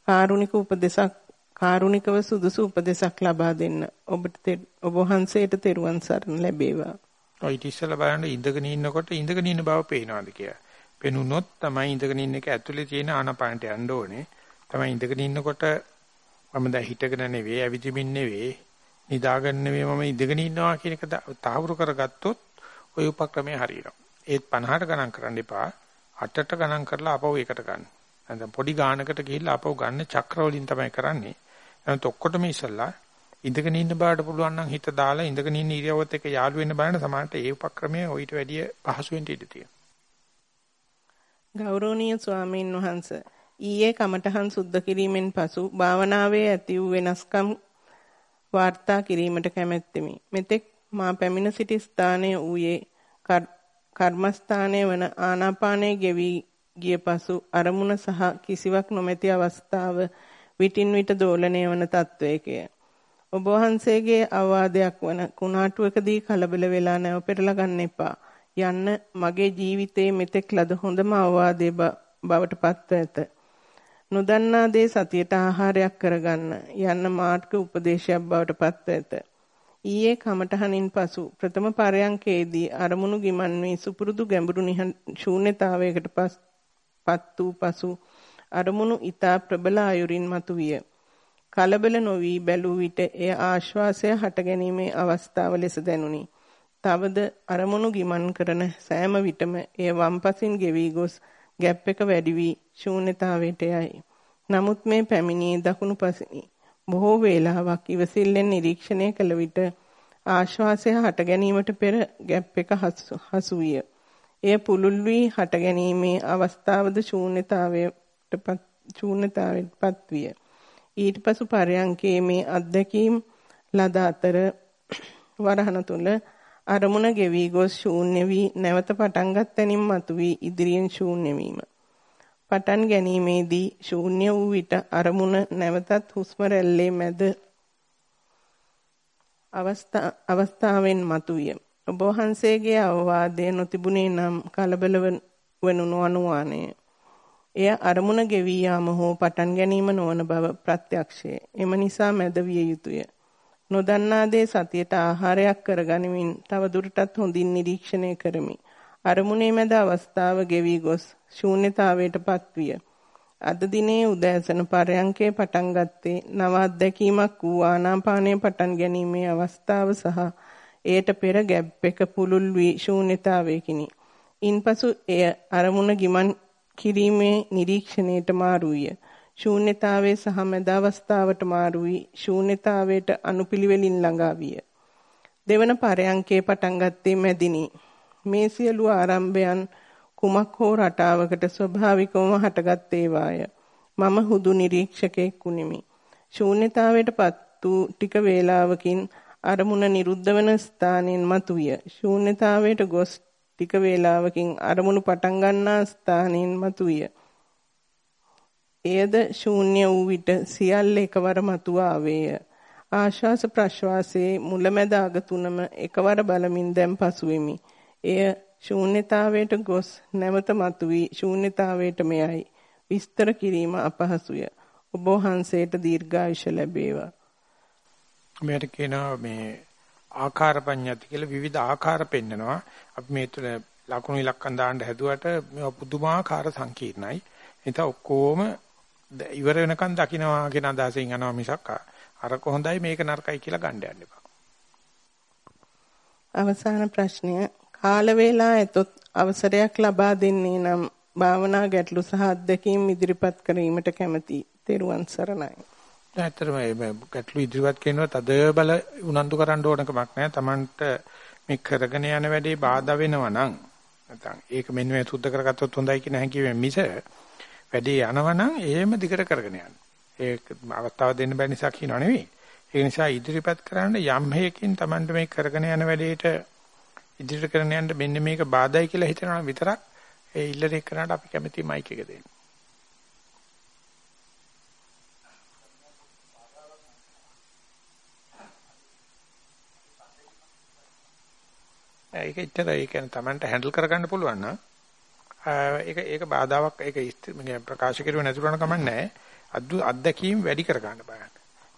කාරුණික උපදේශක් කාරුණිකව සුදුසු උපදේශක් ලබා දෙන්න. ඔබට ඔබ වහන්සේට තෙරුවන් සරණ ලැබේවා. ඔය ඉතිස්සලා බලන්න ඉඳගෙන ඉන්නකොට ඉඳගෙන ඉන්න බව පේනවාද කියලා. පෙනුනොත් තමයි ඉඳගෙන ඉන්න එක ඇතුලේ තියෙන ආනපානට යන්න ඕනේ. තමයි ඉඳගෙන ඉන්නකොට මම දැන් හිටගෙන නෙවෙයි ඇවිදිමින් නෙවෙයි නිදාගෙන නෙවෙයි මම ඉඳගෙන ඉන්නවා කියන එක තාවුරු කරගත්තොත් ওই උපක්‍රමයේ හරියනවා. ඒත් 50ට ගණන් කරන්න එපා. 8ට ගණන් කරලා අපව එකට ගන්න. නැත්නම් පොඩි ගානකට ගිහිල්ලා අපව ගන්න චක්‍ර වලින් තමයි කරන්නේ. එහෙනම් ඔක්කොටම ඉස්සල්ලා ඉඳගෙන ඉන්න බාට පුළුවන් නම් හිත දාලා ඉඳගෙන ඉන්න ඉරියව්වත් එක්ක යාළු වෙන්න බලන්න සමහරට ඒ උපක්‍රමයේ ඊට වැඩිය පහසුවෙන් ඉඳී තියෙනවා. ගෞරවනීය ස්වාමීන් වහන්ස ඊයේ කමඨහන් සුද්ධ කිරීමෙන් පසු භාවනාවේ ඇති වූ වෙනස්කම් වාර්තා කිරීමට කැමැත්තෙමි. මෙතෙක් මා පැමිණ සිටි ස්ථානයේ ඌයේ කර්මස්ථානයේ වන ආනාපානයේ ගෙවි ගිය පසු අරමුණ සහ කිසිවක් නොමැති අවස්ථාව විටින් විට දෝලණය වන තත්වයකය. ඔබ වහන්සේගේ අවවාදයක් වන කුණාටුවකදී කලබල වෙලා නැව පෙරලා ගන්න එපා. යන්න මගේ ජීවිතයේ මෙතෙක් ලද හොඳම අවවාදයේ බවට පත්ව ඇත. නොදන්නා දේ සතියට ආහාරයක් කරගන්න යන්න මාර්ග උපදේශයක් බවට පත්ව ඇත. ඊයේ කමඨහනින් පසු ප්‍රථම පරයන්කේදී අරමුණු ගිමන් වී සුපුරුදු ගැඹුරු ශූන්‍යතාවයකට පත් වූ පසු අරමුණු ඊතා ප්‍රබල ආයුරින් මතුවිය. කලබල නොවි බැලූ විට එය ආශ්වාසය හටගැනීමේ අවස්ථාව ලෙස දැනුනි. තවද අරමුණු ගිමන් කරන සෑම විටම එය වම්පසින් ගෙවි ගොස් ගැප් එක වැඩි වී ශූන්‍යතාවයට යයි. නමුත් මේ පැමිණියේ දකුණු පසිනි. බොහෝ වේලාවක් ඉවසිල්ලෙන් නිරීක්ෂණය කළ විට ආශ්වාසය හට ගැනීමට පෙර ගැප් එක හසු විය. එය පුළුල් වී හට ගැනීමේ අවස්ථාවද ශූන්‍යතාවයටපත් ශූන්‍යතාවයටපත් විය. ඊට පසු පරයන්කේ මේ අත්දැකීම් ලද අතර වරහන තුල අරමුණ ගෙවි ගොස් ශූන්‍ය වී නැවත පටන් ගත්තනින් මතුවී ඉදිරියෙන් ශූන්‍ය වීම. පටන් ගැනීමේදී ශූන්‍ය වූ විට අරමුණ නැවතත් හුස්ම රැල්ලේ මැද අවස්ථාවෙන් මතුවිය. ඔබ වහන්සේගේ අවවාදය නොතිබුණේ නම් කලබල වනු නොඅනුවානේ. එය අරමුණ ගෙවී යාම හෝ පටන් ගැනීම නොවන බව ප්‍රත්‍යක්ෂය. එම නිසා මැද විය යුතුය. නොදන්නා දේ සතියට ආහාරයක් කරගනිමින් තව දුරටත් හොඳින් නිරීක්ෂණය කරමි. අරමුණේ මැද අවස්ථාව ගෙවි ගොස් ශූන්‍යතාවයටපත් විය. අද දිනේ උදෑසන පරයන්කේ පටන් ගත්තේ නව අත්දැකීමක් වූ ආනාපානයේ පටන් ගැනීමේ අවස්ථාව සහ එයට පෙර ගැප් එක පුළුල් වී ශූන්‍යතාවයකිනි. ඉන්පසු එය අරමුණ ගිමන් කිරීමේ නිරීක්ෂණයට මාරු විය. ශූන්‍යතාවයේ සහ මැද අවස්ථාවට මාරු වී ශූන්‍යතාවයට අනුපිළිවෙලින් ළඟා විය. දෙවන පරයන්කේ පටන් ගත්තේ මැදිනි. මේ සියලු ආරම්භයන් කුමක් හෝ රටාවකට ස්වභාවිකවම හටගත් ඒවාය. මම හුදු නිරීක්ෂකෙක් වුනිමි. ශූන්‍යතාවයටපත් වූ ටික වේලාවකින් අරමුණ නිරුද්ධ වන ස්ථානයෙන් මතුවිය. ශූන්‍යතාවයට ගොස් ටික වේලාවකින් අරමුණු පටන් ගන්නා ස්ථානයෙන් මතුවිය. එයද ශූන්‍ය වූ විට සියල්ල එකවර මතුව ආවේය. ආශ්වාස ප්‍රශ්වාසයේ මුලැමැද අග තුනම එකවර බලමින් දැන් පසුවෙමි. එය ශූන්‍යතාවයට ගොස් නැවත මතුවී ශූන්‍යතාවයට මෙයයි. විස්තර කිරීම අපහසුය. ඔබ වහන්සේට දීර්ඝායුෂ ලැබේවා. මෙයට කියනවා මේ ආකාර පඤ්ඤාති කියලා විවිධ ආකාර පෙන්නනවා. අපි මේ තුළ ලකුණු ඉලක්කම් දාන්න හැදුවට මේ පුදුමාකාර සංකීර්ණයි. එතන ඔක්කොම ඉවර වෙනකන් දකින්නවා කියන අදහසින් යනවා මිසක් අර කොහොඳයි මේක නරකයි කියලා ගන්න යන්න එපා. අවසාන ප්‍රශ්නය කාල වේලා ඇතොත් අවසරයක් ලබා දෙන්නේ නම් භාවනා ගැටලු සහ අත්දැකීම් ඉදිරිපත් කිරීමට කැමැති. තෙරුවන් සරණයි. ඇත්තටම මේ ගැටලු ඉදිරිපත් කරනවා තද බල උනන්දු කරන්න ඕන කමක් නැහැ. Tamanට මේ කරගෙන යන වැඩේ බාධා වෙනවා නම් නැත්නම් ඒක මෙන්න මේ සුද්ධ කරගත්තොත් හොඳයි කියන හැඟීම මිස වැඩේ යනවනම් එහෙම දිගට කරගෙන යන්න. ඒ අවස්ථාව දෙන්න බැරි නිසා කියනව නෙවෙයි. ඒ නිසා ඉදිරිපත් කරන්න යම් හේකින් Tamanට මේ කරගෙන යන වැඩේට ඉදිරියට කරගෙන යන්න මෙන්න මේක බාධායි කියලා හිතනවා විතරක් ඒ ඉල්ලරේ කරාට අපි කැමති මයික් එක දෙන්න. ඒක ඉතර ඒ කියන්නේ Tamanට හැන්ඩල් කරගන්න පුළුවන් නම් ඒක ඒක බාධාවක් ඒක ප්‍රකාශ කරුවේ නැතුණා කමන්නේ අත්දැකීම් වැඩි කරගන්න බලන්න.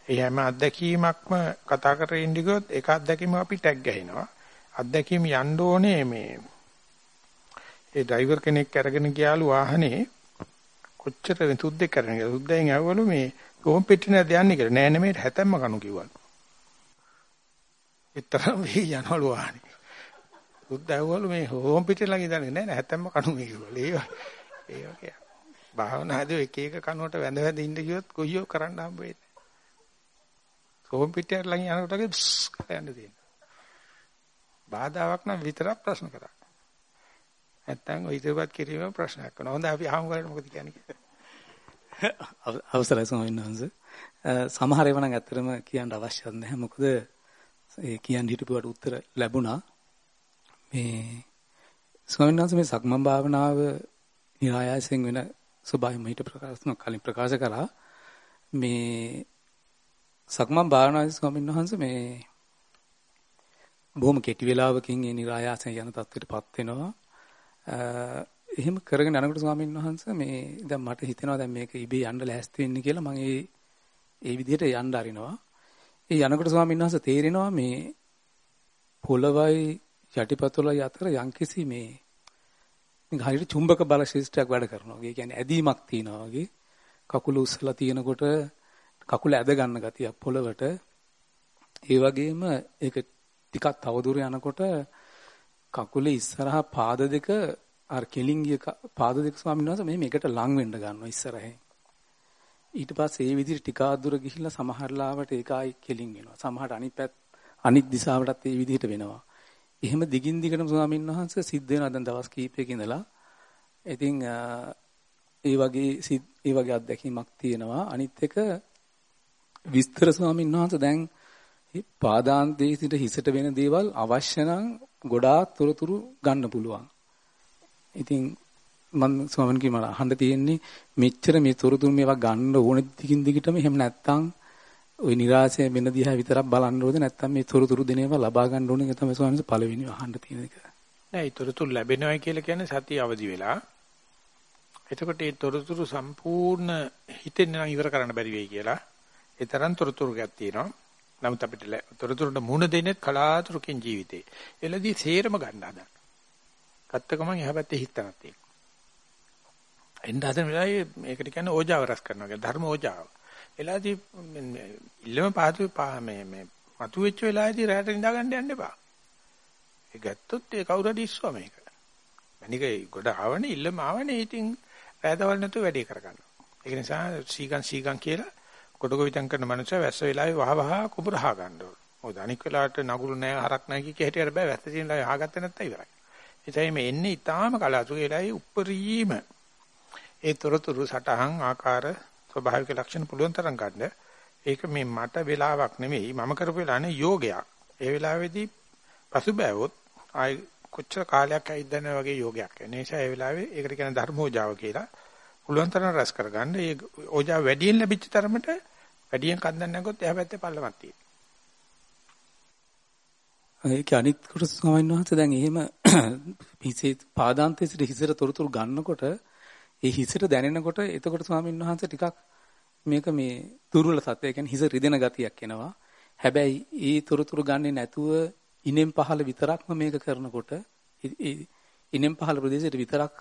ඒ හැම අත්දැකීමක්ම කතා කරගෙන ඉඳිගොත් ඒක අත්දැකීම අපි ටැග් ගහිනවා. අත්දැකීම් යන්න ඕනේ මේ ඒ ඩ්‍රයිවර් කෙනෙක් අරගෙන ගියාලු වාහනේ කොච්චර සුද්දෙක් කරගෙන ගියා. සුද්දෙන් ඇහුවලු මේ කොහොම පිටින් නැද යන්නේ කියලා. නෑ නෙමෙයි හැතැම්ම කණු කිව්වලු. ඒතරම් වෙයි යනවලු වාහනේ. සුද්ද ඇහුවලු මේ හෝම් පිටින් ළඟ ඉඳන්නේ නෑ නෑ හැතැම්ම කණු මේ කිව්වලු. ඒ ඒ වගේ. භාවනා හදෝ එක එක කනුවට වැඳ වැඳ ඉන්න ගියොත් කොයියෝ කරන්න හම්බ වෙන්නේ. හෝම් පිටියට ළඟ යනකොට වගේ යන්න තියෙනවා. බාධාවක් නම් විතරක් ප්‍රශ්න කරා. නැත්තම් ඔය ඉදිරිපත් කිරීම ප්‍රශ්නයක් වෙනවා. හොඳයි අපි අහමු කරලා මොකද කියන්නේ. [LAUGHS] අවසරයි ස්වාමීන් වහන්සේ. සමහර ඒවා නම් ඇත්තටම කියන්න අවශ්‍යත් නැහැ. මොකද ඒ කියන්න හිටපුවට උත්තර ලැබුණා. මේ ස්වාමීන් වහන්සේ මේ සක්මන් භාවනාව නිරායාසයෙන් වෙන ස්වභාවයෙන්ම හිට ප්‍රකාශ කලින් ප්‍රකාශ කරා. මේ සක්මන් භාවනාවේ ස්වාමීන් වහන්සේ මේ බොහොම කෙටි වෙලාවකින් ඒ නිරායාසයෙන් යන තත්ත්වයටපත් වෙනවා. එහෙම කරගෙන යනකොට ස්වාමීන් වහන්සේ මේ දැන් මට හිතෙනවා දැන් මේක ඉබේ යන්න ලෑස්ති වෙන්න කියලා මම ඒ ඒ විදිහට යන්න අරිනවා. ඒ යනකොට ස්වාමීන් වහන්සේ තේරෙනවා මේ පොළවයි යටිපතුලයි අතර යම්කිසි මේ හරියට චුම්බක බල ශිෂ්ටයක් වැඩ කරනවා. ඒ කියන්නේ ඇදීමක් තියනවා වගේ. කකුල උස්සලා තියෙනකොට කකුල ඇද ගන්න ගතියක් පොළවට. ඒ වගේම ඒක ටිකක් තවදුර යනකොට කකුලේ ඉස්සරහා පාද දෙක අර කෙලින් ගිය පාද දෙක ස්වාමීන් වහන්සේ මේ මේකට ලං වෙන්න ගන්නවා ඉස්සරහින්. ඊට පස්සේ ඒ විදිහට ටිකක් දුර ගිහිල්ලා සමහර ලාවට ඒක ආයි කෙලින් වෙනවා. සමහරට අනිත් පැත් අනිත් දිශාවටත් ඒ විදිහට වෙනවා. එහෙම දිගින් දිගටම ස්වාමීන් වහන්සේ සිද්ධ වෙනවා දැන් දවස් කීපයක ඉඳලා. ඉතින් ඒ වගේ ඒ වගේ අත්දැකීමක් තියෙනවා. අනිත් එක විස්තර ස්වාමීන් වහන්සේ දැන් පාදාන්තයේ සිට හිසට වෙන දේවල් අවශ්‍ය නම් ගොඩාක් තොරතුරු ගන්න පුළුවන්. ඉතින් මම ස්වාමීන් කි මම අහන්න තියෙන්නේ මෙච්චර මේ තොරතුරු මේවා ගන්න ඕන දිගින් දිගටම එහෙම නැත්තම් ওই નિરાශය වෙන දිහා විතරක් බලන්න ඕනේ නැත්නම් මේ තොරතුරු දෙන ඒවා ලබා ගන්න ඕනේ ඒක තමයි ස්වාමීන් වහන්සේ පළවෙනි අහන්න තියෙන එක. නෑ තොරතුරු ලැබෙනවා කියලා කියන්නේ සතිය අවදි වෙලා. එතකොට මේ තොරතුරු සම්පූර්ණ හිතෙන් නම් ඉවර කරන්න බැරි වෙයි කියලා. ඒ තරම් තොරතුරු ගැක් තියෙනවා. නමුත් අපිට තොරතුරුට මුණ දෙන්නේ කලාතුරකින් ජීවිතේ. එළදී සේරම ගන්න හදන්න. ගත්ත ගමන් එහා පැත්තේ හිතනක් තියෙනවා. එන්න හදන වෙලාවේ මේකට කියන්නේ ඕජාව රස කරනවා කියලා. ධර්ම ඕජාව. එලාදී ඉල්ලම පාතු මේ මේ මතු වෙච්ච වෙලාවේදී රැට නිදා ගන්න යන්න එපා. ඒ ගත්තොත් ඒ කවුරු හරි ඉස්සුවා මේක. මණික ගොඩ ආවනේ ඉල්ලම ආවනේ ඉතින් රැදවල් නැතුව වැඩේ කරගන්නවා. ඒක නිසා සීගන් සීගන් කියලා කොටක විතං කරන මනුස්සය වැස්ස වෙලාවේ වහ වහ කුඹර හා ගන්න ඕන. මොකද අනික් වෙලාවට නගුරු නැහැ හරක් නැහැ කිය හැටියට බෑ වැස්ස තියෙන ලා හාගත්තේ නැත්තම් ඉවරයි. එතැයි මේ එන්නේ ඊටාම කලාතුරේ වෙලාවේ උප්පරීම ඒ තොරතුරු සටහන් ආකාර ස්වභාවික ලක්ෂණ පුළුවන් තරම් ගන්න. ඒක මේ මට වෙලාවක් නෙමෙයි මම කරපු වෙලානේ යෝගයක්. ඒ වෙලාවේදී පසුබෑවොත් ආයි කොච්චර කාලයක් ඇයිදන වගේ යෝගයක්. ඒ නිසා ඒ වෙලාවේ ඒකට කියන ධර්මෝජාව කියලා පුළුවන් තරම් රස කරගන්න. ඒ ඕජා වැඩියෙන් ලැබිච්ච තරමට වැඩියෙන් කන්දන් නැගොත් එහා පැත්තේ පල්ලමක් තියෙනවා. ඒක අනිත් කොට ස්වාමීන් වහන්සේ දැන් එහෙම [CLEARS THROAT] හිසේ පාදාන්තයේ සිට හිසට තොරතුරු ගන්නකොට ඒ හිසට දැනෙනකොට එතකොට ස්වාමීන් වහන්සේ ටිකක් මේක මේ දුර්වල සත්‍යය කියන්නේ හිස රිදෙන ගතියක් එනවා. හැබැයි ඒ තොරතුරු ගන්නේ නැතුව ඉනෙන් පහළ විතරක්ම මේක කරනකොට ඉනෙන් පහළ ප්‍රදේශයට විතරක්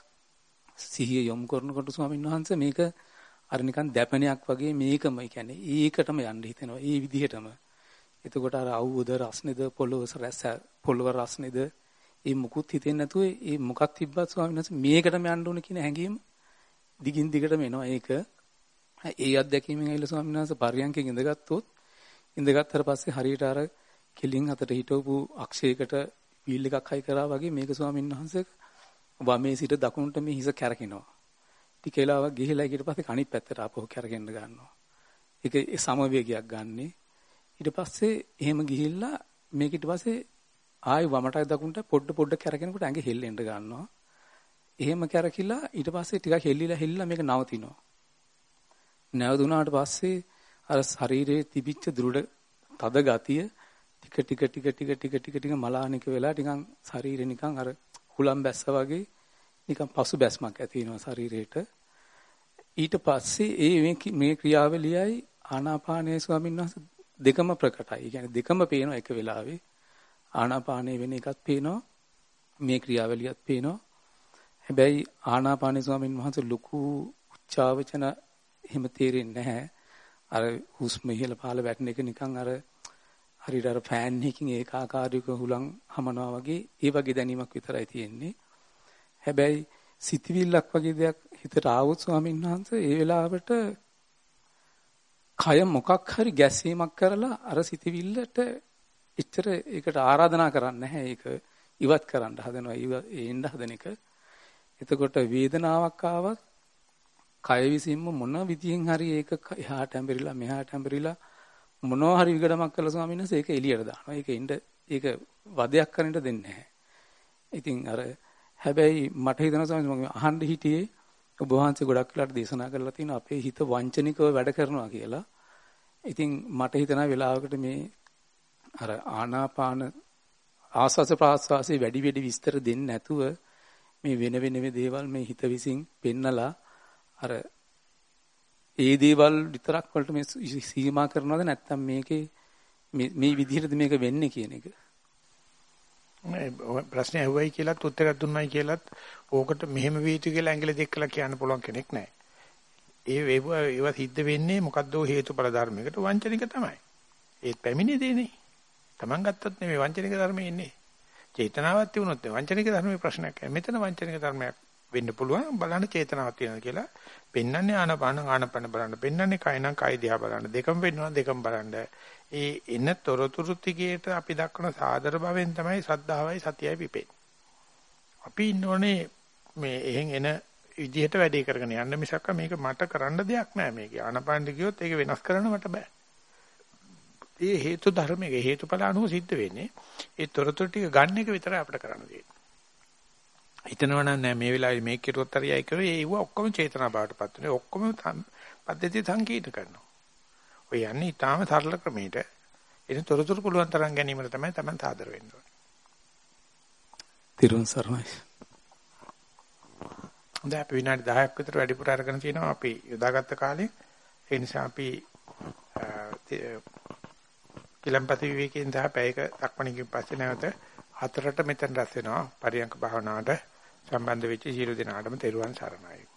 සිහිය යොමු කරනකොට ස්වාමීන් වහන්සේ මේක අර නිකන් දැපෙනයක් වගේ මේකම කියන්නේ ඒකටම යන්න හිතෙනවා. ඒ විදිහටම. එතකොට අර අවුවද රස්නේද පොළොව රැස පොළොව රස්නේද ඒ මුකුත් හිතෙන්නේ නැතුව ඒ මොකක් තිබ්බත් ස්වාමීන් වහන්සේ මේකටම යන්න ඕන කියන හැඟීම දිගින් දිගටම එනවා. ඒක ඒ අත්දැකීමෙන් ඇවිල්ලා ස්වාමීන් වහන්සේ පරියන්කෙන් ඉඳගත්තොත් ඉඳගත්තට පස්සේ හරියට අර කෙලින් අතට හිටවපු අක්ෂයකට වීල් එකක් හයි කරා වගේ මේක ස්වාමීන් වහන්සේ වමේ සිට දකුණට මේ හිස කැරකිනවා. ටික වෙලාවක් ගිහිලා ඊට පස්සේ අනිත් පැත්තට ආපහු කැරකෙන්න ගන්නවා. ඒක සමවේගයක් ගන්නෙ. ඊට පස්සේ එහෙම ගිහිල්ලා මේක ඊට පස්සේ ආයි වමටයි දකුණට පොඩ පොඩ කැරකෙනකොට ඇඟ හෙල්ලෙන්න ගන්නවා. එහෙම කැරකිලා ඊට පස්සේ ටිකක් හෙල්ලිලා හෙල්ලිලා මේක නවතිනවා. නැවතුණාට පස්සේ අර ශරීරයේ තිබිච්ච දෘಢ තද ගතිය ටික ටික ටික ටික ටික ටික ටික මලානික වෙලා නිකන් ශරීරේ නිකන් අර හුලම් බැස්ස වගේ නිකන් පසු බැස්මක් ඇති වෙනවා ශරීරේට. ඊට පස්සේ ඒ මේ ක්‍රියාවලියයි ආනාපානයේ ස්වාමීන් වහන්සේ දෙකම ප්‍රකටයි. ඒ කියන්නේ දෙකම පේනවා එක වෙලාවේ. ආනාපානයේ වෙන එකත් පේනවා. මේ ක්‍රියාවලියත් පේනවා. හැබැයි ආනාපානයේ ස්වාමීන් වහන්සේ ලොකු උච්චාවචන එහෙම තේරෙන්නේ නැහැ. අර හුස්ම ඉහළ පහළ වැටෙන එක නිකන් අර හරියට අර ෆෑන් එකකින් ඒකාකාරීව හුලං හමනවා වගේ ඒ වගේ දැනීමක් විතරයි තියෙන්නේ. හැබැයි සිතවිල්ලක් වගේ දෙයක් හිතට ආවොත් ස්වාමීන් වහන්සේ ඒ වෙලාවට කය මොකක් හරි ගැස්සීමක් කරලා අර සිතවිල්ලට එච්චර ඒකට ආරාධනා කරන්නේ නැහැ. ඒක ඉවත් කරන්න හදනවා. ඒ එන්න හදන එක. එතකොට වේදනාවක් ආවත් කය විසින්ම මොන විදියෙන් හරි ඒක එහාට ඇඹරිලා මෙහාට ඇඹරිලා මොනවා හරි විගඩමක් කළා ස්වාමීන් වහන්සේ ඒක එළියට දානවා. ඒක ඉන්න ඒක වදයක් කරන්න දෙන්නේ නැහැ. ඉතින් අර හැබැයි මට හිතෙනවා ස්වාමීන් මම අහන්න හිටියේ ඔබ වහන්සේ ගොඩක් වෙලාට දේශනා කරලා තියෙනවා අපේ හිත වංචනිකව වැඩ කරනවා කියලා. ඉතින් මට හිතෙනවා වෙලාවකට මේ අර ආනාපාන ආස්වාස ප්‍රාස්වාසයේ වැඩි වැඩි විස්තර දෙන්නේ නැතුව මේ වෙන වෙන දේවල් මේ හිත විසින් පෙන්නලා අර ඒ දේවල් විතරක් වලට මේ සීමා කරනවද නැත්නම් මේකේ මේ විදිහටද මේක වෙන්නේ කියන එක මේ ප්‍රශ්නේ ඇහුවයි කියලාත් උත්තරයක් දුන්නයි කියලාත් ඕකට මෙහෙම වේතු කියලා ඇඟිලි දෙකලා කියන්න පුළුවන් කෙනෙක් නැහැ. ඒ ඒව ඒව සිද්ධ වෙන්නේ මොකද්ද හේතුඵල ධර්මයකට වංචනික තමයි. ඒත් පැමිණි දෙන්නේ. Taman ගත්තත් නෙමෙයි වංචනික ධර්මයේ ඉන්නේ. චේතනාවක් තිබුණොත් වංචනික ධර්මයේ ප්‍රශ්නයක් නැහැ. මෙතන වංචනික ධර්මයක් වෙන්න පුළුවන්. බලන්න චේතනාවක් තියෙනවා කියලා. පෙන්වන්නේ ආනපාන ආනපන බලන්න. පෙන්වන්නේ කය නම් කය දිහා බලන්න. දෙකම පෙන්වනවා දෙකම බලන්න. ඒ එන තොරතුරු ටිකේට අපි දක්වන සාදර භවෙන් තමයි ශ්‍රද්ධාවයි සතියයි පිපෙන්නේ. අපි ඉන්නෝනේ මේ එහෙන් එන විදිහට වැඩේ කරගෙන යන්න මිසක් මේක මට කරන්න දෙයක් නෑ මේක. ආනපාන දිගියොත් ඒක වෙනස් කරන්න මට බෑ. ඒ හේතු ධර්මයේ හේතුඵල අනුව සිද්ධ වෙන්නේ ඒ තොරතුරු ටික ගන්න එක විතරයි අපිට කරන්න තියෙන්නේ හිතනවා නම් නෑ මේ වෙලාවේ මේක කෙරුවොත් හරියයි කියලා ඒව ඔක්කොම චේතනා බවටපත් වෙනවා. ඔක්කොම පද්ධති සංකීර්ණ කරනවා. ඔය යන්නේ ඊටාම සරල ක්‍රමයකට. එන තොරතුරු පුළුවන් තරම් ගැනීමට තමයි Taman සාදර වෙන්න ඕනේ. තිරුවන් සරණයි. හොඳයි අපි විනාඩි 10ක් විතර වැඩිපුර අරගෙන තිනවා අපි යොදාගත්ත කාලේ. ඒ නිසා අපි කිලම්පති විවේකයෙන් දහ පැයක දක්වණකින් පස්සේ නැවත හතරට මෙතන රැස් වෙනවා පරියංක භාවනාවට සම්බන්ධ වෙච්ච සියලු දෙනාටම තෙරුවන් සරණයි.